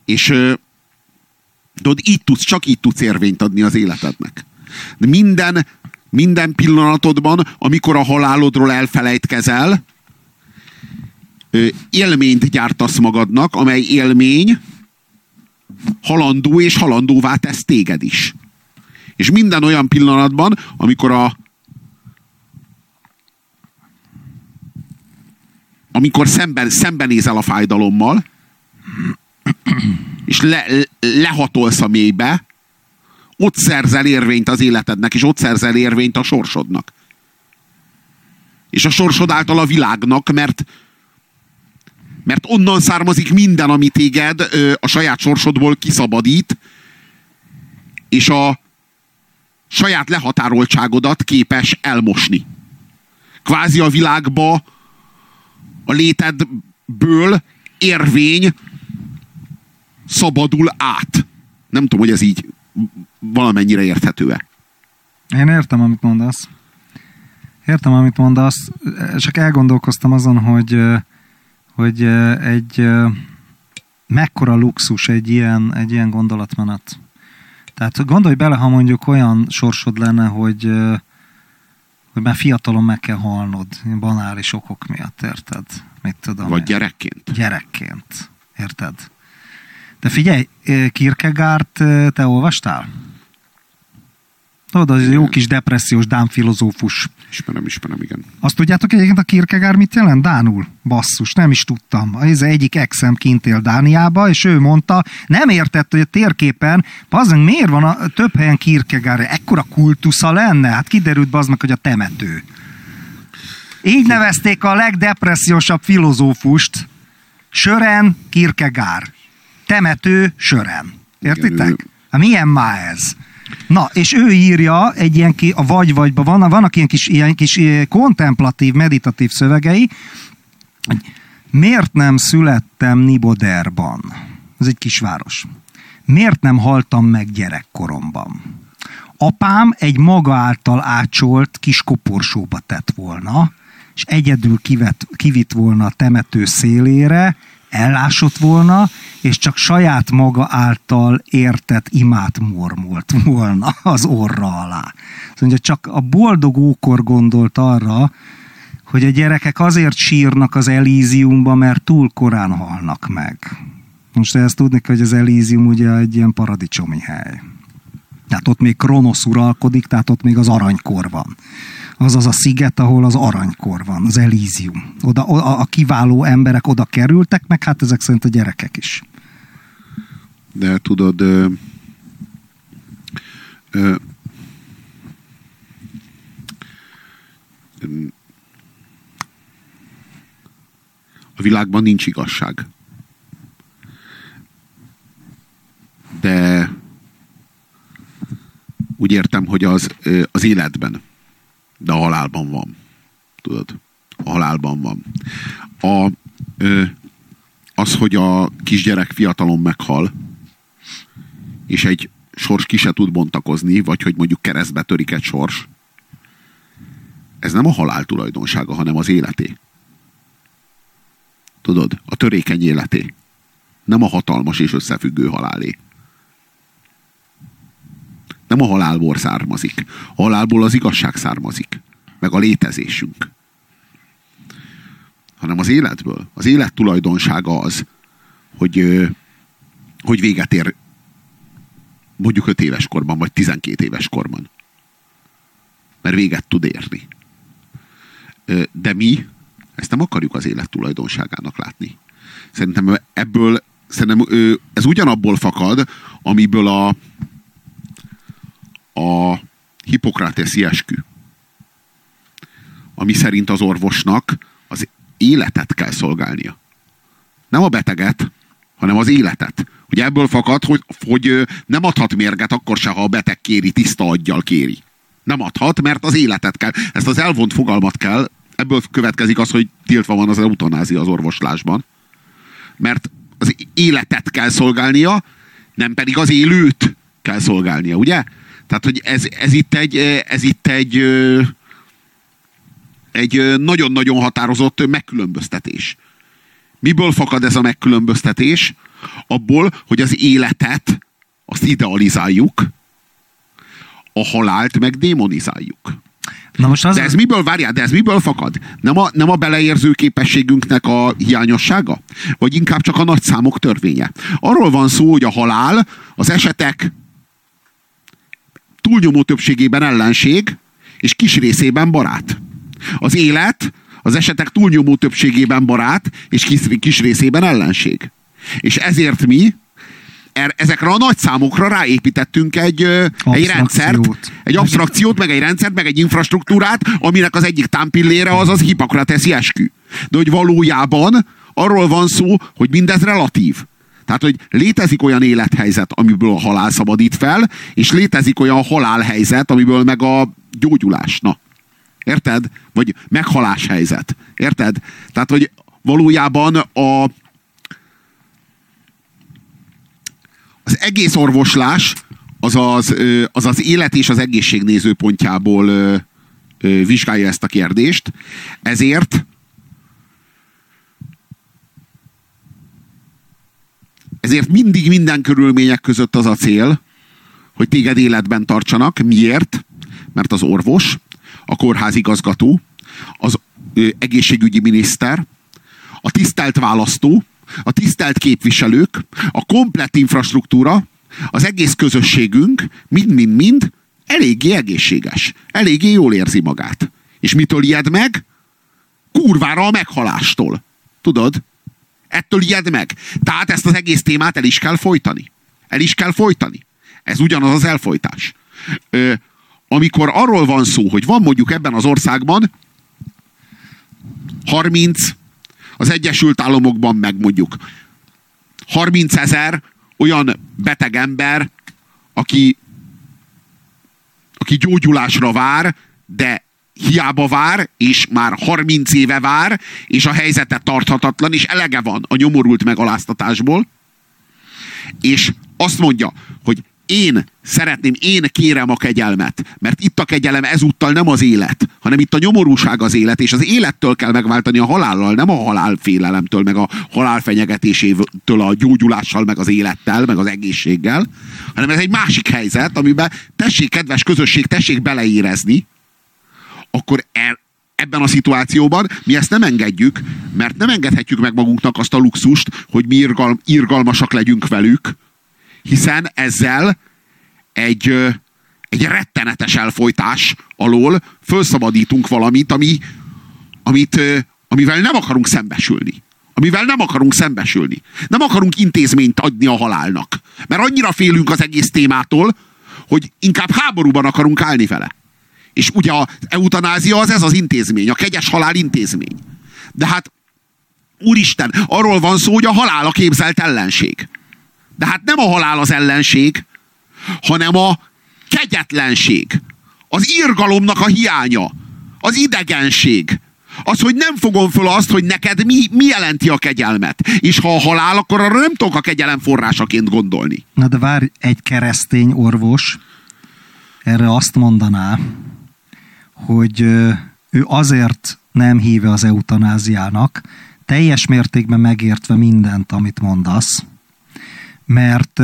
És tudod, így tudsz, csak így tudsz érvényt adni az életednek. De minden, minden pillanatodban, amikor a halálodról elfelejtkezel, élményt gyártasz magadnak, amely élmény halandó és halandóvá tesz téged is. És minden olyan pillanatban, amikor a amikor szemben, szembenézel a fájdalommal, és le, lehatolsz a mélybe, ott szerzel érvényt az életednek, és ott szerzel érvényt a sorsodnak. És a sorsod által a világnak, mert mert onnan származik minden, ami téged ö, a saját sorsodból kiszabadít, és a saját lehatároltságodat képes elmosni. Kvázi a világba a létedből érvény szabadul át. Nem tudom, hogy ez így valamennyire érthető-e. Én értem, amit mondasz. Értem, amit mondasz, csak elgondolkoztam azon, hogy, hogy egy mekkora luxus egy ilyen, egy ilyen gondolatmenet. Tehát gondolj bele, ha mondjuk olyan sorsod lenne, hogy, hogy már fiatalon meg kell halnod, banális okok miatt, érted? Mit tudom Vagy én. gyerekként. Gyerekként, érted? De figyelj, Kierkegaard te olvastál? Tudod, az jó kis depressziós dán filozófus. Ismerem, ismerem, igen. Azt tudjátok egyébként a Kierkegaard mit jelent? Dánul. Basszus, nem is tudtam. Ez egyik exem kint él Dániába, és ő mondta, nem értett, hogy a térképen, bazdmeg, miért van a több helyen Kierkegaard? Ekkora kultusza lenne? Hát kiderült bazd hogy a temető. Így nevezték a legdepressziósabb filozófust. Sören Kierkegaard. Temető Sören. Értitek? Hát milyen má ez? Na, és ő írja egy ilyen ki, a vagy-vagyban van, vannak ilyen kis, ilyen kis eh, kontemplatív, meditatív szövegei, hogy miért nem születtem Niboderban? Ez egy kisváros. Miért nem haltam meg gyerekkoromban? Apám egy maga által ácsolt kis koporsóba tett volna, és egyedül kivet, kivitt volna a temető szélére, ellásott volna, és csak saját maga által értett imát mormolt volna az orra alá. Szóval csak a boldog ókor gondolt arra, hogy a gyerekek azért sírnak az Elíziumba, mert túl korán halnak meg. Most ezt tudni hogy az Elízium ugye egy ilyen paradicsomi hely. Tehát ott még Kronosz uralkodik, tehát ott még az aranykor van az az a sziget, ahol az aranykor van, az Elízium. Oda, a, a kiváló emberek oda kerültek, meg hát ezek szerint a gyerekek is. De tudod, ö, ö, a világban nincs igazság. De úgy értem, hogy az, az életben, de a halálban van. Tudod? A halálban van. A, az, hogy a kisgyerek fiatalon meghal, és egy sors ki se tud bontakozni, vagy hogy mondjuk keresztbe törik egy sors, ez nem a halál tulajdonsága, hanem az életé. Tudod? A törékeny életé. Nem a hatalmas és összefüggő halálé. Nem a halálból származik. A halálból az igazság származik. Meg a létezésünk. Hanem az életből. Az élet tulajdonsága az, hogy, hogy véget ér mondjuk 5 éves korban, vagy 12 éves korban. Mert véget tud érni. De mi ezt nem akarjuk az élet tulajdonságának látni. Szerintem ebből, szerintem ez ugyanabból fakad, amiből a, a hipokrateszi eskü. Ami szerint az orvosnak az életet kell szolgálnia. Nem a beteget, hanem az életet. Ugye ebből fakad, hogy, hogy nem adhat mérget akkor se, ha a beteg kéri, tiszta aggyal kéri. Nem adhat, mert az életet kell. Ezt az elvont fogalmat kell ebből következik az, hogy tiltva van az eutanázia az orvoslásban. Mert az életet kell szolgálnia, nem pedig az élőt kell szolgálnia, ugye? Tehát, hogy ez, ez itt egy, ez itt egy, egy nagyon-nagyon határozott megkülönböztetés. Miből fakad ez a megkülönböztetés? Abból, hogy az életet azt idealizáljuk, a halált meg démonizáljuk. Na most az... De ez miből, várjál, de ez miből fakad? Nem a, nem a beleérző képességünknek a hiányossága? Vagy inkább csak a nagy számok törvénye? Arról van szó, hogy a halál az esetek túlnyomó többségében ellenség, és kis részében barát. Az élet az esetek túlnyomó többségében barát, és kis, kis részében ellenség. És ezért mi Er, ezekre a nagy számokra ráépítettünk egy, egy rendszert, egy abstrakciót, meg egy rendszert, meg egy infrastruktúrát, aminek az egyik támpillére az az hipokrateszi eskü. De hogy valójában arról van szó, hogy mindez relatív. Tehát, hogy létezik olyan élethelyzet, amiből a halál szabadít fel, és létezik olyan halálhelyzet, amiből meg a gyógyulás. Na, érted? Vagy meghalás helyzet. Érted? Tehát, hogy valójában a, az egész orvoslás az az, az az élet és az egészség nézőpontjából vizsgálja ezt a kérdést. Ezért ezért mindig minden körülmények között az a cél, hogy téged életben tartsanak. Miért? Mert az orvos, a kórházigazgató, az egészségügyi miniszter, a tisztelt választó, a tisztelt képviselők, a komplett infrastruktúra, az egész közösségünk mind-mind-mind eléggé egészséges. Eléggé jól érzi magát. És mitől ijed meg? Kurvára a meghalástól. Tudod? Ettől ijed meg. Tehát ezt az egész témát el is kell folytani. El is kell folytani. Ez ugyanaz az elfolytás. Ö, amikor arról van szó, hogy van mondjuk ebben az országban 30 az Egyesült Államokban meg mondjuk 30 ezer olyan beteg ember, aki, aki gyógyulásra vár, de hiába vár, és már 30 éve vár, és a helyzete tarthatatlan, és elege van a nyomorult megaláztatásból, és azt mondja, hogy én szeretném, én kérem a kegyelmet, mert itt a kegyelem ezúttal nem az élet, hanem itt a nyomorúság az élet, és az élettől kell megváltani a halállal, nem a halálfélelemtől, meg a halálfenyegetésétől, a gyógyulással, meg az élettel, meg az egészséggel, hanem ez egy másik helyzet, amiben tessék, kedves közösség, tessék beleérezni, akkor el, ebben a szituációban mi ezt nem engedjük, mert nem engedhetjük meg magunknak azt a luxust, hogy mi irgal, irgalmasak legyünk velük, hiszen ezzel egy, egy rettenetes elfolytás alól felszabadítunk valamit, ami, amit, amivel nem akarunk szembesülni. Amivel nem akarunk szembesülni. Nem akarunk intézményt adni a halálnak. Mert annyira félünk az egész témától, hogy inkább háborúban akarunk állni vele. És ugye az eutanázia az ez az intézmény, a kegyes halál intézmény. De hát, úristen, arról van szó, hogy a halál a képzelt ellenség. De hát nem a halál az ellenség, hanem a kegyetlenség, az irgalomnak a hiánya, az idegenség, az, hogy nem fogom föl azt, hogy neked mi, mi jelenti a kegyelmet. És ha a halál, akkor arra nem tudok a kegyelem forrásaként gondolni. Na de várj, egy keresztény orvos erre azt mondaná, hogy ő azért nem híve az eutanáziának, teljes mértékben megértve mindent, amit mondasz, mert,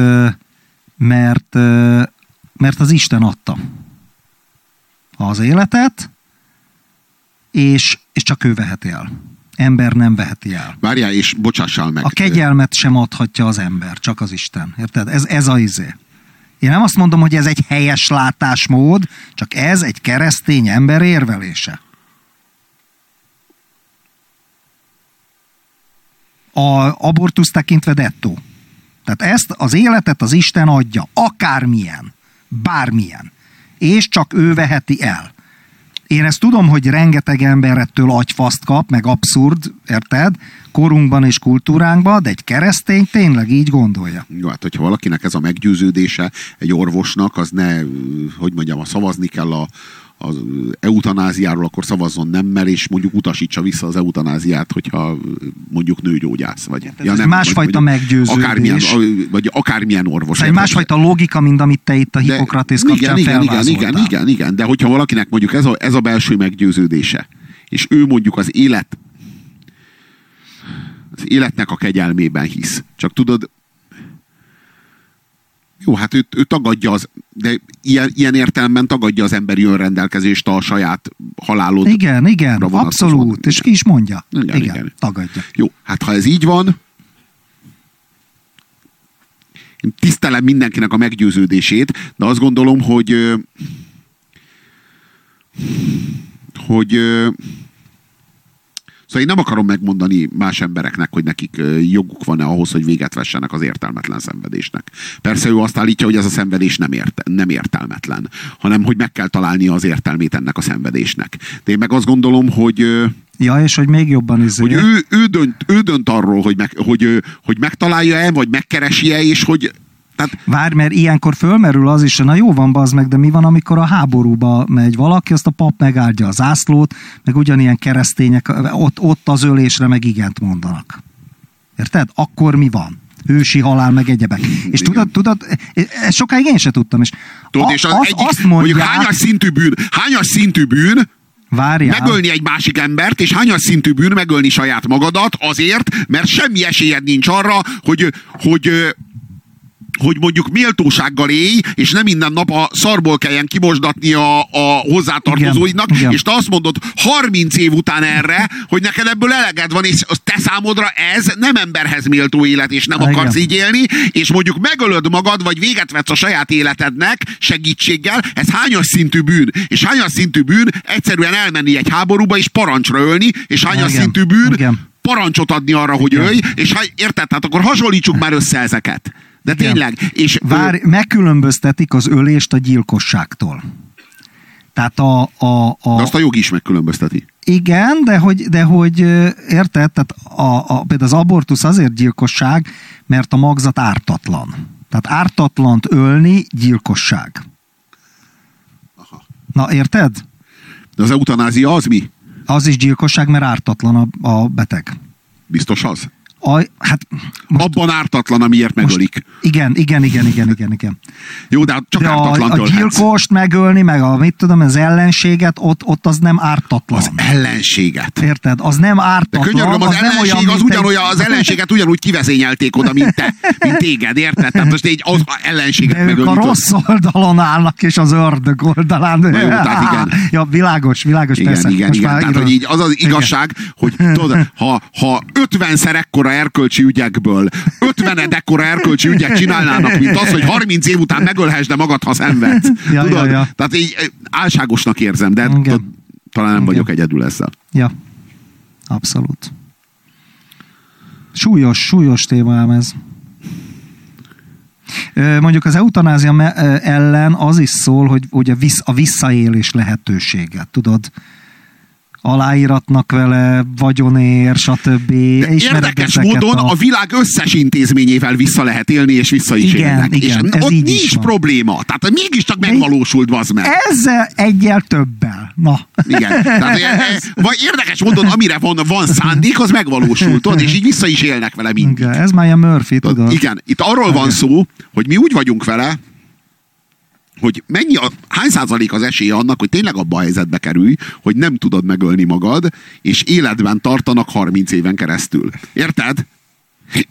mert, mert az Isten adta az életet, és, és csak ő veheti el. Ember nem veheti el. Várjál, és bocsássál meg. A kegyelmet sem adhatja az ember, csak az Isten. Érted? Ez, ez a izé. Én nem azt mondom, hogy ez egy helyes látásmód, csak ez egy keresztény ember érvelése. A abortusz tekintve dettó. Tehát ezt az életet az Isten adja, akármilyen, bármilyen. És csak ő veheti el. Én ezt tudom, hogy rengeteg ember ettől agyfaszt kap, meg abszurd, érted? Korunkban és kultúránkban, de egy keresztény tényleg így gondolja. Jó, hát hogyha valakinek ez a meggyőződése, egy orvosnak, az ne, hogy mondjam, a szavazni kell a, az eutanáziáról, akkor szavazzon nemmel, és mondjuk utasítsa vissza az eutanáziát, hogyha mondjuk nőgyógyász vagy. Hát ez ja, nem, másfajta vagy, meggyőződés. Akármilyen, vagy akármilyen orvos. Ez egy másfajta logika, mint amit te itt a Hippokratész kapcsán igen, igen, igen, igen, igen, de hogyha valakinek mondjuk ez a, ez a belső meggyőződése, és ő mondjuk az élet az életnek a kegyelmében hisz. Csak tudod, jó, hát ő, ő tagadja az, de ilyen, ilyen értelemben tagadja az emberi önrendelkezést a saját halálod. Igen, igen, abszolút, igen. és ki is mondja. Igen, igen, igen, tagadja. Jó, hát ha ez így van, én tisztelem mindenkinek a meggyőződését, de azt gondolom, hogy hogy Szóval én nem akarom megmondani más embereknek, hogy nekik joguk van-e ahhoz, hogy véget vessenek az értelmetlen szenvedésnek. Persze ő azt állítja, hogy ez a szenvedés nem, ért, nem értelmetlen, hanem hogy meg kell találnia az értelmét ennek a szenvedésnek. De én meg azt gondolom, hogy Ja, és hogy még jobban is. Hogy ő, ő, dönt, ő dönt arról, hogy, meg, hogy, hogy megtalálja-e, vagy megkeresi-e, és hogy tehát... Várj, mert ilyenkor fölmerül az is, na jó van, bazd meg, de mi van, amikor a háborúba megy valaki, azt a pap megáldja az ászlót, meg ugyanilyen keresztények, ott, ott az ölésre meg igent mondanak. Érted? Akkor mi van? Hősi halál, meg egyebek. És tudod, tudod, ezt sokáig én se tudtam. És tudod, és az, az egyik, azt mondják, mondjuk hányas szintű bűn, hányas szintű bűn, Várjál. megölni egy másik embert, és hányas szintű bűn megölni saját magadat azért, mert semmi esélyed nincs arra, hogy, hogy hogy mondjuk méltósággal élj, és nem minden nap a szarból kelljen kimosdatni a, a hozzátartozóidnak, igen, és te azt mondod 30 év után erre, hogy neked ebből eleged van, és te számodra ez nem emberhez méltó élet, és nem igen. akarsz így élni, és mondjuk megölöd magad, vagy véget vetsz a saját életednek segítséggel, ez hányas szintű bűn? És hányas szintű bűn egyszerűen elmenni egy háborúba, és parancsra ölni, és hányas igen. szintű bűn igen. parancsot adni arra, hogy igen. ölj, és ha, érted, tehát akkor hasonlítsuk már össze ezeket. De Igen. tényleg. És Vár, megkülönböztetik az ölést a gyilkosságtól. Tehát a, a, a... De azt a jog is megkülönbözteti. Igen, de hogy, de hogy érted, tehát a, a, például az abortusz azért gyilkosság, mert a magzat ártatlan. Tehát ártatlant ölni gyilkosság. Aha. Na, érted? De az eutanázia az mi? Az is gyilkosság, mert ártatlan a, a beteg. Biztos az? A, hát most, Abban ártatlan, amiért megölik. Most, igen, igen, igen, igen, igen, igen. Jó, de csak de ártatlan a, a gyilkost megölni, meg a, mit tudom, az ellenséget, ott, ott az nem ártatlan. Az ellenséget. Érted? Az nem ártatlan. De könyörgöm, az, az ellenség olyan, az ugyanolyan, az ellenséget ugyanúgy kivezényelték oda, mint te, mint téged, érted? Tehát most egy az ellenséget de ők a rossz oldalon állnak, és az ördög oldalán. Na jó, tehát igen. Ja, világos, világos, igen, persze. Igen, igen, tehát, hogy így az az igazság, igen. hogy tudod, ha, ha 50-szer ekkora erkölcsi ügyekből 50 ekkora erkölcsi ügyek csinálnának, mint az, hogy 30 év után megölhess, de magad, ha szenvedsz. Ja, Tudod? Ja, ja. Tehát így eh, álságosnak érzem, de talán nem Igen. vagyok egyedül ezzel. Ja, abszolút. Súlyos, súlyos téma ám ez. Mondjuk az eutanázia ellen az is szól, hogy, vissz, a visszaélés lehetősége, tudod? Aláíratnak vele, vagyonér, stb. Érdekes módon a... a világ összes intézményével vissza lehet élni, és vissza is igen, élnek. Igen, és ez ott így nincs is van. probléma. Tehát mégiscsak megvalósult, az meg. Ezzel egyel többel. Na. Igen. Tehát, e, e, vagy érdekes módon, amire van, van szándék, az megvalósult, és így vissza is élnek vele mindig. Igen, ez már a Murphy, tudod. Igen, itt arról van szó, hogy mi úgy vagyunk vele, hogy mennyi a, hány százalék az esélye annak, hogy tényleg abba a helyzetbe kerülj, hogy nem tudod megölni magad, és életben tartanak 30 éven keresztül. Érted?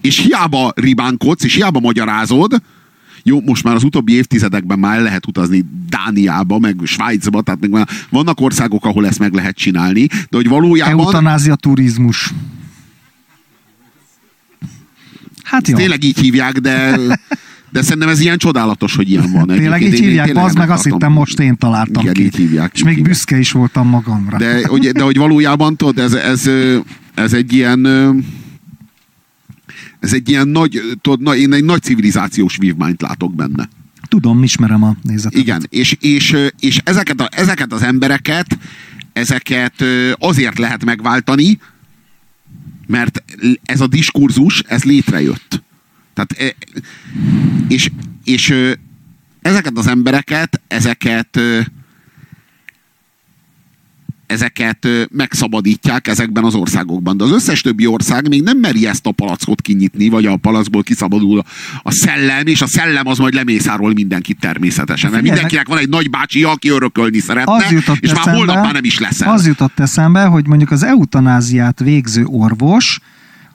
És hiába ribánkodsz, és hiába magyarázod, jó, most már az utóbbi évtizedekben már lehet utazni Dániába, meg Svájcba, tehát még már vannak országok, ahol ezt meg lehet csinálni, de hogy valójában... Eutanázia turizmus. Hát jó. Tényleg így hívják, de de szerintem ez ilyen csodálatos, hogy ilyen van. Tényleg így hívják, az meg azt hittem most én találtam Igen, ki. így hívják. És még büszke is voltam magamra. De, hogy, de hogy valójában tudod, ez, ez, ez egy ilyen ez egy ilyen nagy, tudod, na, én egy nagy civilizációs vívmányt látok benne. Tudom, ismerem a nézetet. Igen, és, és, és ezeket, a, ezeket az embereket, ezeket azért lehet megváltani, mert ez a diskurzus, ez létrejött. Tehát, és, és ezeket az embereket, ezeket ezeket megszabadítják ezekben az országokban. De az összes többi ország még nem meri ezt a palackot kinyitni, vagy a palackból kiszabadul a szellem, és a szellem az majd lemészárol mindenkit természetesen. Mert mindenkinek van egy nagybácsi, aki örökölni szeretne, az jutott és eszembe, már holnap már nem is lesz el. Az jutott eszembe, hogy mondjuk az eutanáziát végző orvos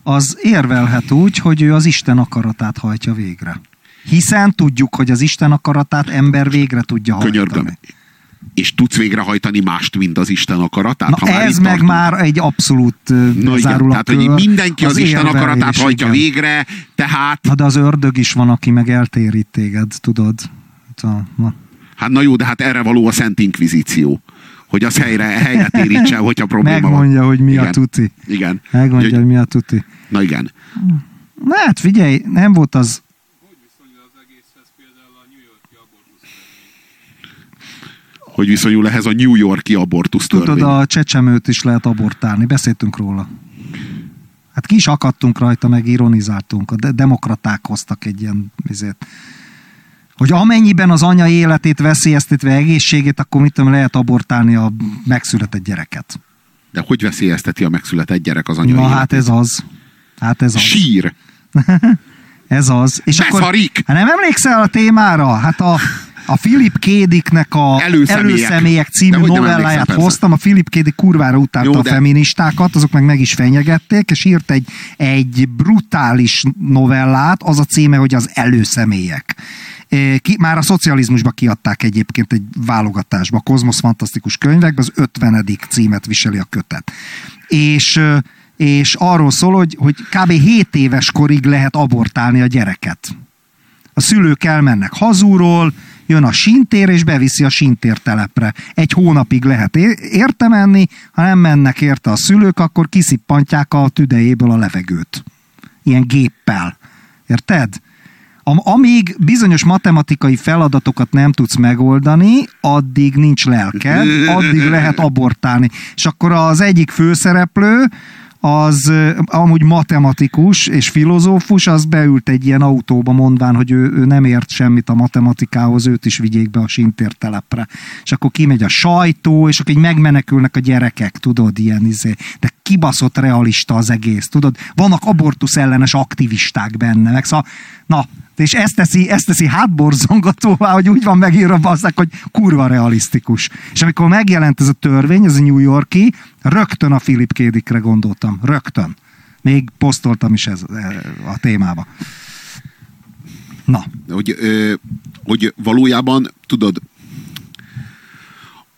az érvelhet úgy, hogy ő az Isten akaratát hajtja végre. Hiszen tudjuk, hogy az Isten akaratát ember végre tudja hajtani. Könyörgöm. És tudsz végrehajtani mást, mint az Isten akaratát? Na ha már ez meg tartunk. már egy abszolút No, igen, tehát, hogy mindenki az, az Isten akaratát hajtja igen. végre, tehát... Na de az ördög is van, aki meg eltérít téged, tudod? Na. Hát na jó, de hát erre való a Szent Inkvizíció hogy az helyre, helyre térítse, hogyha probléma Megmondja, van. hogy mi igen. a tuti. Igen. Megmondja, hogy, hogy mi a tuti. Na igen. Na hát figyelj, nem volt az... Hogy viszonyul az egészhez például a New Yorki abortusz Hogy viszonyul ehhez a New Yorki abortusz törvény? Tudod, a csecsemőt is lehet abortálni, beszéltünk róla. Hát ki is akadtunk rajta, meg ironizáltunk. A de- demokraták hoztak egy ilyen vizet. Hogy amennyiben az anya életét veszélyeztetve egészségét, akkor mit tudom, lehet abortálni a megszületett gyereket. De hogy veszélyezteti a megszületett gyerek az anya Na életét? hát ez az. Hát ez az. Sír. Ez az. És akkor, Beszarik. hát nem emlékszel a témára? Hát a, a Philip Kédiknek a Előszemélyek. Előszemélyek című novelláját hoztam. A Philip Kédik kurvára utálta Jó, a de- feministákat, azok meg meg is fenyegették, és írt egy, egy brutális novellát, az a címe, hogy az Előszemélyek. Ki, már a szocializmusba kiadták egyébként egy válogatásba, a Kozmosz Fantasztikus Könyvekben, az 50. címet viseli a kötet. És és arról szól, hogy, hogy kb. 7 éves korig lehet abortálni a gyereket. A szülők elmennek hazúról, jön a sintér, és beviszi a sintértelepre. Egy hónapig lehet érte menni, ha nem mennek érte a szülők, akkor kiszippantják a tüdejéből a levegőt. Ilyen géppel. Érted? Am- amíg bizonyos matematikai feladatokat nem tudsz megoldani, addig nincs lelked, addig lehet abortálni. És akkor az egyik főszereplő, az amúgy matematikus és filozófus, az beült egy ilyen autóba mondván, hogy ő, ő nem ért semmit a matematikához, őt is vigyék be a sintértelepre. És akkor kimegy a sajtó, és akkor így megmenekülnek a gyerekek, tudod, ilyen izé. De kibaszott realista az egész, tudod? Vannak abortusz ellenes aktivisták benne, meg szóval, na, és ezt teszi, ezt teszi hátborzongatóvá, hogy úgy van megírva bazzák, hogy kurva realisztikus. És amikor megjelent ez a törvény, ez a New Yorki, rögtön a Philip Kédikre gondoltam. Rögtön. Még posztoltam is ez e, a témába. Na, hogy, ö, hogy valójában, tudod,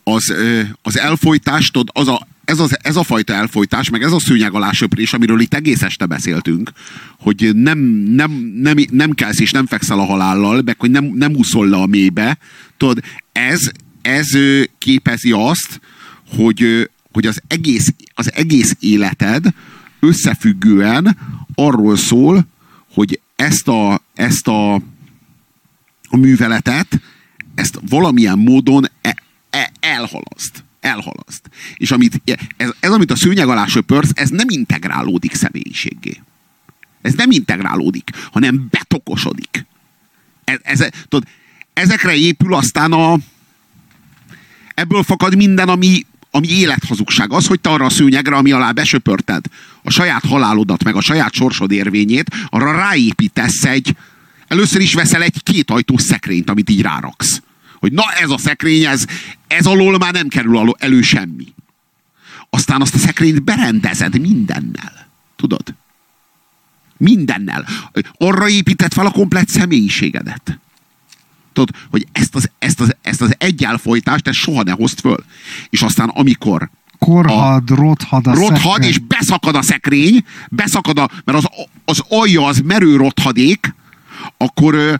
az, ö, az elfolytás, tudod, az a, ez, az, ez a fajta elfolytás, meg ez a szőnyeg alá söprés, amiről itt egész este beszéltünk, hogy nem, nem, nem, nem kelsz és nem fekszel a halállal, meg hogy nem, nem úszol le a mélybe, tudod, ez, ez képezi azt, hogy, hogy az, egész, az egész életed összefüggően arról szól, hogy ezt a, ezt a, a műveletet, ezt valamilyen módon e, e, elhalaszt. elhalaszt. És amit, ez, ez, amit a szőnyeg alá söpörsz, ez nem integrálódik személyiségé. Ez nem integrálódik, hanem betokosodik. Ez, ez, tudod, ezekre épül aztán a... Ebből fakad minden, ami, ami élethazugság. Az, hogy te arra a szőnyegre, ami alá besöpörted a saját halálodat, meg a saját sorsod érvényét, arra ráépítesz egy, először is veszel egy kétajtós szekrényt, amit így ráraksz. Hogy na ez a szekrény, ez, ez alól már nem kerül elő semmi. Aztán azt a szekrényt berendezed mindennel. Tudod? Mindennel. Arra épített fel a komplet személyiségedet. Tudod, hogy ezt az, ezt az, ezt az egyálfolytást, ezt soha ne hozd föl. És aztán amikor Korhad, a, rothad a Rothad, szekrény. és beszakad a szekrény, beszakad a, mert az, az alja az merő rothadék, akkor,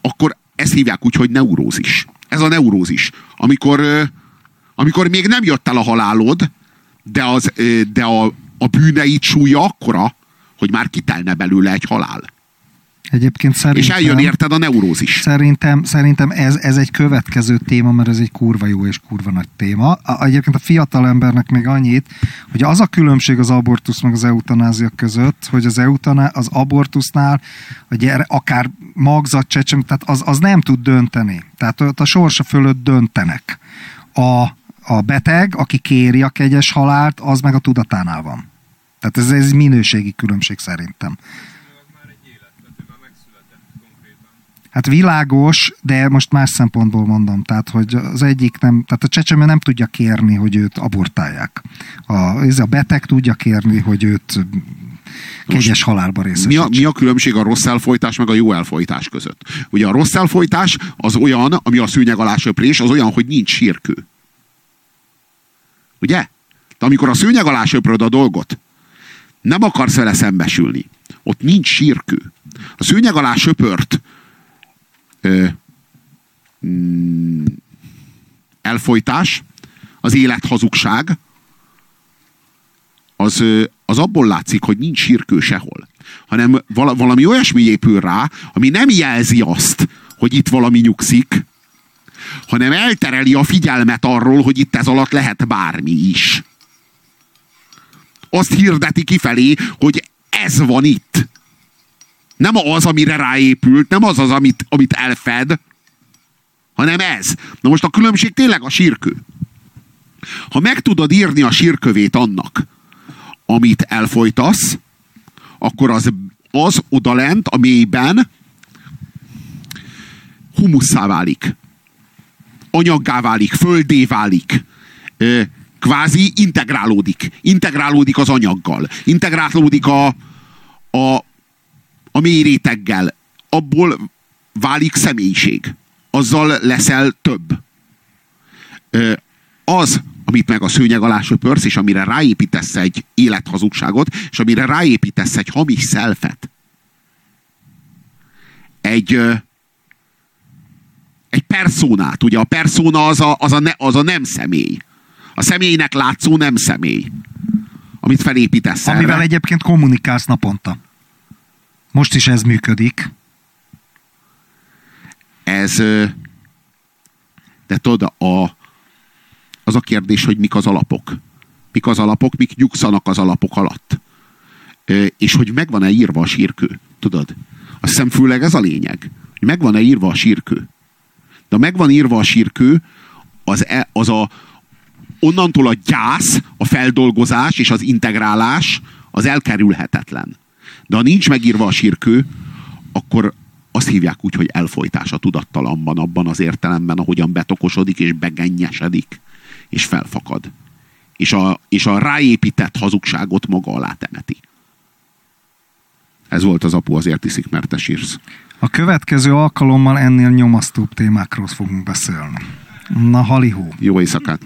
akkor ezt hívják úgy, hogy neurózis. Ez a neurózis. Amikor, amikor még nem jött el a halálod, de, az, de a, a bűneit súlya akkora, hogy már kitelne belőle egy halál. Egyébként szerintem... És eljön érted a neurózis. Szerintem, szerintem ez, ez egy következő téma, mert ez egy kurva jó és kurva nagy téma. A, egyébként a fiatal embernek még annyit, hogy az a különbség az abortusz meg az eutanázia között, hogy az, eutaná, az abortusznál a gyere, akár magzat, csecsem, tehát az, az nem tud dönteni. Tehát ott a sorsa fölött döntenek. A, a beteg, aki kéri a kegyes halált, az meg a tudatánál van. Tehát ez, ez minőségi különbség szerintem. Hát világos, de most más szempontból mondom. Tehát, hogy az egyik nem, tehát a csecsemő nem tudja kérni, hogy őt abortálják. A, ez a beteg tudja kérni, hogy őt kegyes halálba részesítse. Mi a, mi a különbség a rossz elfolytás meg a jó elfolytás között? Ugye a rossz elfolytás az olyan, ami a szűnyeg alá söprés, az olyan, hogy nincs sírkő. Ugye? De amikor a szőnyeg alá söpröd a dolgot, nem akarsz vele szembesülni. Ott nincs sírkő. A szőnyeg alá söpört ö, mm, elfolytás, az élet hazugság, az, az abból látszik, hogy nincs sírkő sehol. Hanem valami olyasmi épül rá, ami nem jelzi azt, hogy itt valami nyugszik, hanem eltereli a figyelmet arról, hogy itt ez alatt lehet bármi is. Azt hirdeti kifelé, hogy ez van itt. Nem az, amire ráépült, nem az az, amit, amit elfed, hanem ez. Na most a különbség tényleg a sírkő. Ha meg tudod írni a sírkövét annak, amit elfolytasz, akkor az, az odalent a mélyben humusszá válik. Anyaggá válik, földé válik. Kvázi integrálódik. Integrálódik az anyaggal. Integrálódik a, a, a mély réteggel. Abból válik személyiség. Azzal leszel több. Az, amit meg a szőnyeg alá söpörsz, és amire ráépítesz egy élethazugságot, és amire ráépítesz egy hamis szelfet, egy, egy perszónát. Ugye a perszóna az a, az, a ne, az a nem személy. A személynek látszó nem személy. Amit felépítesz Amivel erre. egyébként kommunikálsz naponta. Most is ez működik. Ez, de tudod, a, az a kérdés, hogy mik az alapok. Mik az alapok, mik nyugszanak az alapok alatt. És hogy megvan-e írva a sírkő. Tudod? Azt hiszem főleg ez a lényeg. Hogy megvan-e írva a sírkő. De megvan írva a sírkő, az, e, az a, onnantól a gyász, a feldolgozás és az integrálás az elkerülhetetlen. De ha nincs megírva a sírkő, akkor azt hívják úgy, hogy elfolytás a tudattalamban, abban az értelemben, ahogyan betokosodik és begennyesedik, és felfakad. És a, és a ráépített hazugságot maga alá temeti. Ez volt az apu, azért iszik, mert te sírsz. A következő alkalommal ennél nyomasztóbb témákról fogunk beszélni. Na, halihó. Jó éjszakát.